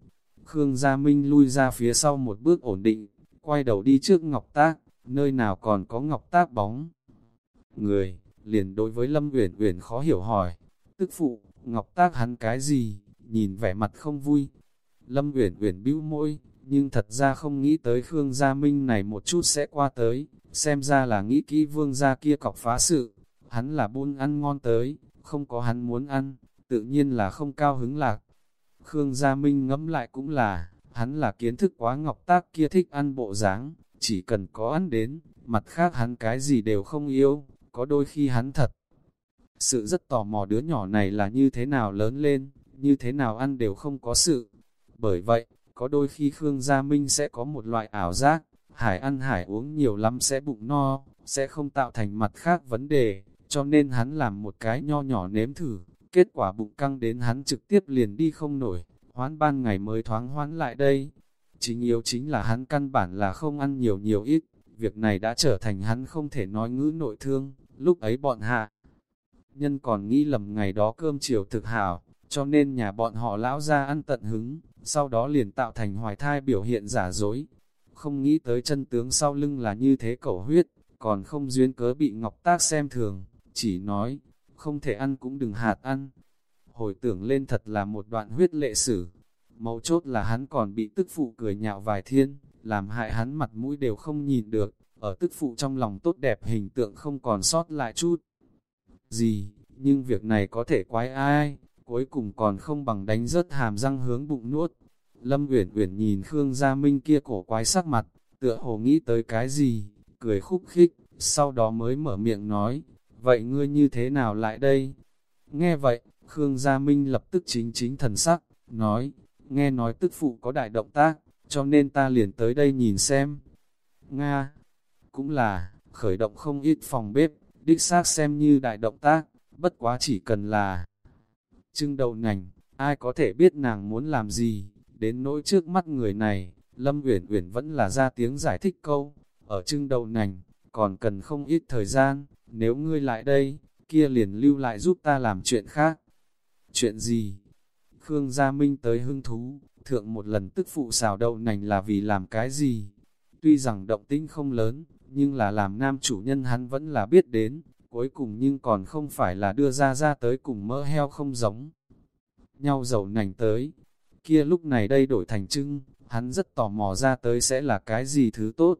Khương Gia Minh lui ra phía sau một bước ổn định, quay đầu đi trước Ngọc Tác, nơi nào còn có Ngọc Tác bóng. Người, liền đối với Lâm Uyển Uyển khó hiểu hỏi, tức phụ, Ngọc Tác hắn cái gì, nhìn vẻ mặt không vui. Lâm Uyển Uyển bĩu môi, nhưng thật ra không nghĩ tới Khương Gia Minh này một chút sẽ qua tới, xem ra là nghĩ kỹ vương gia kia cọc phá sự, hắn là buôn ăn ngon tới, không có hắn muốn ăn, tự nhiên là không cao hứng lạc. Khương Gia Minh ngẫm lại cũng là, hắn là kiến thức quá ngọc tác kia thích ăn bộ dáng, chỉ cần có ăn đến, mặt khác hắn cái gì đều không yêu, có đôi khi hắn thật. Sự rất tò mò đứa nhỏ này là như thế nào lớn lên, như thế nào ăn đều không có sự. Bởi vậy, có đôi khi Khương Gia Minh sẽ có một loại ảo giác, hải ăn hải uống nhiều lắm sẽ bụng no, sẽ không tạo thành mặt khác vấn đề, cho nên hắn làm một cái nho nhỏ nếm thử, kết quả bụng căng đến hắn trực tiếp liền đi không nổi, hoán ban ngày mới thoáng hoán lại đây. Chính yếu chính là hắn căn bản là không ăn nhiều nhiều ít, việc này đã trở thành hắn không thể nói ngữ nội thương, lúc ấy bọn hạ. Nhân còn nghĩ lầm ngày đó cơm chiều thực hảo, cho nên nhà bọn họ lão ra ăn tận hứng, sau đó liền tạo thành hoài thai biểu hiện giả dối. Không nghĩ tới chân tướng sau lưng là như thế cẩu huyết, còn không duyên cớ bị Ngọc Tác xem thường, chỉ nói, không thể ăn cũng đừng hạt ăn. Hồi tưởng lên thật là một đoạn huyết lệ sử, mấu chốt là hắn còn bị tức phụ cười nhạo vài thiên, làm hại hắn mặt mũi đều không nhìn được, ở tức phụ trong lòng tốt đẹp hình tượng không còn sót lại chút. Gì, nhưng việc này có thể quái ai, cuối cùng còn không bằng đánh rớt hàm răng hướng bụng nuốt. Lâm Uyển Uyển nhìn Khương Gia Minh kia cổ quái sắc mặt, tựa hồ nghĩ tới cái gì, cười khúc khích, sau đó mới mở miệng nói, vậy ngươi như thế nào lại đây? Nghe vậy, Khương Gia Minh lập tức chính chính thần sắc, nói, nghe nói tức phụ có đại động tác, cho nên ta liền tới đây nhìn xem. Nga, cũng là, khởi động không ít phòng bếp, đích xác xem như đại động tác, bất quá chỉ cần là trưng đầu nành, ai có thể biết nàng muốn làm gì, đến nỗi trước mắt người này, Lâm Uyển Uyển vẫn là ra tiếng giải thích câu, ở trưng đầu nành, còn cần không ít thời gian, nếu ngươi lại đây, kia liền lưu lại giúp ta làm chuyện khác. Chuyện gì? Khương Gia Minh tới hưng thú, thượng một lần tức phụ xào đậu nành là vì làm cái gì? Tuy rằng động tĩnh không lớn, nhưng là làm nam chủ nhân hắn vẫn là biết đến, cuối cùng nhưng còn không phải là đưa ra ra tới cùng mỡ heo không giống. nhau dầu nành tới. Kia lúc này đây đổi thành trưng, hắn rất tò mò ra tới sẽ là cái gì thứ tốt.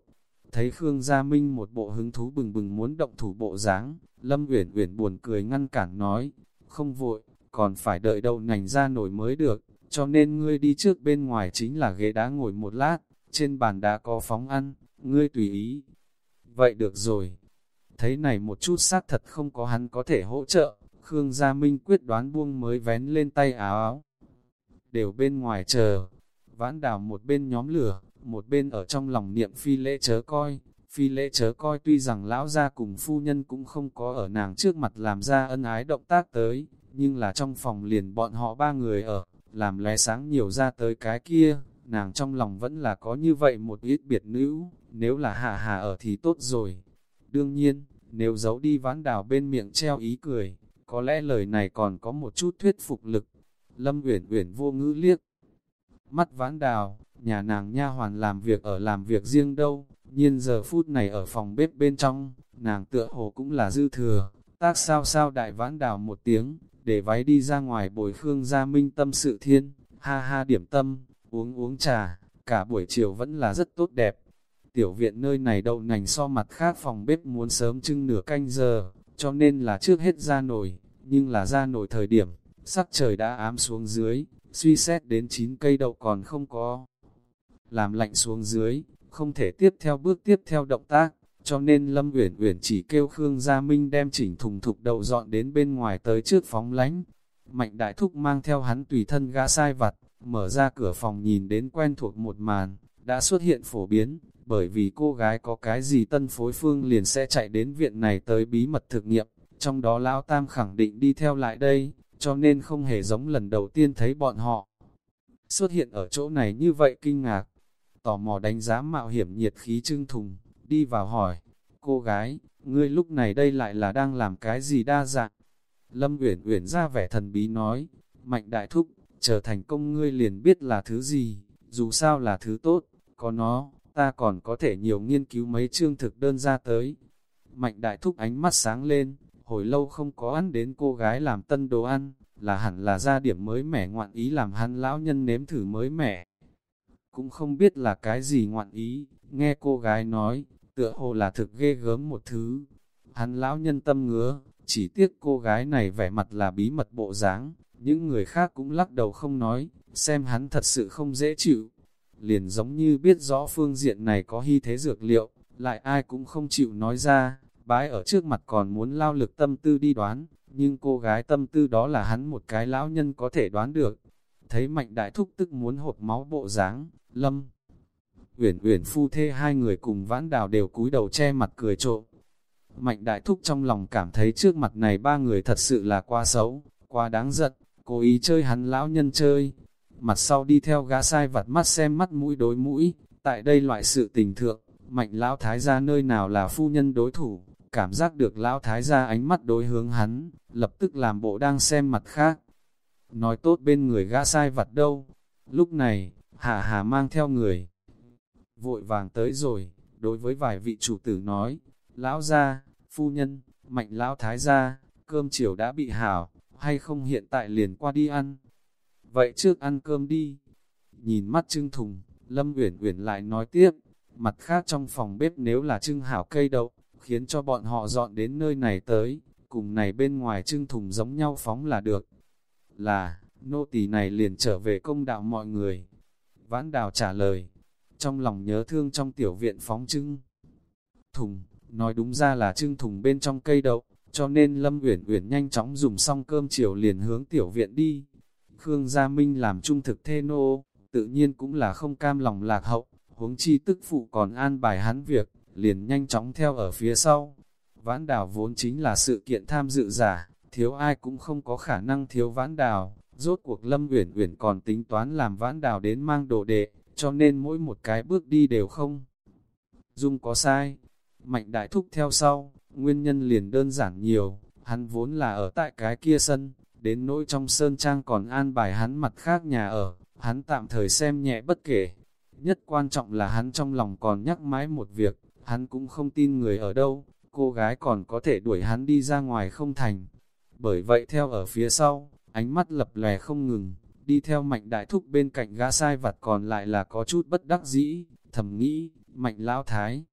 Thấy Khương Gia Minh một bộ hứng thú bừng bừng muốn động thủ bộ dáng, Lâm Uyển Uyển buồn cười ngăn cản nói, không vội, còn phải đợi đậu nành ra nổi mới được, cho nên ngươi đi trước bên ngoài chính là ghế đá ngồi một lát, trên bàn đá có phóng ăn, ngươi tùy ý. Vậy được rồi. Thấy này một chút xác thật không có hắn có thể hỗ trợ, Khương Gia Minh quyết đoán buông mới vén lên tay áo áo. Đều bên ngoài chờ, vãn đào một bên nhóm lửa, một bên ở trong lòng niệm phi lễ chớ coi. Phi lễ chớ coi tuy rằng lão gia cùng phu nhân cũng không có ở nàng trước mặt làm ra ân ái động tác tới, nhưng là trong phòng liền bọn họ ba người ở, làm lé sáng nhiều ra tới cái kia, nàng trong lòng vẫn là có như vậy một ít biệt nữ, nếu là hạ hạ ở thì tốt rồi. Đương nhiên, nếu giấu đi vãn đào bên miệng treo ý cười, có lẽ lời này còn có một chút thuyết phục lực. Lâm Uyển Uyển vô ngữ liếc. Mắt vãn đào, nhà nàng nha hoàn làm việc ở làm việc riêng đâu, nhiên giờ phút này ở phòng bếp bên trong, nàng tựa hồ cũng là dư thừa, tác sao sao đại vãn đào một tiếng, để váy đi ra ngoài bồi Khương Gia Minh tâm sự thiên, ha ha điểm tâm, uống uống trà, cả buổi chiều vẫn là rất tốt đẹp. Tiểu viện nơi này đậu nành so mặt khác phòng bếp muốn sớm trưng nửa canh giờ, cho nên là trước hết ra nổi, nhưng là ra nổi thời điểm, sắc trời đã ám xuống dưới, suy xét đến 9 cây đậu còn không có. Làm lạnh xuống dưới, không thể tiếp theo bước tiếp theo động tác, cho nên Lâm Uyển Uyển chỉ kêu Khương Gia Minh đem chỉnh thùng thục đậu dọn đến bên ngoài tới trước phóng lánh. Mạnh đại thúc mang theo hắn tùy thân gã sai vặt, mở ra cửa phòng nhìn đến quen thuộc một màn, đã xuất hiện phổ biến, bởi vì cô gái có cái gì tân phối phương liền sẽ chạy đến viện này tới bí mật thực nghiệm, trong đó Lão Tam khẳng định đi theo lại đây, cho nên không hề giống lần đầu tiên thấy bọn họ. Xuất hiện ở chỗ này như vậy kinh ngạc, tò mò đánh giá mạo hiểm nhiệt khí trưng thùng, đi vào hỏi, cô gái, ngươi lúc này đây lại là đang làm cái gì đa dạng? Lâm Uyển Uyển ra vẻ thần bí nói, mạnh đại thúc, chờ thành công ngươi liền biết là thứ gì, dù sao là thứ tốt, có nó, ta còn có thể nhiều nghiên cứu mấy chương thực đơn ra tới. Mạnh đại thúc ánh mắt sáng lên, hồi lâu không có ăn đến cô gái làm tân đồ ăn, là hẳn là ra điểm mới mẻ ngoạn ý làm hắn lão nhân nếm thử mới mẻ. Cũng không biết là cái gì ngoạn ý, nghe cô gái nói, tựa hồ là thực ghê gớm một thứ. Hắn lão nhân tâm ngứa, chỉ tiếc cô gái này vẻ mặt là bí mật bộ dáng, những người khác cũng lắc đầu không nói, xem hắn thật sự không dễ chịu. Liền giống như biết rõ phương diện này có hy thế dược liệu, lại ai cũng không chịu nói ra, bái ở trước mặt còn muốn lao lực tâm tư đi đoán, nhưng cô gái tâm tư đó là hắn một cái lão nhân có thể đoán được. Thấy mạnh đại thúc tức muốn hộp máu bộ dáng lâm. Uyển Uyển phu thê hai người cùng vãn đào đều cúi đầu che mặt cười trộm. Mạnh đại thúc trong lòng cảm thấy trước mặt này ba người thật sự là quá xấu, quá đáng giận, cố ý chơi hắn lão nhân chơi. Mặt sau đi theo gã sai vặt mắt xem mắt mũi đối mũi, tại đây loại sự tình thượng, mạnh lão thái gia nơi nào là phu nhân đối thủ, cảm giác được lão thái gia ánh mắt đối hướng hắn, lập tức làm bộ đang xem mặt khác. Nói tốt bên người gã sai vặt đâu, lúc này, hà hà mang theo người vội vàng tới rồi, đối với vài vị chủ tử nói, lão gia, phu nhân, mạnh lão thái gia, cơm chiều đã bị hảo, hay không hiện tại liền qua đi ăn. Vậy trước ăn cơm đi. Nhìn mắt trưng thùng, Lâm Uyển Uyển lại nói tiếp, mặt khác trong phòng bếp nếu là trưng hảo cây đậu, khiến cho bọn họ dọn đến nơi này tới, cùng này bên ngoài trưng thùng giống nhau phóng là được. Là, nô tỳ này liền trở về công đạo mọi người. Vãn đào trả lời, trong lòng nhớ thương trong tiểu viện phóng trưng. Thùng, nói đúng ra là trưng thùng bên trong cây đậu, cho nên Lâm Uyển Uyển nhanh chóng dùng xong cơm chiều liền hướng tiểu viện đi. Khương Gia Minh làm trung thực thê nô, tự nhiên cũng là không cam lòng lạc hậu, huống chi tức phụ còn an bài hắn việc, liền nhanh chóng theo ở phía sau. Vãn đào vốn chính là sự kiện tham dự giả, thiếu ai cũng không có khả năng thiếu vãn đào. Rốt cuộc Lâm Uyển Uyển còn tính toán làm vãn đào đến mang đồ đệ, cho nên mỗi một cái bước đi đều không. Dung có sai, mạnh đại thúc theo sau, nguyên nhân liền đơn giản nhiều, hắn vốn là ở tại cái kia sân, đến nỗi trong sơn trang còn an bài hắn mặt khác nhà ở, hắn tạm thời xem nhẹ bất kể. Nhất quan trọng là hắn trong lòng còn nhắc mãi một việc, hắn cũng không tin người ở đâu, cô gái còn có thể đuổi hắn đi ra ngoài không thành. Bởi vậy theo ở phía sau, ánh mắt lập lè không ngừng, đi theo mạnh đại thúc bên cạnh gã sai vặt còn lại là có chút bất đắc dĩ, thầm nghĩ, mạnh lão thái.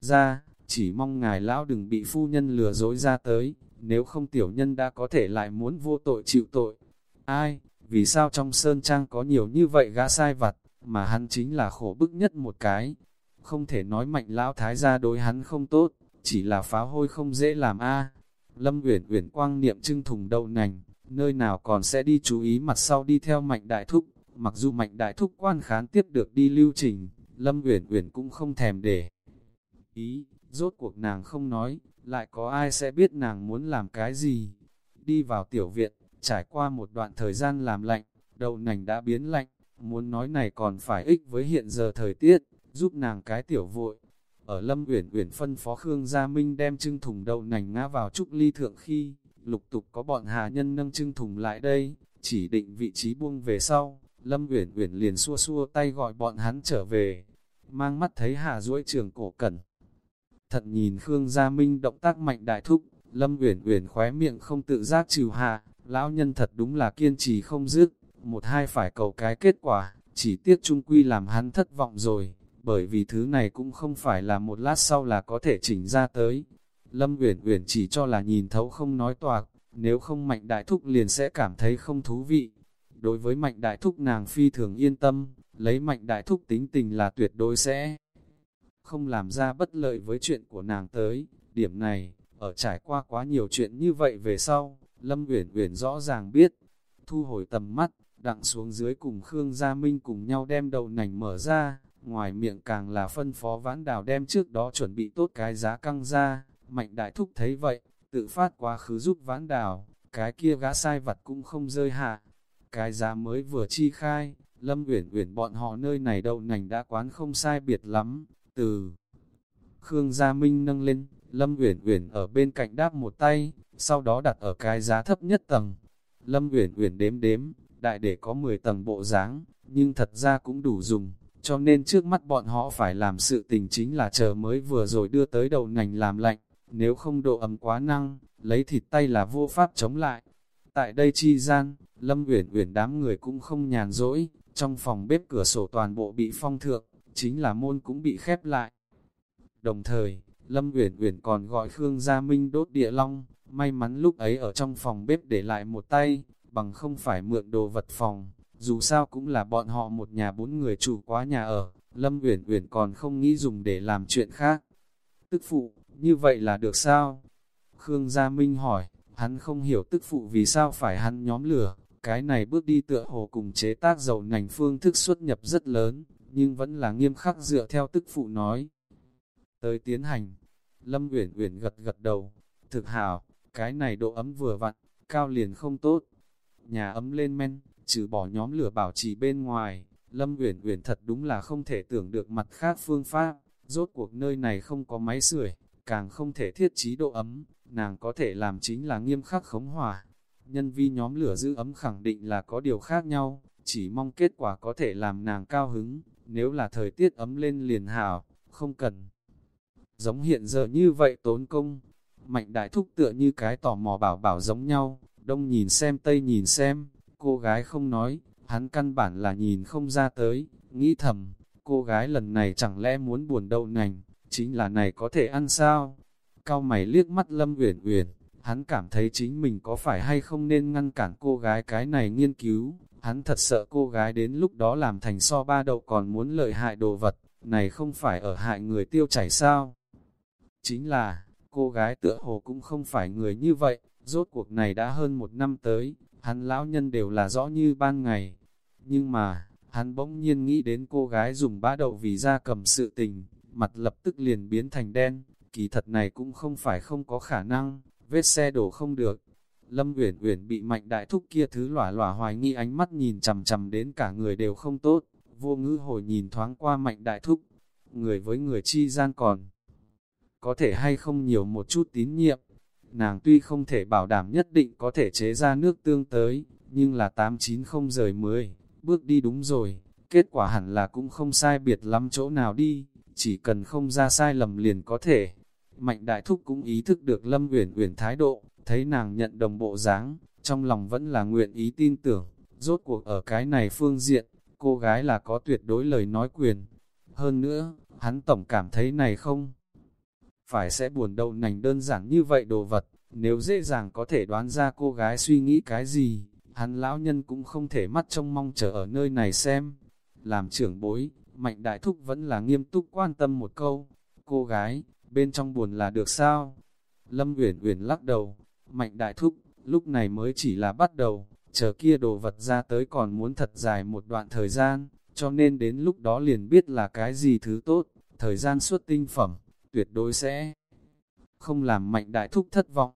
Ra, chỉ mong ngài lão đừng bị phu nhân lừa dối ra tới, nếu không tiểu nhân đã có thể lại muốn vô tội chịu tội. Ai, vì sao trong sơn trang có nhiều như vậy gã sai vặt, mà hắn chính là khổ bức nhất một cái. Không thể nói mạnh lão thái gia đối hắn không tốt, chỉ là phá hôi không dễ làm a. Lâm Uyển Uyển quang niệm trưng thùng đậu nành, nơi nào còn sẽ đi chú ý mặt sau đi theo mạnh đại thúc, mặc dù mạnh đại thúc quan khán tiếp được đi lưu trình, Lâm Uyển Uyển cũng không thèm để ý, rốt cuộc nàng không nói, lại có ai sẽ biết nàng muốn làm cái gì. Đi vào tiểu viện, trải qua một đoạn thời gian làm lạnh, đậu nành đã biến lạnh, muốn nói này còn phải ích với hiện giờ thời tiết, giúp nàng cái tiểu vội. Ở Lâm Uyển Uyển phân phó Khương Gia Minh đem trưng thùng đậu nành ngã vào trúc ly thượng khi, lục tục có bọn hà nhân nâng trưng thùng lại đây, chỉ định vị trí buông về sau, Lâm Uyển Uyển liền xua xua tay gọi bọn hắn trở về, mang mắt thấy Hà duỗi trường cổ cẩn thật nhìn Khương Gia Minh động tác mạnh đại thúc, Lâm Uyển Uyển khóe miệng không tự giác trừ hạ, lão nhân thật đúng là kiên trì không dứt, một hai phải cầu cái kết quả, chỉ tiếc trung quy làm hắn thất vọng rồi, bởi vì thứ này cũng không phải là một lát sau là có thể chỉnh ra tới. Lâm Uyển Uyển chỉ cho là nhìn thấu không nói toạc, nếu không Mạnh Đại Thúc liền sẽ cảm thấy không thú vị. Đối với Mạnh Đại Thúc nàng phi thường yên tâm, lấy Mạnh Đại Thúc tính tình là tuyệt đối sẽ không làm ra bất lợi với chuyện của nàng tới. Điểm này, ở trải qua quá nhiều chuyện như vậy về sau, Lâm Uyển Uyển rõ ràng biết. Thu hồi tầm mắt, đặng xuống dưới cùng Khương Gia Minh cùng nhau đem đầu nành mở ra, ngoài miệng càng là phân phó vãn đào đem trước đó chuẩn bị tốt cái giá căng ra, mạnh đại thúc thấy vậy, tự phát quá khứ giúp vãn đào, cái kia gã sai vặt cũng không rơi hạ. Cái giá mới vừa chi khai, Lâm Uyển Uyển bọn họ nơi này đầu nành đã quán không sai biệt lắm, từ Khương Gia Minh nâng lên, Lâm Uyển Uyển ở bên cạnh đáp một tay, sau đó đặt ở cái giá thấp nhất tầng. Lâm Uyển Uyển đếm đếm, đại để có 10 tầng bộ dáng, nhưng thật ra cũng đủ dùng, cho nên trước mắt bọn họ phải làm sự tình chính là chờ mới vừa rồi đưa tới đầu nành làm lạnh, nếu không độ ấm quá năng, lấy thịt tay là vô pháp chống lại. Tại đây chi gian, Lâm Uyển Uyển đám người cũng không nhàn rỗi, trong phòng bếp cửa sổ toàn bộ bị phong thượng, chính là môn cũng bị khép lại. Đồng thời, Lâm Uyển Uyển còn gọi Khương Gia Minh đốt địa long, may mắn lúc ấy ở trong phòng bếp để lại một tay, bằng không phải mượn đồ vật phòng, dù sao cũng là bọn họ một nhà bốn người chủ quá nhà ở, Lâm Uyển Uyển còn không nghĩ dùng để làm chuyện khác. Tức phụ, như vậy là được sao? Khương Gia Minh hỏi, hắn không hiểu tức phụ vì sao phải hắn nhóm lửa, cái này bước đi tựa hồ cùng chế tác dầu ngành phương thức xuất nhập rất lớn, nhưng vẫn là nghiêm khắc dựa theo tức phụ nói. Tới tiến hành, Lâm Uyển Uyển gật gật đầu, thực hảo, cái này độ ấm vừa vặn, cao liền không tốt. Nhà ấm lên men, trừ bỏ nhóm lửa bảo trì bên ngoài, Lâm Uyển Uyển thật đúng là không thể tưởng được mặt khác phương pháp, rốt cuộc nơi này không có máy sưởi, càng không thể thiết trí độ ấm, nàng có thể làm chính là nghiêm khắc khống hỏa. Nhân vi nhóm lửa giữ ấm khẳng định là có điều khác nhau, chỉ mong kết quả có thể làm nàng cao hứng, nếu là thời tiết ấm lên liền hảo, không cần. Giống hiện giờ như vậy tốn công, mạnh đại thúc tựa như cái tò mò bảo bảo giống nhau, đông nhìn xem tây nhìn xem, cô gái không nói, hắn căn bản là nhìn không ra tới, nghĩ thầm, cô gái lần này chẳng lẽ muốn buồn đậu nành, chính là này có thể ăn sao? Cao mày liếc mắt Lâm Uyển Uyển, hắn cảm thấy chính mình có phải hay không nên ngăn cản cô gái cái này nghiên cứu, hắn thật sợ cô gái đến lúc đó làm thành so ba đậu còn muốn lợi hại đồ vật, này không phải ở hại người tiêu chảy sao? Chính là, cô gái tựa hồ cũng không phải người như vậy, rốt cuộc này đã hơn một năm tới, hắn lão nhân đều là rõ như ban ngày. Nhưng mà, hắn bỗng nhiên nghĩ đến cô gái dùng ba đậu vì ra cầm sự tình, mặt lập tức liền biến thành đen, kỳ thật này cũng không phải không có khả năng, vết xe đổ không được. Lâm Uyển Uyển bị mạnh đại thúc kia thứ lỏa lỏa hoài nghi ánh mắt nhìn chằm chằm đến cả người đều không tốt, vô ngữ hồi nhìn thoáng qua mạnh đại thúc, người với người chi gian còn có thể hay không nhiều một chút tín nhiệm. Nàng tuy không thể bảo đảm nhất định có thể chế ra nước tương tới, nhưng là 890 rời 10, bước đi đúng rồi, kết quả hẳn là cũng không sai biệt lắm chỗ nào đi, chỉ cần không ra sai lầm liền có thể. Mạnh đại thúc cũng ý thức được Lâm Uyển Uyển thái độ, thấy nàng nhận đồng bộ dáng, trong lòng vẫn là nguyện ý tin tưởng, rốt cuộc ở cái này phương diện, cô gái là có tuyệt đối lời nói quyền. Hơn nữa, hắn tổng cảm thấy này không phải sẽ buồn đầu nành đơn giản như vậy đồ vật, nếu dễ dàng có thể đoán ra cô gái suy nghĩ cái gì, hắn lão nhân cũng không thể mắt trông mong chờ ở nơi này xem. Làm trưởng bối, Mạnh Đại Thúc vẫn là nghiêm túc quan tâm một câu, cô gái, bên trong buồn là được sao? Lâm Uyển Uyển lắc đầu, Mạnh Đại Thúc, lúc này mới chỉ là bắt đầu, chờ kia đồ vật ra tới còn muốn thật dài một đoạn thời gian, cho nên đến lúc đó liền biết là cái gì thứ tốt, thời gian suốt tinh phẩm, tuyệt đối sẽ không làm Mạnh Đại Thúc thất vọng.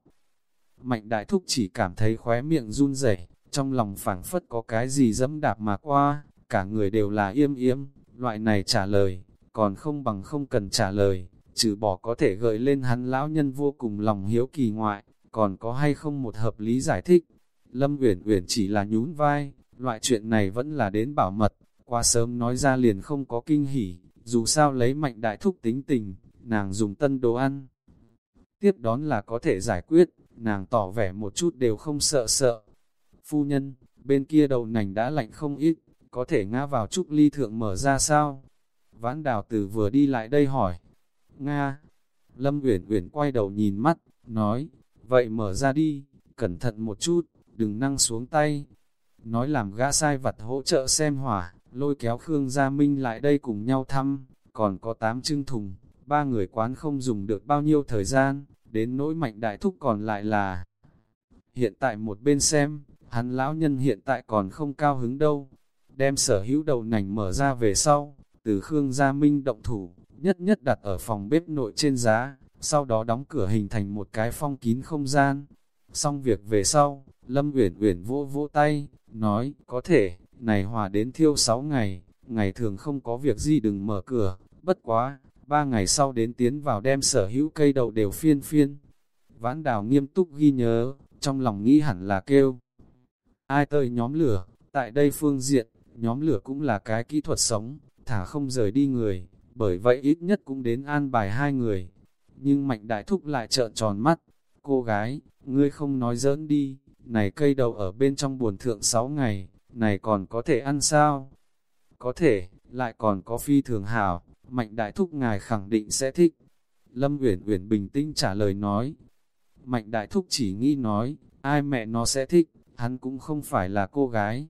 Mạnh Đại Thúc chỉ cảm thấy khóe miệng run rẩy, trong lòng phảng phất có cái gì dẫm đạp mà qua, cả người đều là im im, loại này trả lời, còn không bằng không cần trả lời, trừ bỏ có thể gợi lên hắn lão nhân vô cùng lòng hiếu kỳ ngoại, còn có hay không một hợp lý giải thích. Lâm Uyển Uyển chỉ là nhún vai, loại chuyện này vẫn là đến bảo mật, qua sớm nói ra liền không có kinh hỉ, dù sao lấy mạnh đại thúc tính tình, nàng dùng tân đồ ăn. Tiếp đón là có thể giải quyết, nàng tỏ vẻ một chút đều không sợ sợ. Phu nhân, bên kia đầu nành đã lạnh không ít, có thể ngã vào trúc ly thượng mở ra sao? Vãn đào tử vừa đi lại đây hỏi. Nga. Lâm Uyển Uyển quay đầu nhìn mắt, nói, vậy mở ra đi, cẩn thận một chút, đừng năng xuống tay. Nói làm gã sai vặt hỗ trợ xem hỏa, lôi kéo Khương Gia Minh lại đây cùng nhau thăm, còn có tám trưng thùng, ba người quán không dùng được bao nhiêu thời gian, đến nỗi mạnh đại thúc còn lại là hiện tại một bên xem, hắn lão nhân hiện tại còn không cao hứng đâu. Đem sở hữu đầu nành mở ra về sau, từ Khương Gia Minh động thủ, nhất nhất đặt ở phòng bếp nội trên giá, sau đó đóng cửa hình thành một cái phong kín không gian. Xong việc về sau, Lâm Uyển Uyển vỗ vỗ tay, nói, có thể, này hòa đến thiêu 6 ngày, ngày thường không có việc gì đừng mở cửa, bất quá, ba ngày sau đến tiến vào đem sở hữu cây đậu đều phiên phiên. Vãn đào nghiêm túc ghi nhớ, trong lòng nghĩ hẳn là kêu. Ai tơi nhóm lửa, tại đây phương diện, nhóm lửa cũng là cái kỹ thuật sống, thả không rời đi người, bởi vậy ít nhất cũng đến an bài hai người. Nhưng mạnh đại thúc lại trợn tròn mắt, cô gái, ngươi không nói giỡn đi, này cây đậu ở bên trong buồn thượng 6 ngày, này còn có thể ăn sao? Có thể, lại còn có phi thường hảo, mạnh đại thúc ngài khẳng định sẽ thích. Lâm Uyển Uyển bình tĩnh trả lời nói. Mạnh đại thúc chỉ nghĩ nói, ai mẹ nó sẽ thích, hắn cũng không phải là cô gái.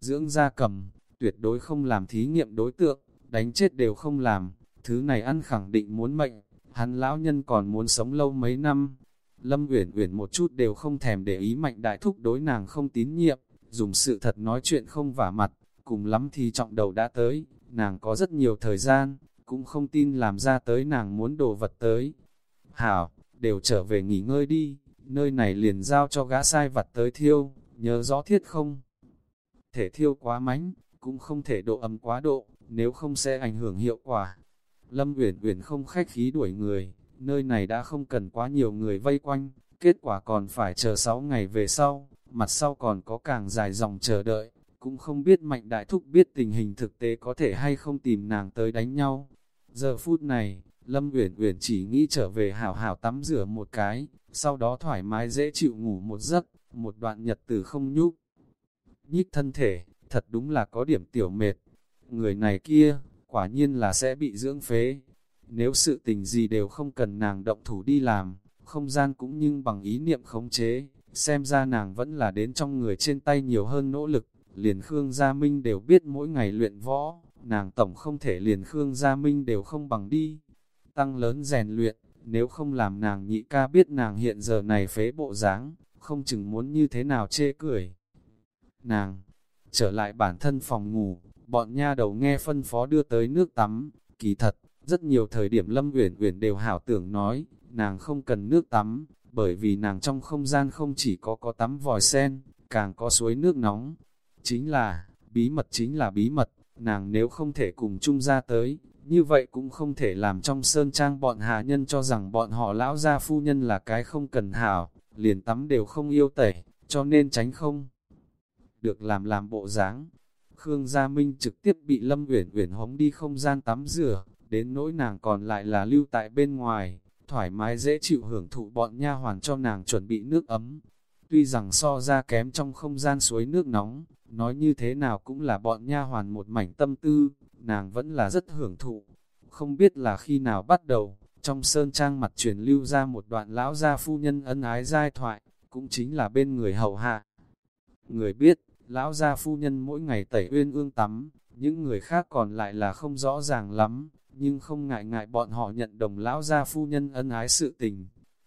Dưỡng gia cầm, tuyệt đối không làm thí nghiệm đối tượng, đánh chết đều không làm, thứ này ăn khẳng định muốn mệnh, hắn lão nhân còn muốn sống lâu mấy năm. Lâm Uyển Uyển một chút đều không thèm để ý mạnh đại thúc đối nàng không tín nhiệm, dùng sự thật nói chuyện không vả mặt, cùng lắm thì trọng đầu đã tới, nàng có rất nhiều thời gian, cũng không tin làm ra tới nàng muốn đồ vật tới. Hảo, đều trở về nghỉ ngơi đi, nơi này liền giao cho gã sai vặt tới thiêu, nhớ rõ thiết không? Thể thiêu quá mánh, cũng không thể độ ấm quá độ, nếu không sẽ ảnh hưởng hiệu quả. Lâm Uyển Uyển không khách khí đuổi người, nơi này đã không cần quá nhiều người vây quanh, kết quả còn phải chờ 6 ngày về sau, mặt sau còn có càng dài dòng chờ đợi, cũng không biết Mạnh Đại Thúc biết tình hình thực tế có thể hay không tìm nàng tới đánh nhau. Giờ phút này, Lâm Uyển Uyển chỉ nghĩ trở về hảo hảo tắm rửa một cái, sau đó thoải mái dễ chịu ngủ một giấc, một đoạn nhật tử không nhúc. Nhích thân thể, thật đúng là có điểm tiểu mệt. Người này kia, quả nhiên là sẽ bị dưỡng phế. Nếu sự tình gì đều không cần nàng động thủ đi làm, không gian cũng nhưng bằng ý niệm khống chế, xem ra nàng vẫn là đến trong người trên tay nhiều hơn nỗ lực. Liền Khương Gia Minh đều biết mỗi ngày luyện võ, nàng tổng không thể liền Khương Gia Minh đều không bằng đi. Tăng lớn rèn luyện, nếu không làm nàng nhị ca biết nàng hiện giờ này phế bộ dáng, không chừng muốn như thế nào chê cười. Nàng, trở lại bản thân phòng ngủ, bọn nha đầu nghe phân phó đưa tới nước tắm, kỳ thật, rất nhiều thời điểm Lâm Uyển Uyển đều hảo tưởng nói, nàng không cần nước tắm, bởi vì nàng trong không gian không chỉ có có tắm vòi sen, càng có suối nước nóng. Chính là, bí mật chính là bí mật, nàng nếu không thể cùng chung ra tới, như vậy cũng không thể làm trong sơn trang bọn hạ nhân cho rằng bọn họ lão gia phu nhân là cái không cần hảo, liền tắm đều không yêu tẩy, cho nên tránh không. Được làm làm bộ dáng. Khương Gia Minh trực tiếp bị Lâm Uyển Uyển hống đi không gian tắm rửa, đến nỗi nàng còn lại là lưu tại bên ngoài, thoải mái dễ chịu hưởng thụ bọn nha hoàn cho nàng chuẩn bị nước ấm. tuy rằng so ra kém trong không gian suối nước nóng, nói như thế nào cũng là bọn nha hoàn một mảnh tâm tư, nàng vẫn là rất hưởng thụ. Không biết là khi nào bắt đầu, trong sơn trang mặt truyền lưu ra một đoạn lão gia phu nhân ân ái giai thoại, cũng chính là bên người hậu hạ. Người biết, lão gia phu nhân mỗi ngày tẩy uyên ương tắm, những người khác còn lại là không rõ ràng lắm, nhưng không ngại ngại bọn họ nhận đồng lão gia phu nhân ân ái sự tình.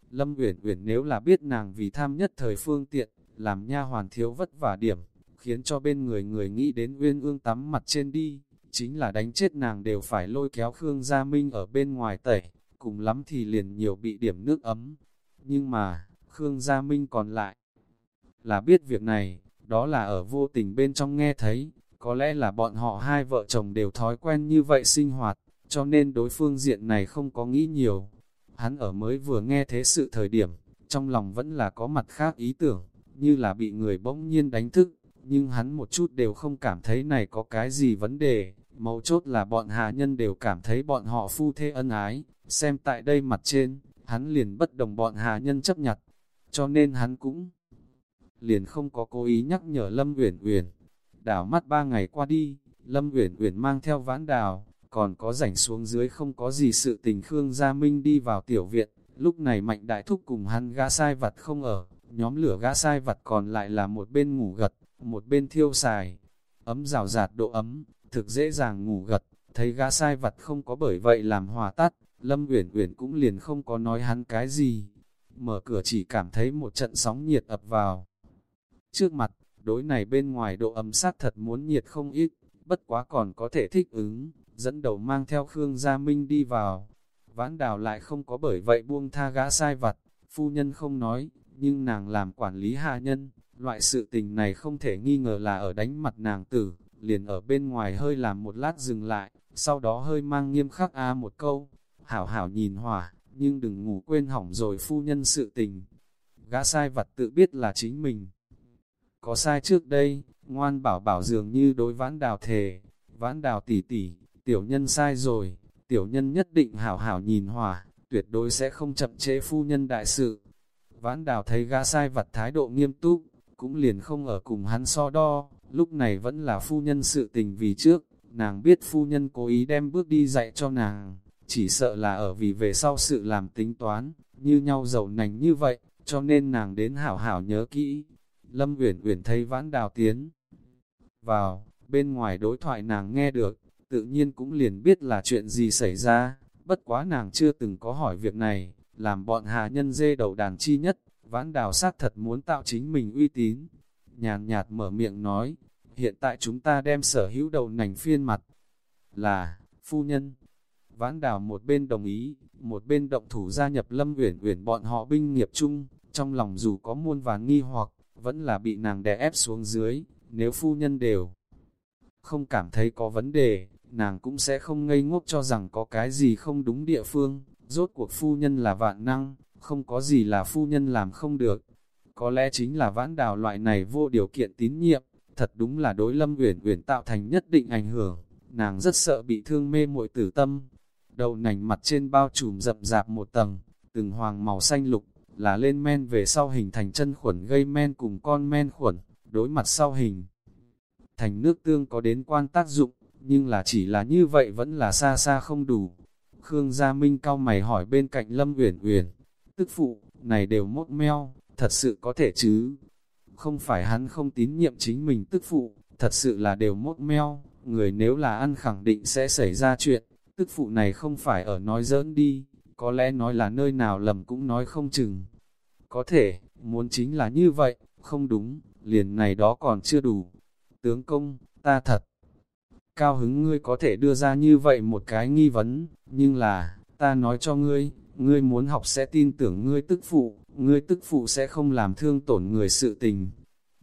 Lâm Uyển Uyển nếu là biết nàng vì tham nhất thời phương tiện, làm nha hoàn thiếu vất vả điểm, khiến cho bên người người nghĩ đến uyên ương tắm mặt trên đi, chính là đánh chết nàng đều phải lôi kéo Khương Gia Minh ở bên ngoài tẩy, cùng lắm thì liền nhiều bị điểm nước ấm. Nhưng mà, Khương Gia Minh còn lại, là biết việc này, đó là ở vô tình bên trong nghe thấy, có lẽ là bọn họ hai vợ chồng đều thói quen như vậy sinh hoạt, cho nên đối phương diện này không có nghĩ nhiều. Hắn ở mới vừa nghe thế sự thời điểm, trong lòng vẫn là có mặt khác ý tưởng, như là bị người bỗng nhiên đánh thức, nhưng hắn một chút đều không cảm thấy này có cái gì vấn đề, mấu chốt là bọn hạ nhân đều cảm thấy bọn họ phu thê ân ái, xem tại đây mặt trên, hắn liền bất đồng bọn hạ nhân chấp nhặt, cho nên hắn cũng liền không có cố ý nhắc nhở Lâm Uyển Uyển. Đảo mắt ba ngày qua đi, Lâm Uyển Uyển mang theo vãn đào, còn có rảnh xuống dưới không có gì sự tình Khương Gia Minh đi vào tiểu viện, lúc này Mạnh Đại Thúc cùng hắn gã sai vặt không ở, nhóm lửa gã sai vặt còn lại là một bên ngủ gật, một bên thiêu xài, ấm rào rạt độ ấm, thực dễ dàng ngủ gật, thấy gã sai vặt không có bởi vậy làm hòa tắt, Lâm Uyển Uyển cũng liền không có nói hắn cái gì, mở cửa chỉ cảm thấy một trận sóng nhiệt ập vào. Trước mặt, đối này bên ngoài độ ấm sát thật muốn nhiệt không ít, bất quá còn có thể thích ứng, dẫn đầu mang theo Khương Gia Minh đi vào. Vãn đào lại không có bởi vậy buông tha gã sai vặt, phu nhân không nói, nhưng nàng làm quản lý hạ nhân, loại sự tình này không thể nghi ngờ là ở đánh mặt nàng tử, liền ở bên ngoài hơi làm một lát dừng lại, sau đó hơi mang nghiêm khắc a một câu, hảo hảo nhìn hỏa, nhưng đừng ngủ quên hỏng rồi phu nhân sự tình. Gã sai vặt tự biết là chính mình. Có sai trước đây, ngoan bảo bảo dường như đối vãn đào thề, vãn đào tỉ tỉ, tiểu nhân sai rồi, tiểu nhân nhất định hảo hảo nhìn hỏa, tuyệt đối sẽ không chậm chế phu nhân đại sự. Vãn đào thấy gã sai vặt thái độ nghiêm túc, cũng liền không ở cùng hắn so đo, lúc này vẫn là phu nhân sự tình vì trước, nàng biết phu nhân cố ý đem bước đi dạy cho nàng, chỉ sợ là ở vì về sau sự làm tính toán, như nhau dầu nành như vậy, cho nên nàng đến hảo hảo nhớ kỹ. Lâm Uyển Uyển thấy vãn đào tiến vào, bên ngoài đối thoại nàng nghe được, tự nhiên cũng liền biết là chuyện gì xảy ra, bất quá nàng chưa từng có hỏi việc này, làm bọn hà nhân dê đầu đàn chi nhất, vãn đào sát thật muốn tạo chính mình uy tín. Nhàn nhạt mở miệng nói, hiện tại chúng ta đem sở hữu đầu nành phiên mặt, là, phu nhân. Vãn đào một bên đồng ý, một bên động thủ gia nhập lâm uyển uyển bọn họ binh nghiệp chung, trong lòng dù có muôn vàn nghi hoặc, vẫn là bị nàng đè ép xuống dưới, nếu phu nhân đều không cảm thấy có vấn đề, nàng cũng sẽ không ngây ngốc cho rằng có cái gì không đúng địa phương, rốt cuộc phu nhân là vạn năng, không có gì là phu nhân làm không được. Có lẽ chính là vãn đào loại này vô điều kiện tín nhiệm, thật đúng là đối lâm uyển uyển tạo thành nhất định ảnh hưởng, nàng rất sợ bị thương mê muội tử tâm. Đầu nành mặt trên bao trùm rậm rạp một tầng, từng hoàng màu xanh lục, là lên men về sau hình thành chân khuẩn gây men cùng con men khuẩn, đối mặt sau hình. Thành nước tương có đến quan tác dụng, nhưng là chỉ là như vậy vẫn là xa xa không đủ. Khương Gia Minh cao mày hỏi bên cạnh Lâm Uyển Uyển, tức phụ, này đều mốt meo, thật sự có thể chứ? Không phải hắn không tín nhiệm chính mình tức phụ, thật sự là đều mốt meo, người nếu là ăn khẳng định sẽ xảy ra chuyện, tức phụ này không phải ở nói giỡn đi, có lẽ nói là nơi nào lầm cũng nói không chừng. Có thể, muốn chính là như vậy, không đúng, liền này đó còn chưa đủ. Tướng công, ta thật cao hứng ngươi có thể đưa ra như vậy một cái nghi vấn, nhưng là, ta nói cho ngươi, ngươi muốn học sẽ tin tưởng ngươi tức phụ, ngươi tức phụ sẽ không làm thương tổn người sự tình.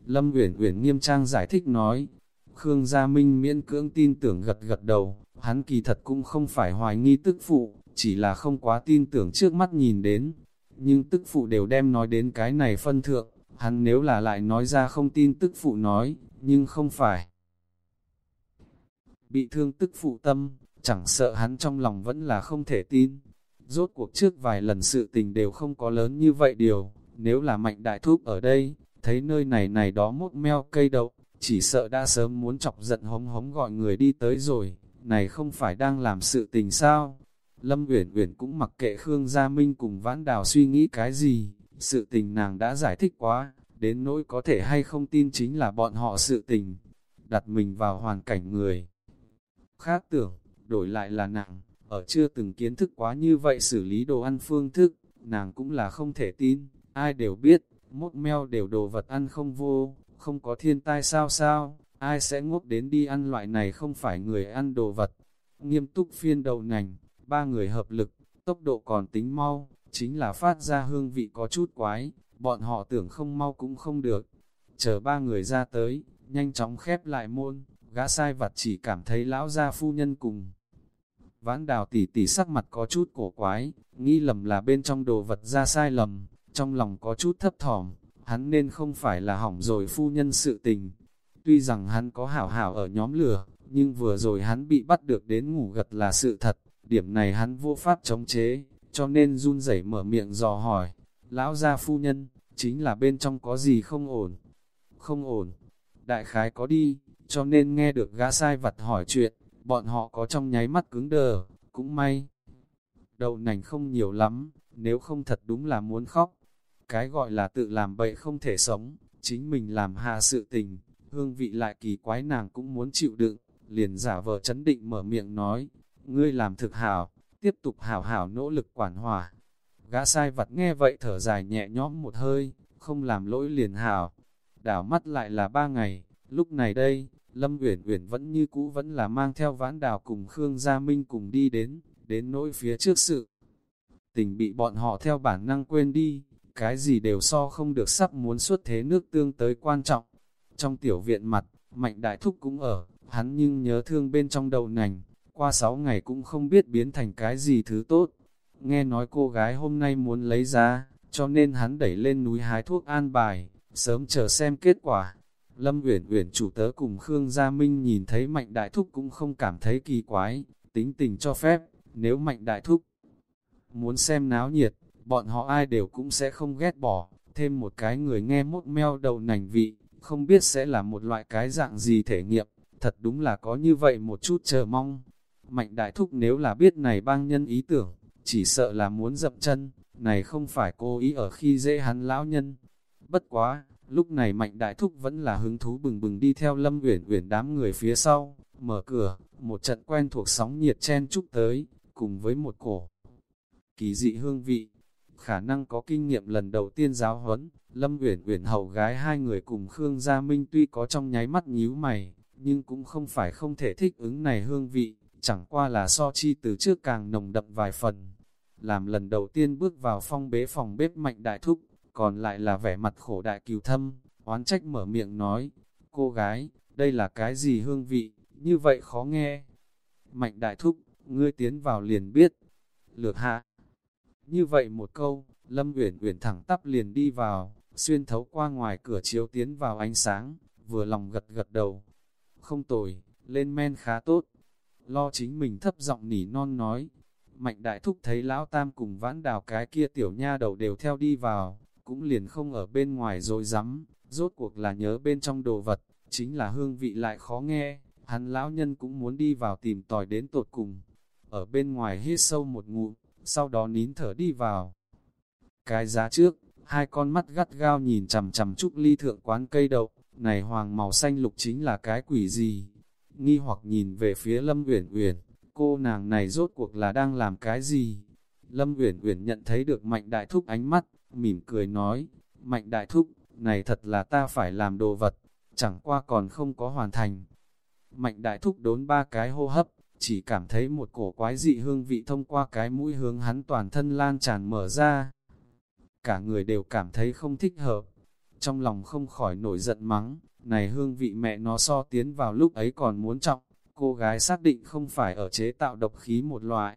Lâm Uyển Uyển nghiêm trang giải thích nói, Khương Gia Minh miễn cưỡng tin tưởng gật gật đầu, hắn kỳ thật cũng không phải hoài nghi tức phụ, chỉ là không quá tin tưởng trước mắt nhìn đến. Nhưng tức phụ đều đem nói đến cái này phân thượng, hắn nếu là lại nói ra không tin tức phụ nói, nhưng không phải. Bị thương tức phụ tâm, chẳng sợ hắn trong lòng vẫn là không thể tin. Rốt cuộc trước vài lần sự tình đều không có lớn như vậy điều, nếu là mạnh đại thúc ở đây, thấy nơi này này đó mốt meo cây đậu, chỉ sợ đã sớm muốn chọc giận hống hống gọi người đi tới rồi, này không phải đang làm sự tình sao? Lâm Uyển Uyển cũng mặc kệ Khương Gia Minh cùng Vãn Đào suy nghĩ cái gì, sự tình nàng đã giải thích quá, đến nỗi có thể hay không tin chính là bọn họ sự tình, đặt mình vào hoàn cảnh người. Khác tưởng, đổi lại là nàng, ở chưa từng kiến thức quá như vậy xử lý đồ ăn phương thức, nàng cũng là không thể tin, ai đều biết, mốt meo đều đồ vật ăn không vô, không có thiên tai sao sao, ai sẽ ngốc đến đi ăn loại này không phải người ăn đồ vật. Nghiêm túc phiên đầu ngành, ba người hợp lực, tốc độ còn tính mau, chính là phát ra hương vị có chút quái, bọn họ tưởng không mau cũng không được. Chờ ba người ra tới, nhanh chóng khép lại môn, gã sai vặt chỉ cảm thấy lão gia phu nhân cùng. Vãn đào tỉ tỉ sắc mặt có chút cổ quái, nghi lầm là bên trong đồ vật ra sai lầm, trong lòng có chút thấp thỏm, hắn nên không phải là hỏng rồi phu nhân sự tình. Tuy rằng hắn có hảo hảo ở nhóm lửa, nhưng vừa rồi hắn bị bắt được đến ngủ gật là sự thật, điểm này hắn vô pháp chống chế, cho nên run rẩy mở miệng dò hỏi, lão gia phu nhân, chính là bên trong có gì không ổn? Không ổn, đại khái có đi, cho nên nghe được gã sai vặt hỏi chuyện, bọn họ có trong nháy mắt cứng đờ, cũng may. Đậu nành không nhiều lắm, nếu không thật đúng là muốn khóc. Cái gọi là tự làm bậy không thể sống, chính mình làm hạ sự tình, hương vị lại kỳ quái nàng cũng muốn chịu đựng, liền giả vờ chấn định mở miệng nói, ngươi làm thực hảo, tiếp tục hảo hảo nỗ lực quản hòa. Gã sai vặt nghe vậy thở dài nhẹ nhõm một hơi, không làm lỗi liền hảo. Đảo mắt lại là ba ngày, lúc này đây, Lâm Uyển Uyển vẫn như cũ vẫn là mang theo vãn đào cùng Khương Gia Minh cùng đi đến, đến nỗi phía trước sự. Tình bị bọn họ theo bản năng quên đi, cái gì đều so không được sắp muốn xuất thế nước tương tới quan trọng. Trong tiểu viện mặt, Mạnh Đại Thúc cũng ở, hắn nhưng nhớ thương bên trong đầu nành, qua sáu ngày cũng không biết biến thành cái gì thứ tốt. Nghe nói cô gái hôm nay muốn lấy ra, cho nên hắn đẩy lên núi hái thuốc an bài, sớm chờ xem kết quả. Lâm Uyển Uyển chủ tớ cùng Khương Gia Minh nhìn thấy Mạnh Đại Thúc cũng không cảm thấy kỳ quái, tính tình cho phép, nếu Mạnh Đại Thúc muốn xem náo nhiệt, bọn họ ai đều cũng sẽ không ghét bỏ, thêm một cái người nghe mốt meo đầu nành vị, không biết sẽ là một loại cái dạng gì thể nghiệm, thật đúng là có như vậy một chút chờ mong. Mạnh Đại Thúc nếu là biết này bang nhân ý tưởng, chỉ sợ là muốn dậm chân, này không phải cố ý ở khi dễ hắn lão nhân. Bất quá, lúc này Mạnh Đại Thúc vẫn là hứng thú bừng bừng đi theo Lâm Uyển Uyển đám người phía sau, mở cửa, một trận quen thuộc sóng nhiệt chen chúc tới, cùng với một cổ kỳ dị hương vị. Khả năng có kinh nghiệm lần đầu tiên giáo huấn, Lâm Uyển Uyển hầu gái hai người cùng Khương Gia Minh tuy có trong nháy mắt nhíu mày, nhưng cũng không phải không thể thích ứng này hương vị, chẳng qua là so chi từ trước càng nồng đậm vài phần. Làm lần đầu tiên bước vào phong bế phòng bếp mạnh đại thúc, còn lại là vẻ mặt khổ đại cừu thâm, oán trách mở miệng nói, cô gái, đây là cái gì hương vị, như vậy khó nghe. Mạnh đại thúc, ngươi tiến vào liền biết. Lược hạ. Như vậy một câu, Lâm Uyển Uyển thẳng tắp liền đi vào, xuyên thấu qua ngoài cửa chiếu tiến vào ánh sáng, vừa lòng gật gật đầu. Không tồi, lên men khá tốt. Lo chính mình thấp giọng nỉ non nói. Mạnh đại thúc thấy lão tam cùng vãn đào cái kia tiểu nha đầu đều theo đi vào, cũng liền không ở bên ngoài rồi rắm rốt cuộc là nhớ bên trong đồ vật, chính là hương vị lại khó nghe, hắn lão nhân cũng muốn đi vào tìm tòi đến tột cùng. Ở bên ngoài hít sâu một ngụm, sau đó nín thở đi vào. Cái giá trước, hai con mắt gắt gao nhìn chằm chằm trúc ly thượng quán cây đậu, này hoàng màu xanh lục chính là cái quỷ gì? Nghi hoặc nhìn về phía Lâm Uyển Uyển, cô nàng này rốt cuộc là đang làm cái gì? Lâm Uyển Uyển nhận thấy được Mạnh Đại Thúc ánh mắt, mỉm cười nói, Mạnh Đại Thúc, này thật là ta phải làm đồ vật, chẳng qua còn không có hoàn thành. Mạnh Đại Thúc đốn ba cái hô hấp, chỉ cảm thấy một cổ quái dị hương vị thông qua cái mũi hướng hắn toàn thân lan tràn mở ra. Cả người đều cảm thấy không thích hợp, trong lòng không khỏi nổi giận mắng, này hương vị mẹ nó so tiến vào lúc ấy còn muốn trọng, cô gái xác định không phải ở chế tạo độc khí một loại.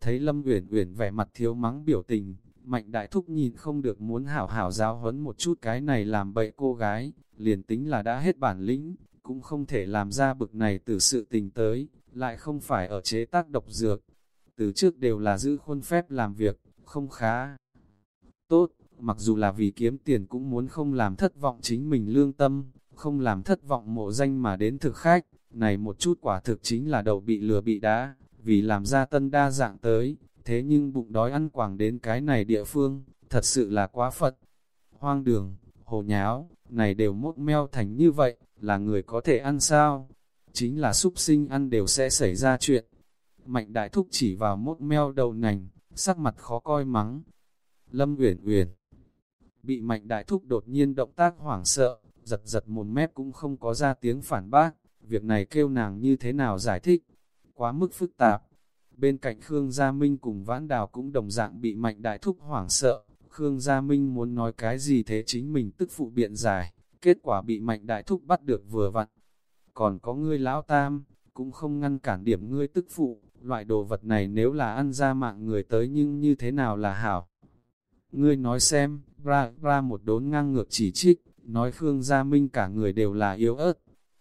Thấy Lâm Uyển Uyển vẻ mặt thiếu mắng biểu tình, Mạnh Đại Thúc nhìn không được muốn hảo hảo giáo huấn một chút cái này làm bậy cô gái, liền tính là đã hết bản lĩnh, cũng không thể làm ra bực này từ sự tình tới, lại không phải ở chế tác độc dược. Từ trước đều là giữ khuôn phép làm việc, không khá. Tốt, mặc dù là vì kiếm tiền cũng muốn không làm thất vọng chính mình lương tâm, không làm thất vọng mộ danh mà đến thực khách, này một chút quả thực chính là đầu bị lừa bị đá, vì làm ra tân đa dạng tới, thế nhưng bụng đói ăn quảng đến cái này địa phương, thật sự là quá phật. Hoang đường, hồ nháo, này đều mốt meo thành như vậy, là người có thể ăn sao? Chính là súc sinh ăn đều sẽ xảy ra chuyện. Mạnh đại thúc chỉ vào mốt meo đầu nành, sắc mặt khó coi mắng. Lâm Uyển Uyển bị mạnh đại thúc đột nhiên động tác hoảng sợ, giật giật một mép cũng không có ra tiếng phản bác, việc này kêu nàng như thế nào giải thích, quá mức phức tạp. Bên cạnh Khương Gia Minh cùng Vãn Đào cũng đồng dạng bị mạnh đại thúc hoảng sợ, Khương Gia Minh muốn nói cái gì thế chính mình tức phụ biện giải, kết quả bị mạnh đại thúc bắt được vừa vặn. Còn có ngươi lão tam, cũng không ngăn cản điểm ngươi tức phụ, loại đồ vật này nếu là ăn ra mạng người tới nhưng như thế nào là hảo. Ngươi nói xem, ra, ra một đốn ngang ngược chỉ trích, nói Khương Gia Minh cả người đều là yếu ớt.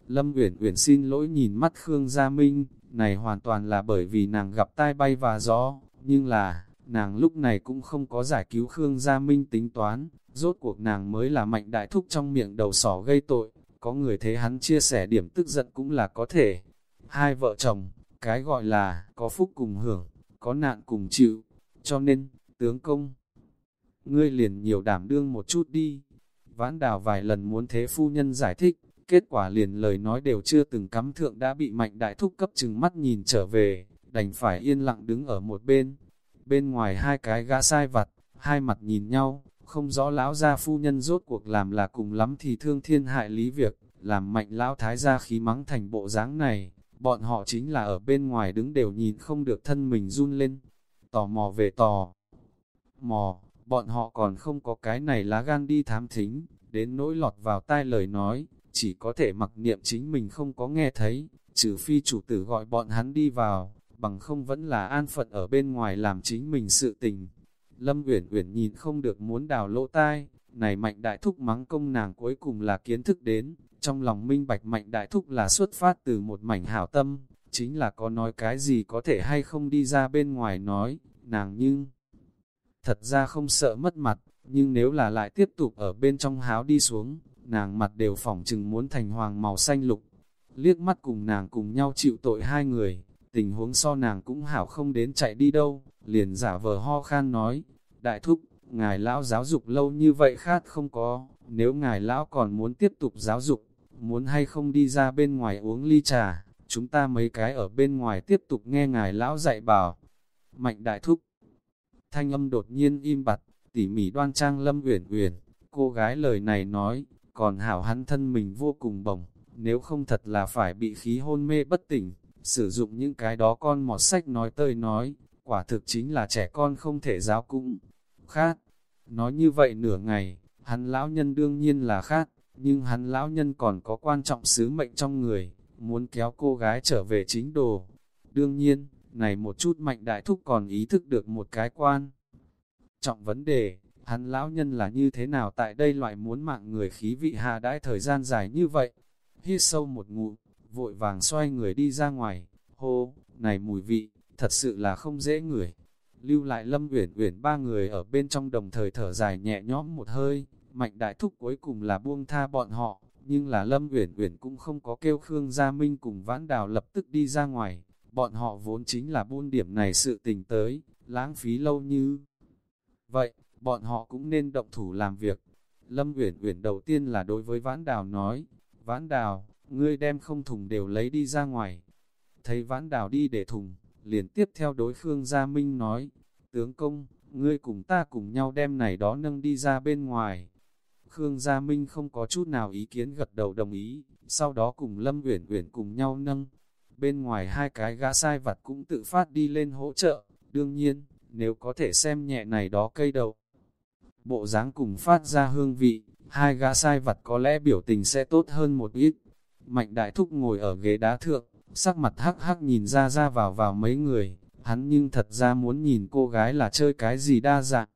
Lâm Uyển Uyển xin lỗi nhìn mắt Khương Gia Minh, này hoàn toàn là bởi vì nàng gặp tai bay và gió, nhưng là, nàng lúc này cũng không có giải cứu Khương Gia Minh tính toán, rốt cuộc nàng mới là mạnh đại thúc trong miệng đầu sỏ gây tội, có người thấy hắn chia sẻ điểm tức giận cũng là có thể. Hai vợ chồng, cái gọi là, có phúc cùng hưởng, có nạn cùng chịu, cho nên, tướng công, ngươi liền nhiều đảm đương một chút đi. Vãn đào vài lần muốn thế phu nhân giải thích, kết quả liền lời nói đều chưa từng cắm thượng đã bị mạnh đại thúc cấp chừng mắt nhìn trở về, đành phải yên lặng đứng ở một bên. Bên ngoài hai cái gã sai vặt, hai mặt nhìn nhau, không rõ lão gia phu nhân rốt cuộc làm là cùng lắm thì thương thiên hại lý việc, làm mạnh lão thái gia khí mắng thành bộ dáng này, bọn họ chính là ở bên ngoài đứng đều nhìn không được thân mình run lên, tò mò về tò mò, bọn họ còn không có cái này lá gan đi thám thính, đến nỗi lọt vào tai lời nói, chỉ có thể mặc niệm chính mình không có nghe thấy, trừ phi chủ tử gọi bọn hắn đi vào, bằng không vẫn là an phận ở bên ngoài làm chính mình sự tình. Lâm Uyển Uyển nhìn không được muốn đào lỗ tai, này mạnh đại thúc mắng công nàng cuối cùng là kiến thức đến, trong lòng minh bạch mạnh đại thúc là xuất phát từ một mảnh hảo tâm, chính là có nói cái gì có thể hay không đi ra bên ngoài nói, nàng nhưng thật ra không sợ mất mặt, nhưng nếu là lại tiếp tục ở bên trong háo đi xuống, nàng mặt đều phỏng chừng muốn thành hoàng màu xanh lục. Liếc mắt cùng nàng cùng nhau chịu tội hai người, tình huống so nàng cũng hảo không đến chạy đi đâu, liền giả vờ ho khan nói, đại thúc, ngài lão giáo dục lâu như vậy khát không có, nếu ngài lão còn muốn tiếp tục giáo dục, muốn hay không đi ra bên ngoài uống ly trà, chúng ta mấy cái ở bên ngoài tiếp tục nghe ngài lão dạy bảo. Mạnh đại thúc, thanh âm đột nhiên im bặt, tỉ mỉ đoan trang lâm uyển uyển, cô gái lời này nói, còn hảo hắn thân mình vô cùng bổng, nếu không thật là phải bị khí hôn mê bất tỉnh, sử dụng những cái đó con mọt sách nói tơi nói, quả thực chính là trẻ con không thể giáo cũng khát. Nói như vậy nửa ngày, hắn lão nhân đương nhiên là khát, nhưng hắn lão nhân còn có quan trọng sứ mệnh trong người, muốn kéo cô gái trở về chính đồ. Đương nhiên, này một chút mạnh đại thúc còn ý thức được một cái quan. Trọng vấn đề, hắn lão nhân là như thế nào tại đây loại muốn mạng người khí vị hạ đãi thời gian dài như vậy. Hít sâu một ngụm, vội vàng xoay người đi ra ngoài, hô, này mùi vị, thật sự là không dễ ngửi. Lưu lại Lâm Uyển Uyển ba người ở bên trong đồng thời thở dài nhẹ nhõm một hơi, mạnh đại thúc cuối cùng là buông tha bọn họ, nhưng là Lâm Uyển Uyển cũng không có kêu Khương Gia Minh cùng Vãn Đào lập tức đi ra ngoài, bọn họ vốn chính là buôn điểm này sự tình tới, lãng phí lâu như vậy, bọn họ cũng nên động thủ làm việc. Lâm Uyển Uyển đầu tiên là đối với Vãn Đào nói, Vãn Đào, ngươi đem không thùng đều lấy đi ra ngoài. Thấy Vãn Đào đi để thùng, liền tiếp theo đối Khương Gia Minh nói, tướng công, ngươi cùng ta cùng nhau đem này đó nâng đi ra bên ngoài. Khương Gia Minh không có chút nào ý kiến gật đầu đồng ý, sau đó cùng Lâm Uyển Uyển cùng nhau nâng. Bên ngoài hai cái gã sai vặt cũng tự phát đi lên hỗ trợ, đương nhiên, nếu có thể xem nhẹ này đó cây đầu, bộ dáng cùng phát ra hương vị, hai gã sai vặt có lẽ biểu tình sẽ tốt hơn một ít. Mạnh đại thúc ngồi ở ghế đá thượng, sắc mặt hắc hắc nhìn ra ra vào vào mấy người, hắn nhưng thật ra muốn nhìn cô gái là chơi cái gì đa dạng.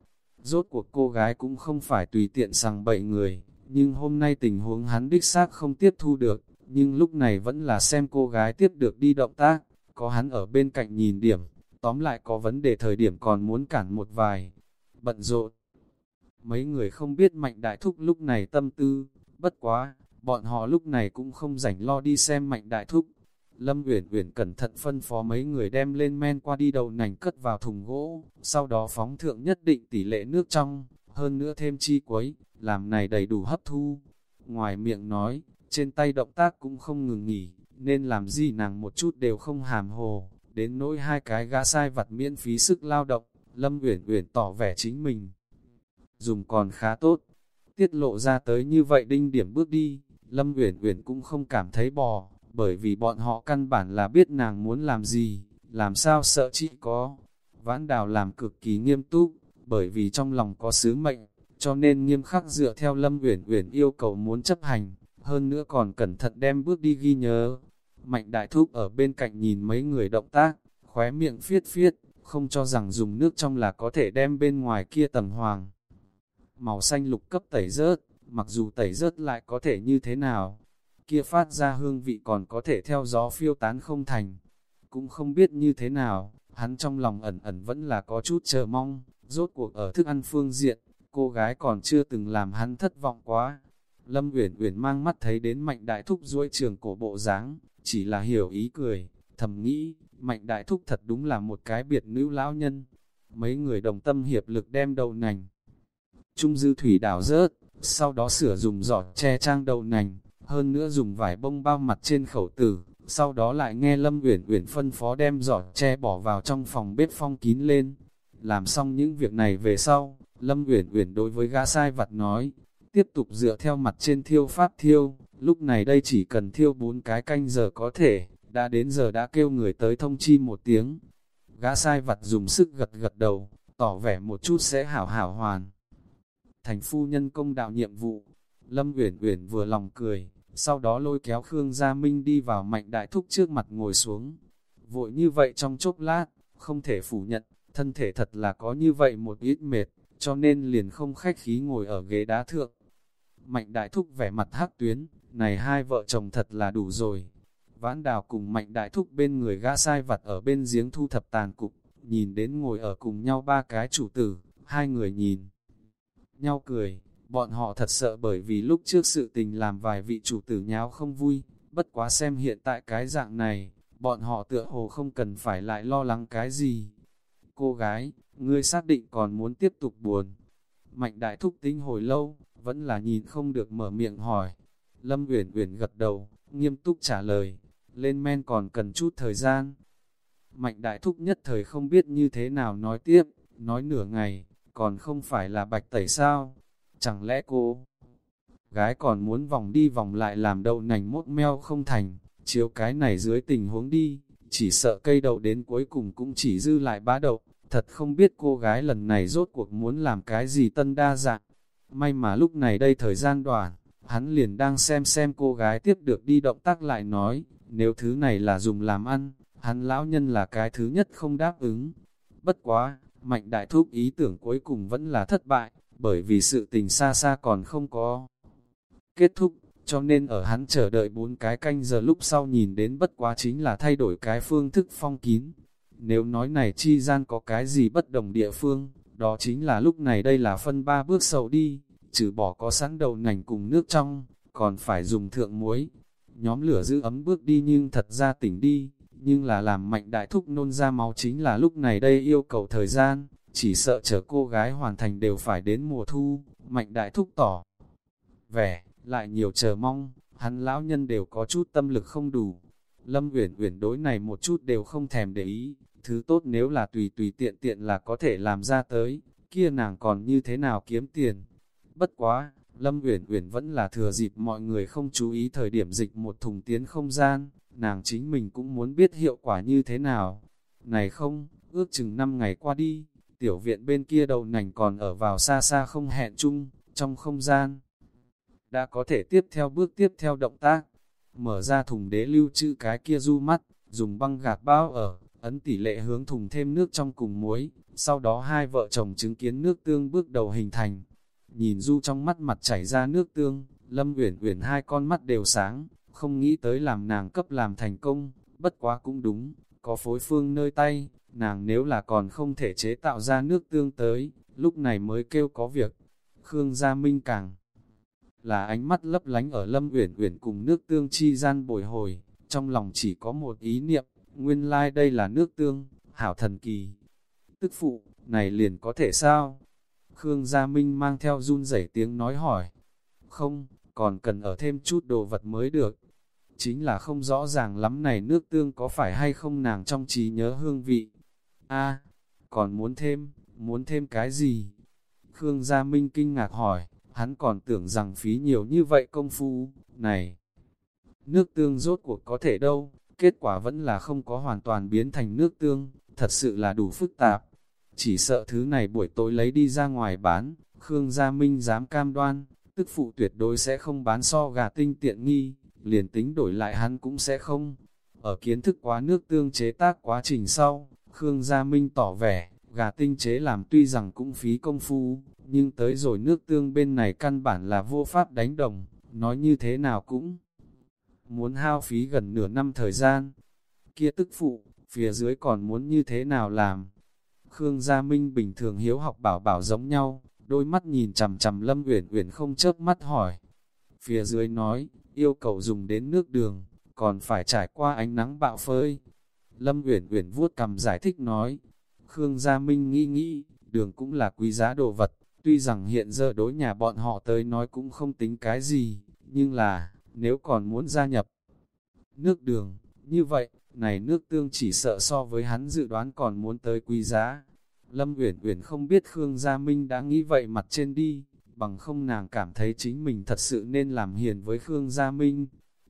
Rốt cuộc cô gái cũng không phải tùy tiện sằng bậy người, nhưng hôm nay tình huống hắn đích xác không tiếp thu được, nhưng lúc này vẫn là xem cô gái tiếp được đi động tác, có hắn ở bên cạnh nhìn điểm, tóm lại có vấn đề thời điểm còn muốn cản một vài, bận rộn Mấy người không biết mạnh đại thúc lúc này tâm tư, bất quá, bọn họ lúc này cũng không rảnh lo đi xem mạnh đại thúc. Lâm Uyển Uyển cẩn thận phân phó mấy người đem lên men qua đi đầu nành cất vào thùng gỗ, sau đó phóng thượng nhất định tỷ lệ nước trong, hơn nữa thêm chi quấy, làm này đầy đủ hấp thu. Ngoài miệng nói, trên tay động tác cũng không ngừng nghỉ, nên làm gì nàng một chút đều không hàm hồ, đến nỗi hai cái gã sai vặt miễn phí sức lao động, Lâm Uyển Uyển tỏ vẻ chính mình. Dùng còn khá tốt, tiết lộ ra tới như vậy đinh điểm bước đi, Lâm Uyển Uyển cũng không cảm thấy bò, bởi vì bọn họ căn bản là biết nàng muốn làm gì, làm sao sợ chị có. Vãn đào làm cực kỳ nghiêm túc, bởi vì trong lòng có sứ mệnh, cho nên nghiêm khắc dựa theo Lâm Uyển Uyển yêu cầu muốn chấp hành, hơn nữa còn cẩn thận đem bước đi ghi nhớ. Mạnh đại thúc ở bên cạnh nhìn mấy người động tác, khóe miệng phiết phiết, không cho rằng dùng nước trong là có thể đem bên ngoài kia tầng hoàng. Màu xanh lục cấp tẩy rớt, mặc dù tẩy rớt lại có thể như thế nào, kia phát ra hương vị còn có thể theo gió phiêu tán không thành. Cũng không biết như thế nào, hắn trong lòng ẩn ẩn vẫn là có chút chờ mong, rốt cuộc ở thức ăn phương diện, cô gái còn chưa từng làm hắn thất vọng quá. Lâm Uyển Uyển mang mắt thấy đến Mạnh Đại Thúc duỗi trường cổ bộ dáng, chỉ là hiểu ý cười, thầm nghĩ, Mạnh Đại Thúc thật đúng là một cái biệt nữ lão nhân. Mấy người đồng tâm hiệp lực đem đầu nành. Trung dư thủy đảo rớt, sau đó sửa dùng giọt che trang đầu nành, hơn nữa dùng vải bông bao mặt trên khẩu tử, sau đó lại nghe Lâm Uyển Uyển phân phó đem giỏ che bỏ vào trong phòng bếp phong kín lên. Làm xong những việc này về sau, Lâm Uyển Uyển đối với gã sai vặt nói, tiếp tục dựa theo mặt trên thiêu pháp thiêu, lúc này đây chỉ cần thiêu bốn cái canh giờ có thể, đã đến giờ đã kêu người tới thông chi một tiếng. Gã sai vặt dùng sức gật gật đầu, tỏ vẻ một chút sẽ hảo hảo hoàn. Thành phu nhân công đạo nhiệm vụ, Lâm Uyển Uyển vừa lòng cười, sau đó lôi kéo Khương Gia Minh đi vào mạnh đại thúc trước mặt ngồi xuống. Vội như vậy trong chốc lát, không thể phủ nhận, thân thể thật là có như vậy một ít mệt, cho nên liền không khách khí ngồi ở ghế đá thượng. Mạnh đại thúc vẻ mặt hắc tuyến, này hai vợ chồng thật là đủ rồi. Vãn đào cùng mạnh đại thúc bên người gã sai vặt ở bên giếng thu thập tàn cục, nhìn đến ngồi ở cùng nhau ba cái chủ tử, hai người nhìn. Nhau cười, bọn họ thật sợ bởi vì lúc trước sự tình làm vài vị chủ tử nháo không vui, bất quá xem hiện tại cái dạng này, bọn họ tựa hồ không cần phải lại lo lắng cái gì. Cô gái, ngươi xác định còn muốn tiếp tục buồn. Mạnh đại thúc tính hồi lâu, vẫn là nhìn không được mở miệng hỏi. Lâm Uyển Uyển gật đầu, nghiêm túc trả lời, lên men còn cần chút thời gian. Mạnh đại thúc nhất thời không biết như thế nào nói tiếp, nói nửa ngày, còn không phải là bạch tẩy sao, chẳng lẽ cô gái còn muốn vòng đi vòng lại làm đậu nành mốt meo không thành, chiếu cái này dưới tình huống đi, chỉ sợ cây đậu đến cuối cùng cũng chỉ dư lại bá đậu, thật không biết cô gái lần này rốt cuộc muốn làm cái gì tân đa dạng. May mà lúc này đây thời gian đoạn, hắn liền đang xem xem cô gái tiếp được đi động tác lại nói, nếu thứ này là dùng làm ăn, hắn lão nhân là cái thứ nhất không đáp ứng. Bất quá, mạnh đại thúc ý tưởng cuối cùng vẫn là thất bại, bởi vì sự tình xa xa còn không có kết thúc, cho nên ở hắn chờ đợi bốn cái canh giờ lúc sau nhìn đến bất quá chính là thay đổi cái phương thức phong kín. Nếu nói này chi gian có cái gì bất đồng địa phương, đó chính là lúc này đây là phân ba bước sầu đi, trừ bỏ có sẵn đầu nành cùng nước trong, còn phải dùng thượng muối. Nhóm lửa giữ ấm bước đi nhưng thật ra tỉnh đi, nhưng là làm mạnh đại thúc nôn ra máu chính là lúc này đây yêu cầu thời gian, chỉ sợ chờ cô gái hoàn thành đều phải đến mùa thu, mạnh đại thúc tỏ. Vẻ, lại nhiều chờ mong, hắn lão nhân đều có chút tâm lực không đủ. Lâm Uyển Uyển đối này một chút đều không thèm để ý, thứ tốt nếu là tùy tùy tiện tiện là có thể làm ra tới, kia nàng còn như thế nào kiếm tiền. Bất quá, Lâm Uyển Uyển vẫn là thừa dịp mọi người không chú ý thời điểm dịch một thùng tiến không gian, nàng chính mình cũng muốn biết hiệu quả như thế nào. Này không, ước chừng 5 ngày qua đi, tiểu viện bên kia đầu nành còn ở vào xa xa không hẹn chung, trong không gian. Đã có thể tiếp theo bước tiếp theo động tác, mở ra thùng đế lưu trữ cái kia du mắt, dùng băng gạc bao ở, ấn tỷ lệ hướng thùng thêm nước trong cùng muối, sau đó hai vợ chồng chứng kiến nước tương bước đầu hình thành. Nhìn du trong mắt mặt chảy ra nước tương, Lâm Uyển Uyển hai con mắt đều sáng, không nghĩ tới làm nàng cấp làm thành công, bất quá cũng đúng, có phối phương nơi tay, nàng nếu là còn không thể chế tạo ra nước tương tới, lúc này mới kêu có việc. Khương Gia Minh càng là ánh mắt lấp lánh ở Lâm Uyển Uyển cùng nước tương chi gian bồi hồi, trong lòng chỉ có một ý niệm, nguyên lai like đây là nước tương, hảo thần kỳ. Tức phụ, này liền có thể sao? Khương Gia Minh mang theo run rẩy tiếng nói hỏi. Không, còn cần ở thêm chút đồ vật mới được. Chính là không rõ ràng lắm này nước tương có phải hay không nàng trong trí nhớ hương vị. a còn muốn thêm, muốn thêm cái gì? Khương Gia Minh kinh ngạc hỏi, hắn còn tưởng rằng phí nhiều như vậy công phu, này. Nước tương rốt cuộc có thể đâu, kết quả vẫn là không có hoàn toàn biến thành nước tương, thật sự là đủ phức tạp. Chỉ sợ thứ này buổi tối lấy đi ra ngoài bán, Khương Gia Minh dám cam đoan, tức phụ tuyệt đối sẽ không bán so gà tinh tiện nghi, liền tính đổi lại hắn cũng sẽ không. Ở kiến thức quá nước tương chế tác quá trình sau, Khương Gia Minh tỏ vẻ, gà tinh chế làm tuy rằng cũng phí công phu, nhưng tới rồi nước tương bên này căn bản là vô pháp đánh đồng, nói như thế nào cũng muốn hao phí gần nửa năm thời gian. Kia tức phụ, phía dưới còn muốn như thế nào làm? Khương Gia Minh bình thường hiếu học bảo bảo giống nhau, đôi mắt nhìn chằm chằm Lâm Uyển Uyển không chớp mắt hỏi. Phía dưới nói, yêu cầu dùng đến nước đường, còn phải trải qua ánh nắng bạo phơi. Lâm Uyển Uyển vuốt cầm giải thích nói, Khương Gia Minh nghĩ nghĩ, đường cũng là quý giá đồ vật, tuy rằng hiện giờ đối nhà bọn họ tới nói cũng không tính cái gì, nhưng là, nếu còn muốn gia nhập nước đường, như vậy, này nước tương chỉ sợ so với hắn dự đoán còn muốn tới quý giá. Lâm Uyển Uyển không biết Khương Gia Minh đã nghĩ vậy mặt trên đi, bằng không nàng cảm thấy chính mình thật sự nên làm hiền với Khương Gia Minh.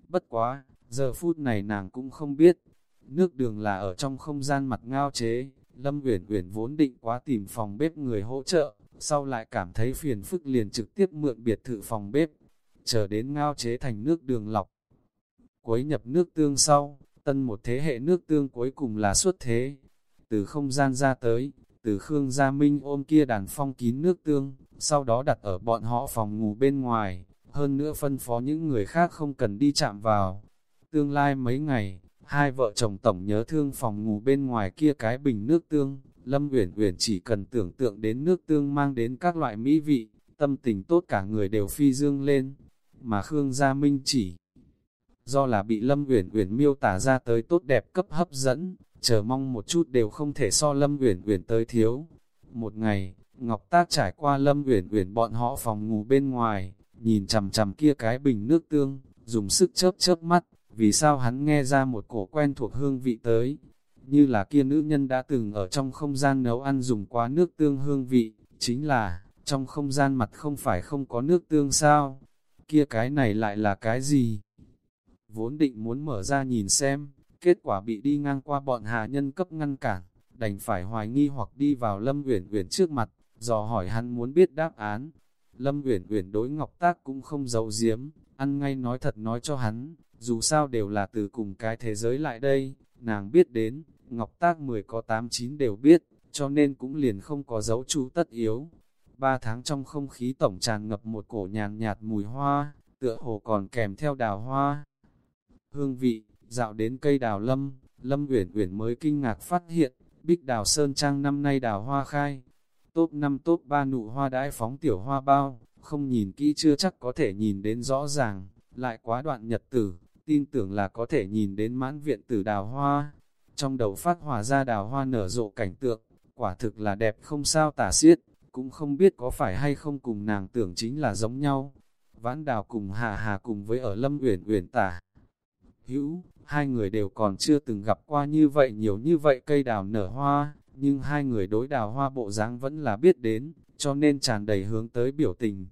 Bất quá, giờ phút này nàng cũng không biết, nước đường là ở trong không gian mặt ngao chế, Lâm Uyển Uyển vốn định quá tìm phòng bếp người hỗ trợ, sau lại cảm thấy phiền phức liền trực tiếp mượn biệt thự phòng bếp, chờ đến ngao chế thành nước đường lọc. Quấy nhập nước tương sau, tân một thế hệ nước tương cuối cùng là xuất thế. Từ không gian ra tới, từ Khương Gia Minh ôm kia đàn phong kín nước tương, sau đó đặt ở bọn họ phòng ngủ bên ngoài, hơn nữa phân phó những người khác không cần đi chạm vào. Tương lai mấy ngày, hai vợ chồng tổng nhớ thương phòng ngủ bên ngoài kia cái bình nước tương, Lâm Uyển Uyển chỉ cần tưởng tượng đến nước tương mang đến các loại mỹ vị, tâm tình tốt cả người đều phi dương lên, mà Khương Gia Minh chỉ do là bị Lâm Uyển Uyển miêu tả ra tới tốt đẹp cấp hấp dẫn, chờ mong một chút đều không thể so Lâm Uyển Uyển tới thiếu. Một ngày, Ngọc Tác trải qua Lâm Uyển Uyển bọn họ phòng ngủ bên ngoài, nhìn chằm chằm kia cái bình nước tương, dùng sức chớp chớp mắt, vì sao hắn nghe ra một cổ quen thuộc hương vị tới, như là kia nữ nhân đã từng ở trong không gian nấu ăn dùng quá nước tương hương vị, chính là, trong không gian mặt không phải không có nước tương sao, kia cái này lại là cái gì? Vốn định muốn mở ra nhìn xem, kết quả bị đi ngang qua bọn hạ nhân cấp ngăn cản, đành phải hoài nghi hoặc đi vào Lâm Uyển Uyển trước mặt, dò hỏi hắn muốn biết đáp án. Lâm Uyển Uyển đối Ngọc Tác cũng không giấu giếm, ăn ngay nói thật nói cho hắn, dù sao đều là từ cùng cái thế giới lại đây, nàng biết đến, Ngọc Tác 10 có 8-9 đều biết, cho nên cũng liền không có dấu chú tất yếu. Ba tháng trong không khí tổng tràn ngập một cổ nhàn nhạt mùi hoa, tựa hồ còn kèm theo đào hoa. Hương vị, dạo đến cây đào lâm, Lâm Uyển Uyển mới kinh ngạc phát hiện, Bích Đào Sơn Trang năm nay đào hoa khai. Top 5 top 3 nụ hoa đãi phóng tiểu hoa bao, không nhìn kỹ chưa chắc có thể nhìn đến rõ ràng, lại quá đoạn nhật tử, tin tưởng là có thể nhìn đến mãn viện tử đào hoa. Trong đầu phát hòa ra đào hoa nở rộ cảnh tượng, quả thực là đẹp không sao tả xiết, cũng không biết có phải hay không cùng nàng tưởng chính là giống nhau. Vãn đào cùng hà hà cùng với ở lâm uyển uyển tả. Hữu, hai người đều còn chưa từng gặp qua như vậy nhiều như vậy cây đào nở hoa, nhưng hai người đối đào hoa bộ dáng vẫn là biết đến, cho nên tràn đầy hướng tới biểu tình.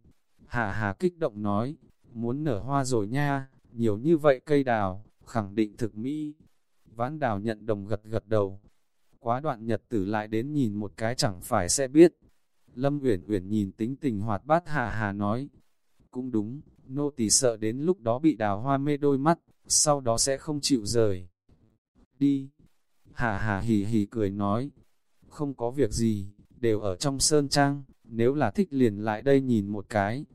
Hà hà kích động nói, muốn nở hoa rồi nha, nhiều như vậy cây đào, khẳng định thực mỹ. Vãn đào nhận đồng gật gật đầu. Quá đoạn nhật tử lại đến nhìn một cái chẳng phải sẽ biết. Lâm Uyển Uyển nhìn tính tình hoạt bát Hà Hà nói, cũng đúng, nô tỳ sợ đến lúc đó bị đào hoa mê đôi mắt, sau đó sẽ không chịu rời. Đi. Hà Hà hì hì cười nói, không có việc gì, đều ở trong sơn trang, nếu là thích liền lại đây nhìn một cái.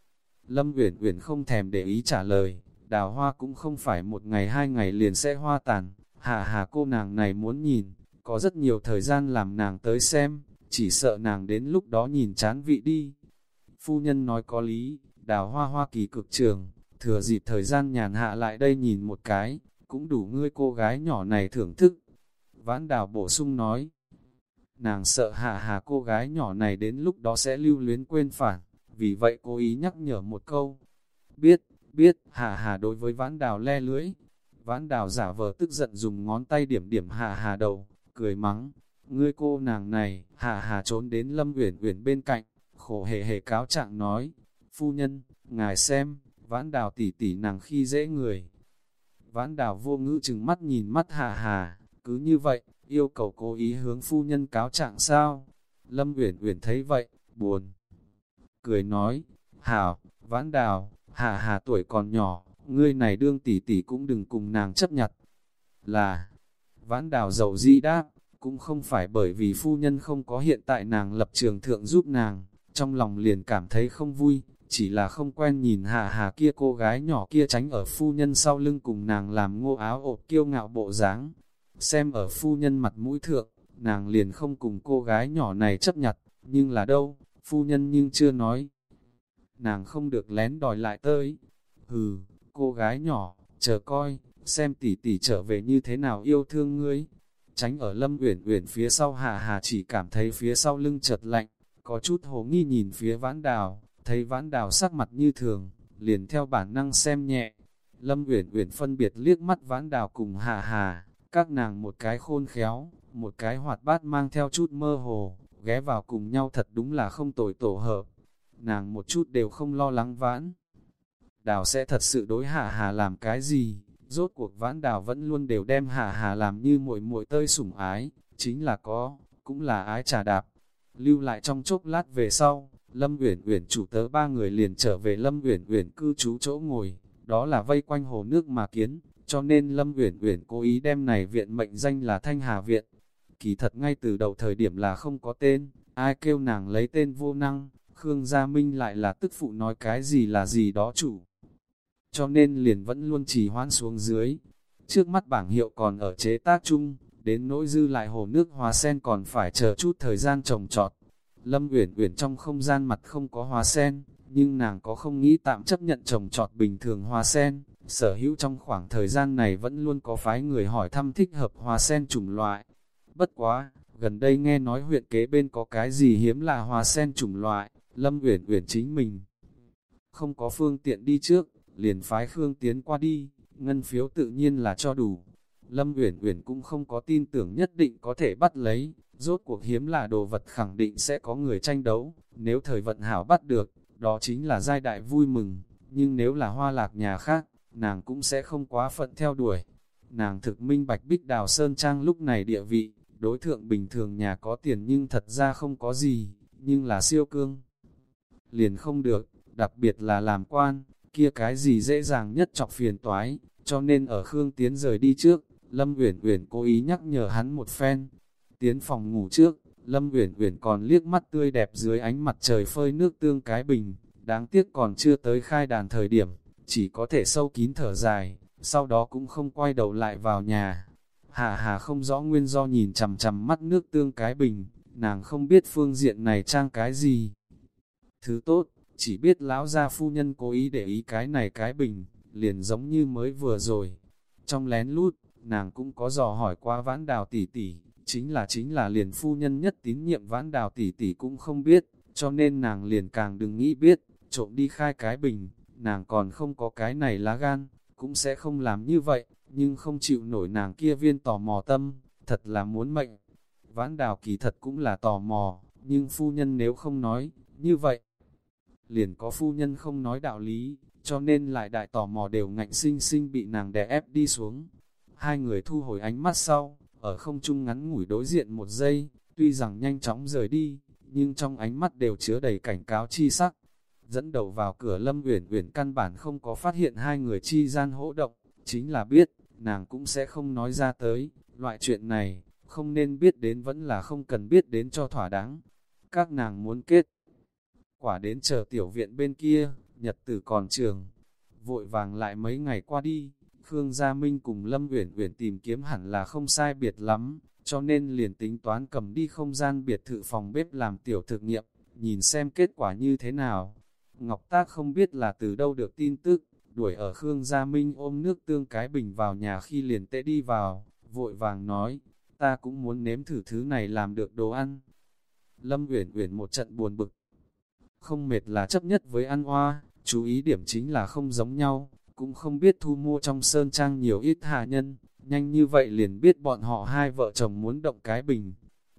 Lâm Uyển Uyển không thèm để ý trả lời, đào hoa cũng không phải một ngày hai ngày liền sẽ hoa tàn, hà hà cô nàng này muốn nhìn, có rất nhiều thời gian làm nàng tới xem, chỉ sợ nàng đến lúc đó nhìn chán vị đi. Phu nhân nói có lý, đào hoa hoa kỳ cực trường, thừa dịp thời gian nhàn hạ lại đây nhìn một cái, cũng đủ ngươi cô gái nhỏ này thưởng thức. Vãn đào bổ sung nói, nàng sợ hạ hà cô gái nhỏ này đến lúc đó sẽ lưu luyến quên phản, vì vậy cố ý nhắc nhở một câu. Biết, biết, hạ hà đối với vãn đào le lưỡi. Vãn đào giả vờ tức giận dùng ngón tay điểm điểm hạ hà đầu, cười mắng. Ngươi cô nàng này, hạ hà trốn đến lâm uyển uyển bên cạnh, khổ hề hề cáo trạng nói. Phu nhân, ngài xem, vãn đào tỉ tỉ nàng khi dễ người. Vãn đào vô ngữ chừng mắt nhìn mắt hà hà, cứ như vậy, yêu cầu cố ý hướng phu nhân cáo trạng sao? Lâm Uyển Uyển thấy vậy, buồn. Cười nói, hảo, vãn đào, hà hà tuổi còn nhỏ, ngươi này đương tỷ tỷ cũng đừng cùng nàng chấp nhặt. Là, vãn đào giàu dĩ đáp, cũng không phải bởi vì phu nhân không có hiện tại nàng lập trường thượng giúp nàng, trong lòng liền cảm thấy không vui, chỉ là không quen nhìn hạ hà kia cô gái nhỏ kia tránh ở phu nhân sau lưng cùng nàng làm ngô áo ộp kiêu ngạo bộ dáng Xem ở phu nhân mặt mũi thượng, nàng liền không cùng cô gái nhỏ này chấp nhặt, nhưng là đâu, phu nhân nhưng chưa nói. Nàng không được lén đòi lại tới. Hừ, cô gái nhỏ, chờ coi, xem tỷ tỷ trở về như thế nào yêu thương ngươi. Tránh ở lâm uyển uyển phía sau hà hà chỉ cảm thấy phía sau lưng chợt lạnh, có chút hồ nghi nhìn phía vãn đào, thấy vãn đào sắc mặt như thường, liền theo bản năng xem nhẹ. Lâm uyển uyển phân biệt liếc mắt vãn đào cùng hà hà, các nàng một cái khôn khéo, một cái hoạt bát mang theo chút mơ hồ, ghé vào cùng nhau thật đúng là không tồi tổ hợp. Nàng một chút đều không lo lắng vãn. Đào sẽ thật sự đối hà hà làm cái gì? Rốt cuộc vãn đào vẫn luôn đều đem hà hà làm như muội muội tơi sủng ái, chính là có, cũng là ái trà đạp. Lưu lại trong chốc lát về sau, Lâm Uyển Uyển chủ tớ ba người liền trở về Lâm Uyển Uyển cư trú chỗ ngồi, đó là vây quanh hồ nước mà kiến, cho nên Lâm Uyển Uyển cố ý đem này viện mệnh danh là Thanh Hà Viện. Kỳ thật ngay từ đầu thời điểm là không có tên, ai kêu nàng lấy tên vô năng, Khương Gia Minh lại là tức phụ nói cái gì là gì đó chủ. Cho nên liền vẫn luôn trì hoãn xuống dưới. Trước mắt bảng hiệu còn ở chế tác chung, đến nỗi dư lại hồ nước hoa sen còn phải chờ chút thời gian trồng trọt. Lâm Uyển Uyển trong không gian mặt không có hoa sen, nhưng nàng có không nghĩ tạm chấp nhận trồng trọt bình thường hoa sen, Sở hữu trong khoảng thời gian này vẫn luôn có phái người hỏi thăm thích hợp hoa sen chủng loại. Bất quá, gần đây nghe nói huyện kế bên có cái gì hiếm là hoa sen chủng loại, Lâm Uyển Uyển chính mình. Không có phương tiện đi trước, liền phái Khương tiến qua đi, ngân phiếu tự nhiên là cho đủ. Lâm Uyển Uyển cũng không có tin tưởng nhất định có thể bắt lấy, rốt cuộc hiếm là đồ vật khẳng định sẽ có người tranh đấu, nếu thời vận hảo bắt được, đó chính là giai đại vui mừng, nhưng nếu là hoa lạc nhà khác, nàng cũng sẽ không quá phận theo đuổi. Nàng thực minh bạch bích đào sơn trang lúc này địa vị, đối thượng bình thường nhà có tiền nhưng thật ra không có gì, nhưng là siêu cương. Liền không được, đặc biệt là làm quan, kia cái gì dễ dàng nhất chọc phiền toái, cho nên ở Khương Tiến rời đi trước, Lâm Uyển Uyển cố ý nhắc nhở hắn một phen. Tiến phòng ngủ trước, Lâm Uyển Uyển còn liếc mắt tươi đẹp dưới ánh mặt trời phơi nước tương cái bình, đáng tiếc còn chưa tới khai đàn thời điểm, chỉ có thể sâu kín thở dài, sau đó cũng không quay đầu lại vào nhà. Hà hà không rõ nguyên do nhìn chằm chằm mắt nước tương cái bình, nàng không biết phương diện này trang cái gì. Thứ tốt, chỉ biết lão gia phu nhân cố ý để ý cái này cái bình, liền giống như mới vừa rồi. Trong lén lút, nàng cũng có dò hỏi qua vãn đào tỷ tỷ, chính là chính là liền phu nhân nhất tín nhiệm vãn đào tỷ tỷ cũng không biết, cho nên nàng liền càng đừng nghĩ biết, trộm đi khai cái bình, nàng còn không có cái này lá gan, cũng sẽ không làm như vậy, nhưng không chịu nổi nàng kia viên tò mò tâm, thật là muốn mệnh. Vãn đào kỳ thật cũng là tò mò, nhưng phu nhân nếu không nói, như vậy, liền có phu nhân không nói đạo lý, cho nên lại đại tò mò đều ngạnh sinh sinh bị nàng đè ép đi xuống. Hai người thu hồi ánh mắt sau, ở không trung ngắn ngủi đối diện một giây, tuy rằng nhanh chóng rời đi, nhưng trong ánh mắt đều chứa đầy cảnh cáo chi sắc. Dẫn đầu vào cửa Lâm Uyển Uyển căn bản không có phát hiện hai người chi gian hỗ động, chính là biết, nàng cũng sẽ không nói ra tới, loại chuyện này, không nên biết đến vẫn là không cần biết đến cho thỏa đáng. Các nàng muốn kết, quả đến chờ tiểu viện bên kia, nhật tử còn trường, vội vàng lại mấy ngày qua đi, Khương Gia Minh cùng Lâm Uyển Uyển tìm kiếm hẳn là không sai biệt lắm, cho nên liền tính toán cầm đi không gian biệt thự phòng bếp làm tiểu thực nghiệm, nhìn xem kết quả như thế nào. Ngọc Tác không biết là từ đâu được tin tức, đuổi ở Khương Gia Minh ôm nước tương cái bình vào nhà khi liền tệ đi vào, vội vàng nói, ta cũng muốn nếm thử thứ này làm được đồ ăn. Lâm Uyển Uyển một trận buồn bực. Không mệt là chấp nhất với ăn hoa, chú ý điểm chính là không giống nhau, cũng không biết thu mua trong sơn trang nhiều ít hạ nhân, nhanh như vậy liền biết bọn họ hai vợ chồng muốn động cái bình.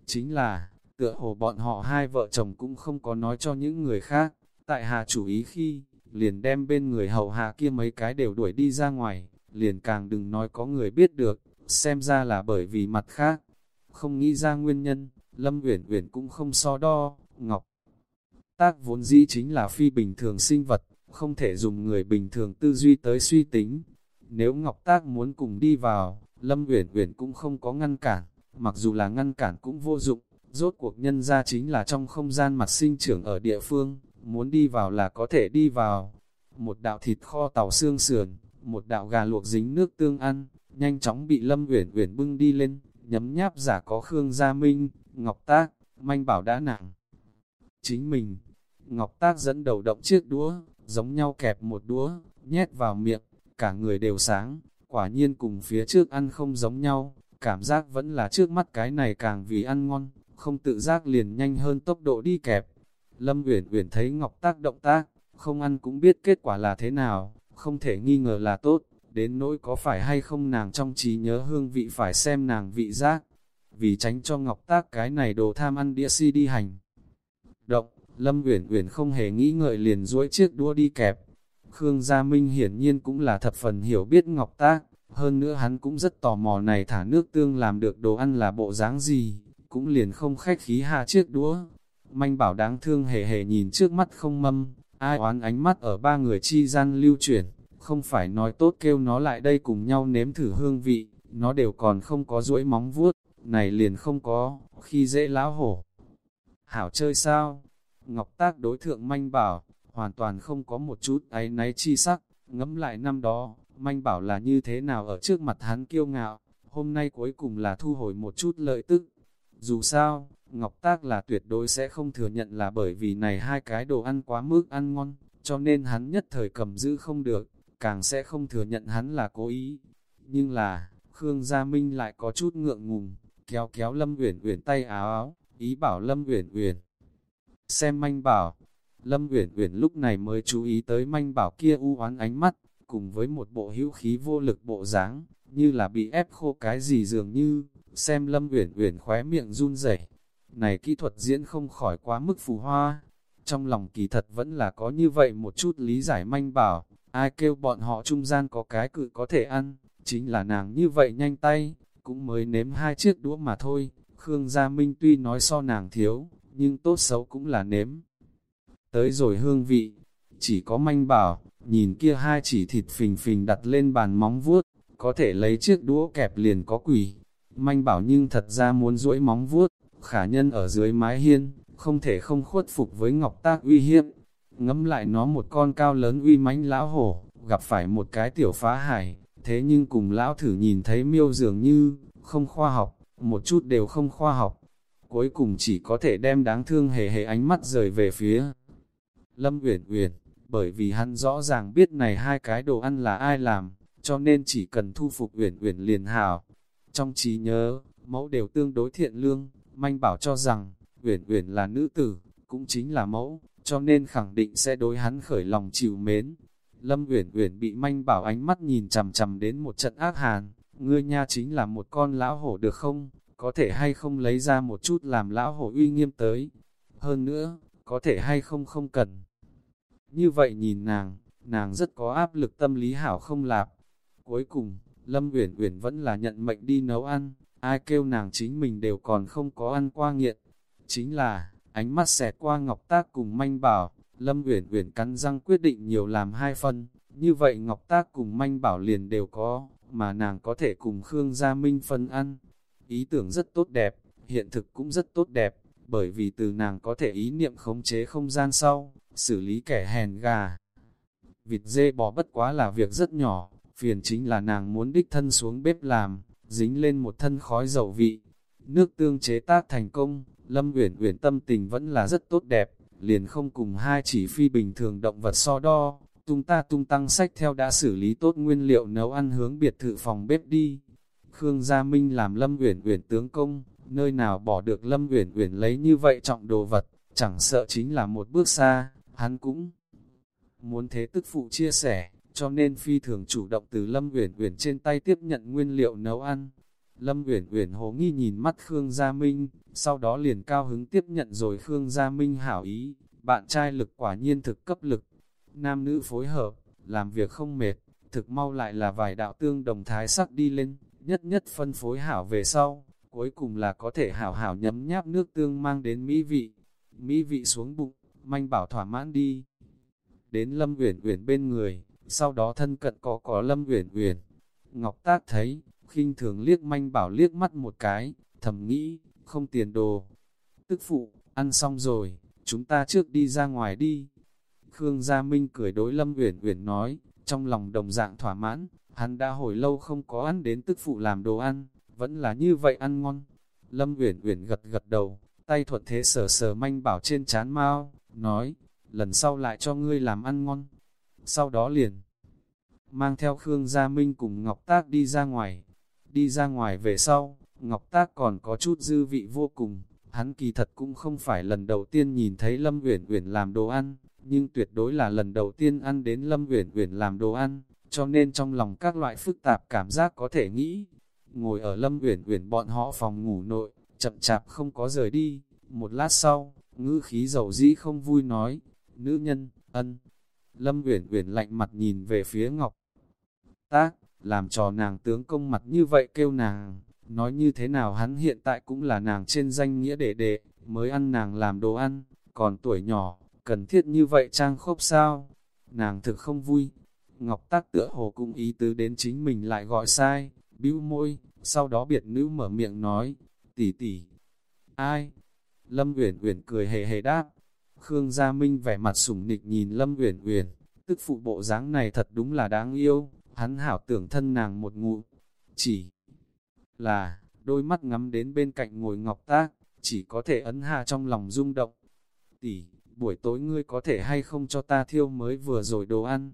Chính là, tựa hồ bọn họ hai vợ chồng cũng không có nói cho những người khác, tại hạ chủ ý khi, liền đem bên người hầu hạ kia mấy cái đều đuổi đi ra ngoài, liền càng đừng nói có người biết được, xem ra là bởi vì mặt khác. Không nghĩ ra nguyên nhân, Lâm Uyển Uyển cũng không so đo, Ngọc. Tác vốn dĩ chính là phi bình thường sinh vật, không thể dùng người bình thường tư duy tới suy tính. Nếu Ngọc Tác muốn cùng đi vào, Lâm Uyển Uyển cũng không có ngăn cản, mặc dù là ngăn cản cũng vô dụng, rốt cuộc nhân ra chính là trong không gian mặt sinh trưởng ở địa phương, muốn đi vào là có thể đi vào. Một đạo thịt kho tàu xương sườn, một đạo gà luộc dính nước tương ăn, nhanh chóng bị Lâm Uyển Uyển bưng đi lên, nhấm nháp giả có Khương Gia Minh, Ngọc Tác, manh bảo đã nặng. Chính mình, Ngọc Tác dẫn đầu động chiếc đũa, giống nhau kẹp một đũa, nhét vào miệng, cả người đều sáng, quả nhiên cùng phía trước ăn không giống nhau, cảm giác vẫn là trước mắt cái này càng vì ăn ngon, không tự giác liền nhanh hơn tốc độ đi kẹp. Lâm Uyển Uyển thấy Ngọc Tác động tác, không ăn cũng biết kết quả là thế nào, không thể nghi ngờ là tốt, đến nỗi có phải hay không nàng trong trí nhớ hương vị phải xem nàng vị giác, vì tránh cho Ngọc Tác cái này đồ tham ăn đĩa si đi hành. Động, Lâm Uyển Uyển không hề nghĩ ngợi liền duỗi chiếc đũa đi kẹp. Khương Gia Minh hiển nhiên cũng là thập phần hiểu biết Ngọc Tác, hơn nữa hắn cũng rất tò mò này thả nước tương làm được đồ ăn là bộ dáng gì, cũng liền không khách khí hạ chiếc đũa. Manh bảo đáng thương hề hề nhìn trước mắt không mâm, ai oán ánh mắt ở ba người chi gian lưu chuyển, không phải nói tốt kêu nó lại đây cùng nhau nếm thử hương vị, nó đều còn không có duỗi móng vuốt, này liền không có, khi dễ lão hổ. Hảo chơi sao? Ngọc Tác đối thượng manh bảo, hoàn toàn không có một chút áy náy chi sắc, ngẫm lại năm đó, manh bảo là như thế nào ở trước mặt hắn kiêu ngạo, hôm nay cuối cùng là thu hồi một chút lợi tức. Dù sao, Ngọc Tác là tuyệt đối sẽ không thừa nhận là bởi vì này hai cái đồ ăn quá mức ăn ngon, cho nên hắn nhất thời cầm giữ không được, càng sẽ không thừa nhận hắn là cố ý. Nhưng là, Khương Gia Minh lại có chút ngượng ngùng, kéo kéo Lâm Uyển Uyển tay áo áo, ý bảo Lâm Uyển Uyển xem manh bảo. Lâm Uyển Uyển lúc này mới chú ý tới manh bảo kia u oán ánh mắt, cùng với một bộ hữu khí vô lực bộ dáng, như là bị ép khô cái gì dường như, xem Lâm Uyển Uyển khóe miệng run rẩy. Này kỹ thuật diễn không khỏi quá mức phù hoa. Trong lòng kỳ thật vẫn là có như vậy một chút lý giải manh bảo, ai kêu bọn họ trung gian có cái cự có thể ăn, chính là nàng như vậy nhanh tay, cũng mới nếm hai chiếc đũa mà thôi. Khương Gia Minh tuy nói so nàng thiếu, nhưng tốt xấu cũng là nếm. Tới rồi hương vị, chỉ có manh bảo, nhìn kia hai chỉ thịt phình phình đặt lên bàn móng vuốt, có thể lấy chiếc đũa kẹp liền có quỷ. Manh bảo nhưng thật ra muốn duỗi móng vuốt, khả nhân ở dưới mái hiên, không thể không khuất phục với ngọc tác uy hiếp. Ngắm lại nó một con cao lớn uy mãnh lão hổ, gặp phải một cái tiểu phá hải, thế nhưng cùng lão thử nhìn thấy miêu dường như, không khoa học, một chút đều không khoa học cuối cùng chỉ có thể đem đáng thương hề hề ánh mắt rời về phía Lâm Uyển Uyển, bởi vì hắn rõ ràng biết này hai cái đồ ăn là ai làm, cho nên chỉ cần thu phục Uyển Uyển liền hảo. Trong trí nhớ, mẫu đều tương đối thiện lương, manh bảo cho rằng, Uyển Uyển là nữ tử, cũng chính là mẫu, cho nên khẳng định sẽ đối hắn khởi lòng chịu mến. Lâm Uyển Uyển bị manh bảo ánh mắt nhìn chằm chằm đến một trận ác hàn, ngươi nha chính là một con lão hổ được không? Có thể hay không lấy ra một chút làm lão hổ uy nghiêm tới. Hơn nữa, có thể hay không không cần. Như vậy nhìn nàng, nàng rất có áp lực tâm lý hảo không lạp. Cuối cùng, Lâm Uyển Uyển vẫn là nhận mệnh đi nấu ăn, ai kêu nàng chính mình đều còn không có ăn qua nghiện. Chính là, ánh mắt xẹt qua Ngọc Tác cùng manh bảo, Lâm Uyển Uyển cắn răng quyết định nhiều làm hai phần, như vậy Ngọc Tác cùng manh bảo liền đều có, mà nàng có thể cùng Khương Gia Minh phân ăn. Ý tưởng rất tốt đẹp, hiện thực cũng rất tốt đẹp, bởi vì từ nàng có thể ý niệm khống chế không gian sau, xử lý kẻ hèn gà. Vịt dê bò bất quá là việc rất nhỏ, phiền chính là nàng muốn đích thân xuống bếp làm, dính lên một thân khói dầu vị. Nước tương chế tác thành công, Lâm Uyển Uyển tâm tình vẫn là rất tốt đẹp, liền không cùng hai chỉ phi bình thường động vật so đo, tung ta tung tăng sách theo đã xử lý tốt nguyên liệu nấu ăn hướng biệt thự phòng bếp đi. Khương Gia Minh làm Lâm Uyển Uyển tướng công, nơi nào bỏ được Lâm Uyển Uyển lấy như vậy trọng đồ vật, chẳng sợ chính là một bước xa, hắn cũng muốn thế tức phụ chia sẻ, cho nên phi thường chủ động từ Lâm Uyển Uyển trên tay tiếp nhận nguyên liệu nấu ăn. Lâm Uyển Uyển hồ nghi nhìn mắt Khương Gia Minh, sau đó liền cao hứng tiếp nhận rồi Khương Gia Minh hảo ý, bạn trai lực quả nhiên thực cấp lực. Nam nữ phối hợp, làm việc không mệt, thực mau lại là vài đạo tương đồng thái sắc đi lên, nhất nhất phân phối hảo về sau, cuối cùng là có thể hảo hảo nhấm nháp nước tương mang đến mỹ vị. Mỹ vị xuống bụng, manh bảo thỏa mãn đi. Đến Lâm Uyển Uyển bên người, sau đó thân cận có có Lâm Uyển Uyển. Ngọc Tác thấy, khinh thường liếc manh bảo liếc mắt một cái, thầm nghĩ, không tiền đồ. Tức phụ, ăn xong rồi, chúng ta trước đi ra ngoài đi. Khương Gia Minh cười đối Lâm Uyển Uyển nói, trong lòng đồng dạng thỏa mãn, hắn đã hồi lâu không có ăn đến tức phụ làm đồ ăn, vẫn là như vậy ăn ngon. Lâm Uyển Uyển gật gật đầu, tay thuận thế sờ sờ manh bảo trên chán mau, nói, lần sau lại cho ngươi làm ăn ngon. Sau đó liền, mang theo Khương Gia Minh cùng Ngọc Tác đi ra ngoài. Đi ra ngoài về sau, Ngọc Tác còn có chút dư vị vô cùng. Hắn kỳ thật cũng không phải lần đầu tiên nhìn thấy Lâm Uyển Uyển làm đồ ăn, nhưng tuyệt đối là lần đầu tiên ăn đến Lâm Uyển Uyển làm đồ ăn, cho nên trong lòng các loại phức tạp cảm giác có thể nghĩ. Ngồi ở Lâm Uyển Uyển bọn họ phòng ngủ nội, chậm chạp không có rời đi. Một lát sau, ngữ khí dầu dĩ không vui nói, nữ nhân, ân. Lâm Uyển Uyển lạnh mặt nhìn về phía Ngọc. Tác, làm trò nàng tướng công mặt như vậy kêu nàng, nói như thế nào hắn hiện tại cũng là nàng trên danh nghĩa đệ đệ, mới ăn nàng làm đồ ăn, còn tuổi nhỏ, cần thiết như vậy trang khốc sao? Nàng thực không vui. Ngọc Tác tựa hồ cũng ý tứ đến chính mình lại gọi sai, bĩu môi, sau đó biệt nữ mở miệng nói, tỷ tỷ. Ai? Lâm Uyển Uyển cười hề hề đáp. Khương Gia Minh vẻ mặt sủng nịch nhìn Lâm Uyển Uyển, tức phụ bộ dáng này thật đúng là đáng yêu, hắn hảo tưởng thân nàng một ngụ. Chỉ là, đôi mắt ngắm đến bên cạnh ngồi ngọc tác, chỉ có thể ấn hạ trong lòng rung động. Tỷ, buổi tối ngươi có thể hay không cho ta thiêu mới vừa rồi đồ ăn?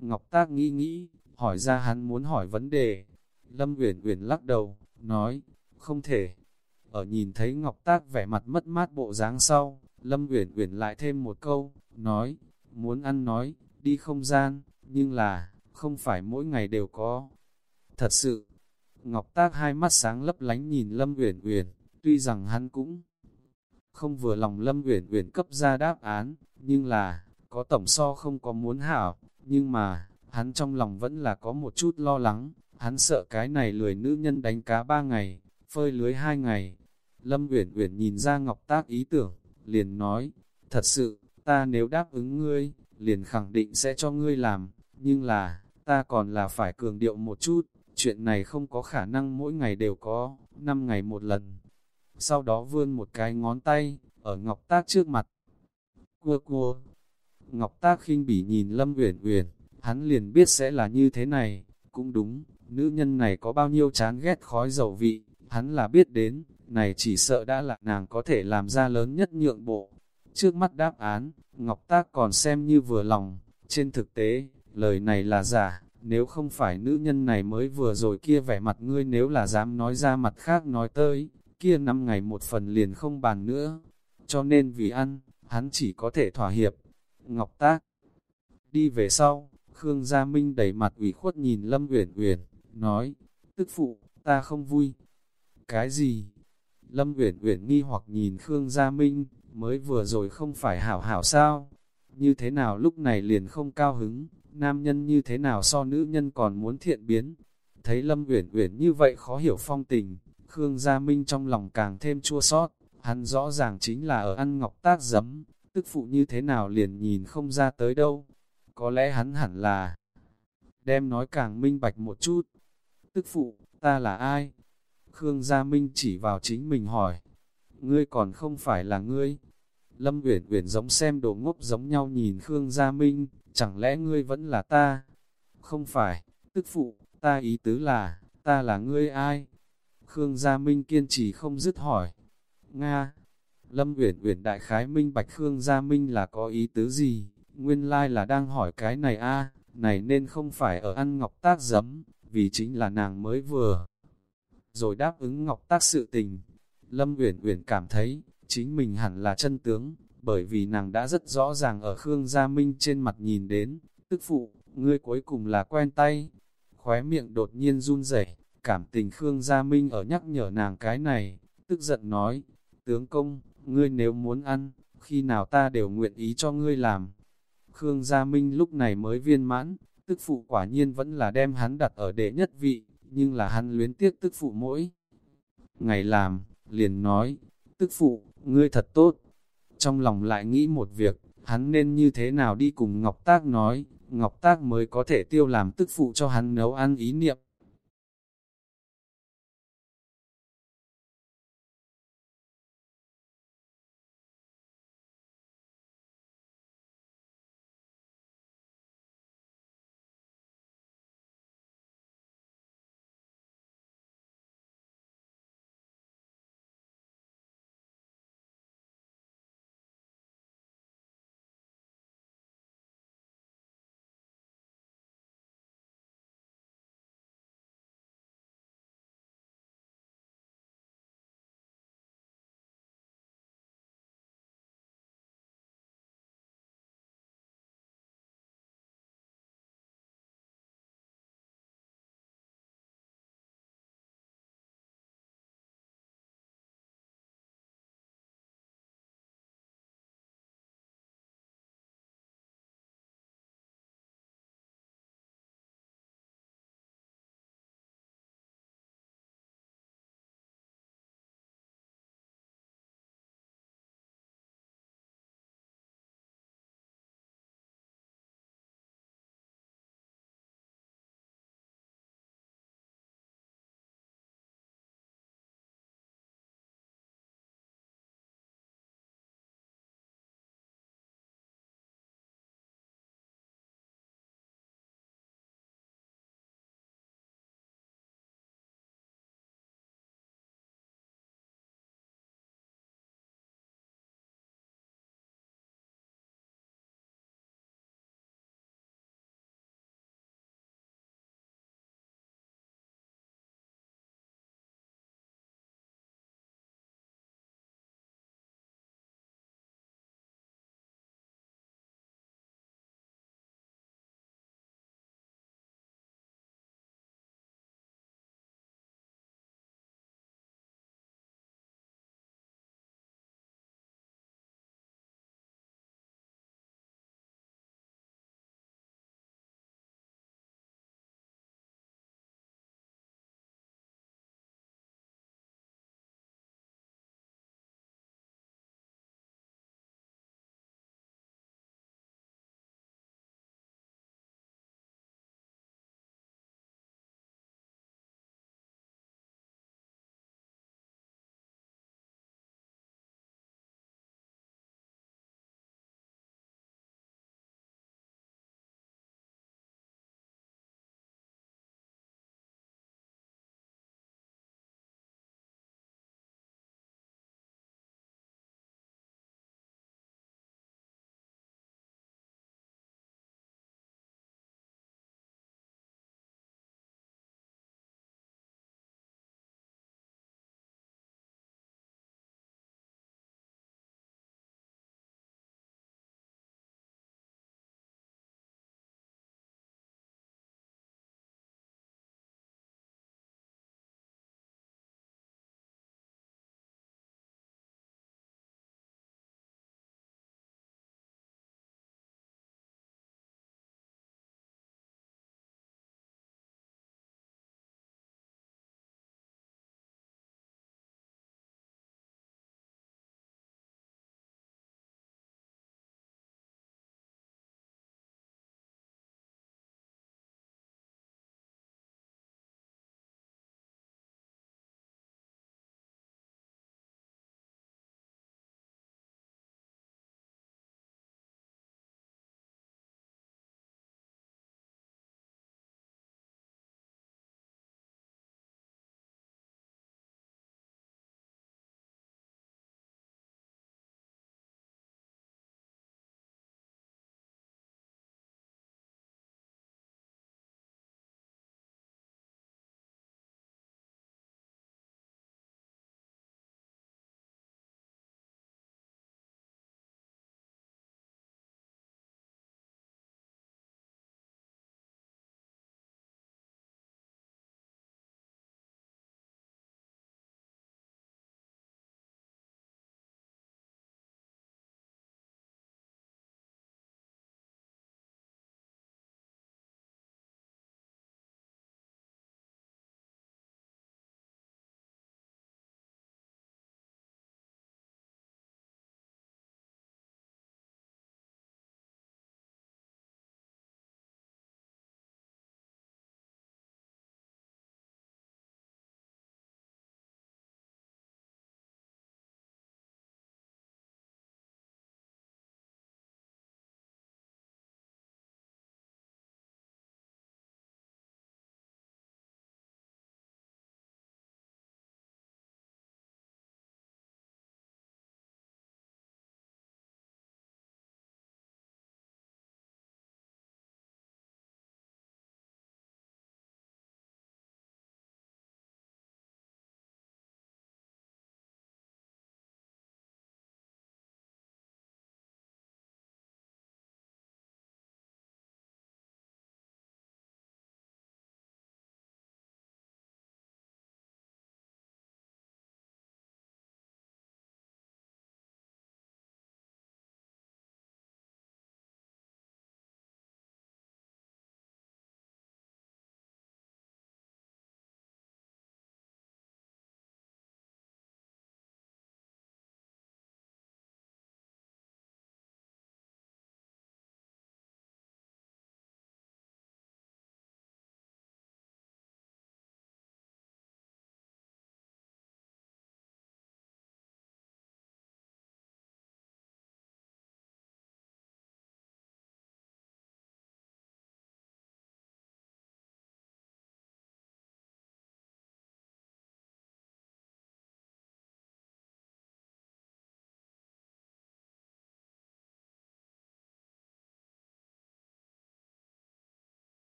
Ngọc tác nghĩ nghĩ, hỏi ra hắn muốn hỏi vấn đề. Lâm Uyển Uyển lắc đầu, nói, không thể. Ở nhìn thấy Ngọc Tác vẻ mặt mất mát bộ dáng sau, Lâm Uyển Uyển lại thêm một câu, nói, muốn ăn nói, đi không gian, nhưng là, không phải mỗi ngày đều có. Thật sự, Ngọc Tác hai mắt sáng lấp lánh nhìn Lâm Uyển Uyển, tuy rằng hắn cũng không vừa lòng Lâm Uyển Uyển cấp ra đáp án, nhưng là, có tổng so không có muốn hảo, nhưng mà, hắn trong lòng vẫn là có một chút lo lắng, hắn sợ cái này lười nữ nhân đánh cá ba ngày, phơi lưới hai ngày. Lâm Uyển Uyển nhìn ra Ngọc Tác ý tưởng, liền nói, thật sự, ta nếu đáp ứng ngươi, liền khẳng định sẽ cho ngươi làm, nhưng là, ta còn là phải cường điệu một chút, chuyện này không có khả năng mỗi ngày đều có, năm ngày một lần. Sau đó vươn một cái ngón tay, ở Ngọc Tác trước mặt. Cua cua. Ngọc Tác khinh bỉ nhìn Lâm Uyển Uyển, hắn liền biết sẽ là như thế này, cũng đúng, nữ nhân này có bao nhiêu chán ghét khói dầu vị, hắn là biết đến, này chỉ sợ đã là nàng có thể làm ra lớn nhất nhượng bộ. Trước mắt đáp án, Ngọc Tác còn xem như vừa lòng, trên thực tế, lời này là giả, nếu không phải nữ nhân này mới vừa rồi kia vẻ mặt ngươi nếu là dám nói ra mặt khác nói tới, kia năm ngày một phần liền không bàn nữa. Cho nên vì ăn, hắn chỉ có thể thỏa hiệp. Ngọc Tác đi về sau, Khương Gia Minh đẩy mặt ủy khuất nhìn Lâm Uyển Uyển, nói, tức phụ, ta không vui. Cái gì? Lâm Uyển Uyển nghi hoặc nhìn Khương Gia Minh, mới vừa rồi không phải hảo hảo sao? Như thế nào lúc này liền không cao hứng, nam nhân như thế nào so nữ nhân còn muốn thiện biến? Thấy Lâm Uyển Uyển như vậy khó hiểu phong tình, Khương Gia Minh trong lòng càng thêm chua xót, hắn rõ ràng chính là ở ăn ngọc tác giấm, tức phụ như thế nào liền nhìn không ra tới đâu. Có lẽ hắn hẳn là đem nói càng minh bạch một chút. Tức phụ, ta là ai? Khương Gia Minh chỉ vào chính mình hỏi, ngươi còn không phải là ngươi. Lâm Uyển Uyển giống xem đồ ngốc giống nhau nhìn Khương Gia Minh, chẳng lẽ ngươi vẫn là ta? Không phải, tức phụ, ta ý tứ là, ta là ngươi ai? Khương Gia Minh kiên trì không dứt hỏi. Nga, Lâm Uyển Uyển đại khái minh bạch Khương Gia Minh là có ý tứ gì, nguyên lai like là đang hỏi cái này a, này nên không phải ở ăn ngọc tác giấm, vì chính là nàng mới vừa rồi đáp ứng ngọc tác sự tình. Lâm Uyển Uyển cảm thấy, chính mình hẳn là chân tướng, bởi vì nàng đã rất rõ ràng ở Khương Gia Minh trên mặt nhìn đến, tức phụ, ngươi cuối cùng là quen tay. Khóe miệng đột nhiên run rẩy, cảm tình Khương Gia Minh ở nhắc nhở nàng cái này, tức giận nói, tướng công, ngươi nếu muốn ăn, khi nào ta đều nguyện ý cho ngươi làm. Khương Gia Minh lúc này mới viên mãn, tức phụ quả nhiên vẫn là đem hắn đặt ở đệ nhất vị, nhưng là hắn luyến tiếc tức phụ mỗi. Ngày làm, liền nói, tức phụ, ngươi thật tốt. Trong lòng lại nghĩ một việc, hắn nên như thế nào đi cùng Ngọc Tác nói, Ngọc Tác mới có thể tiêu làm tức phụ cho hắn nấu ăn ý niệm.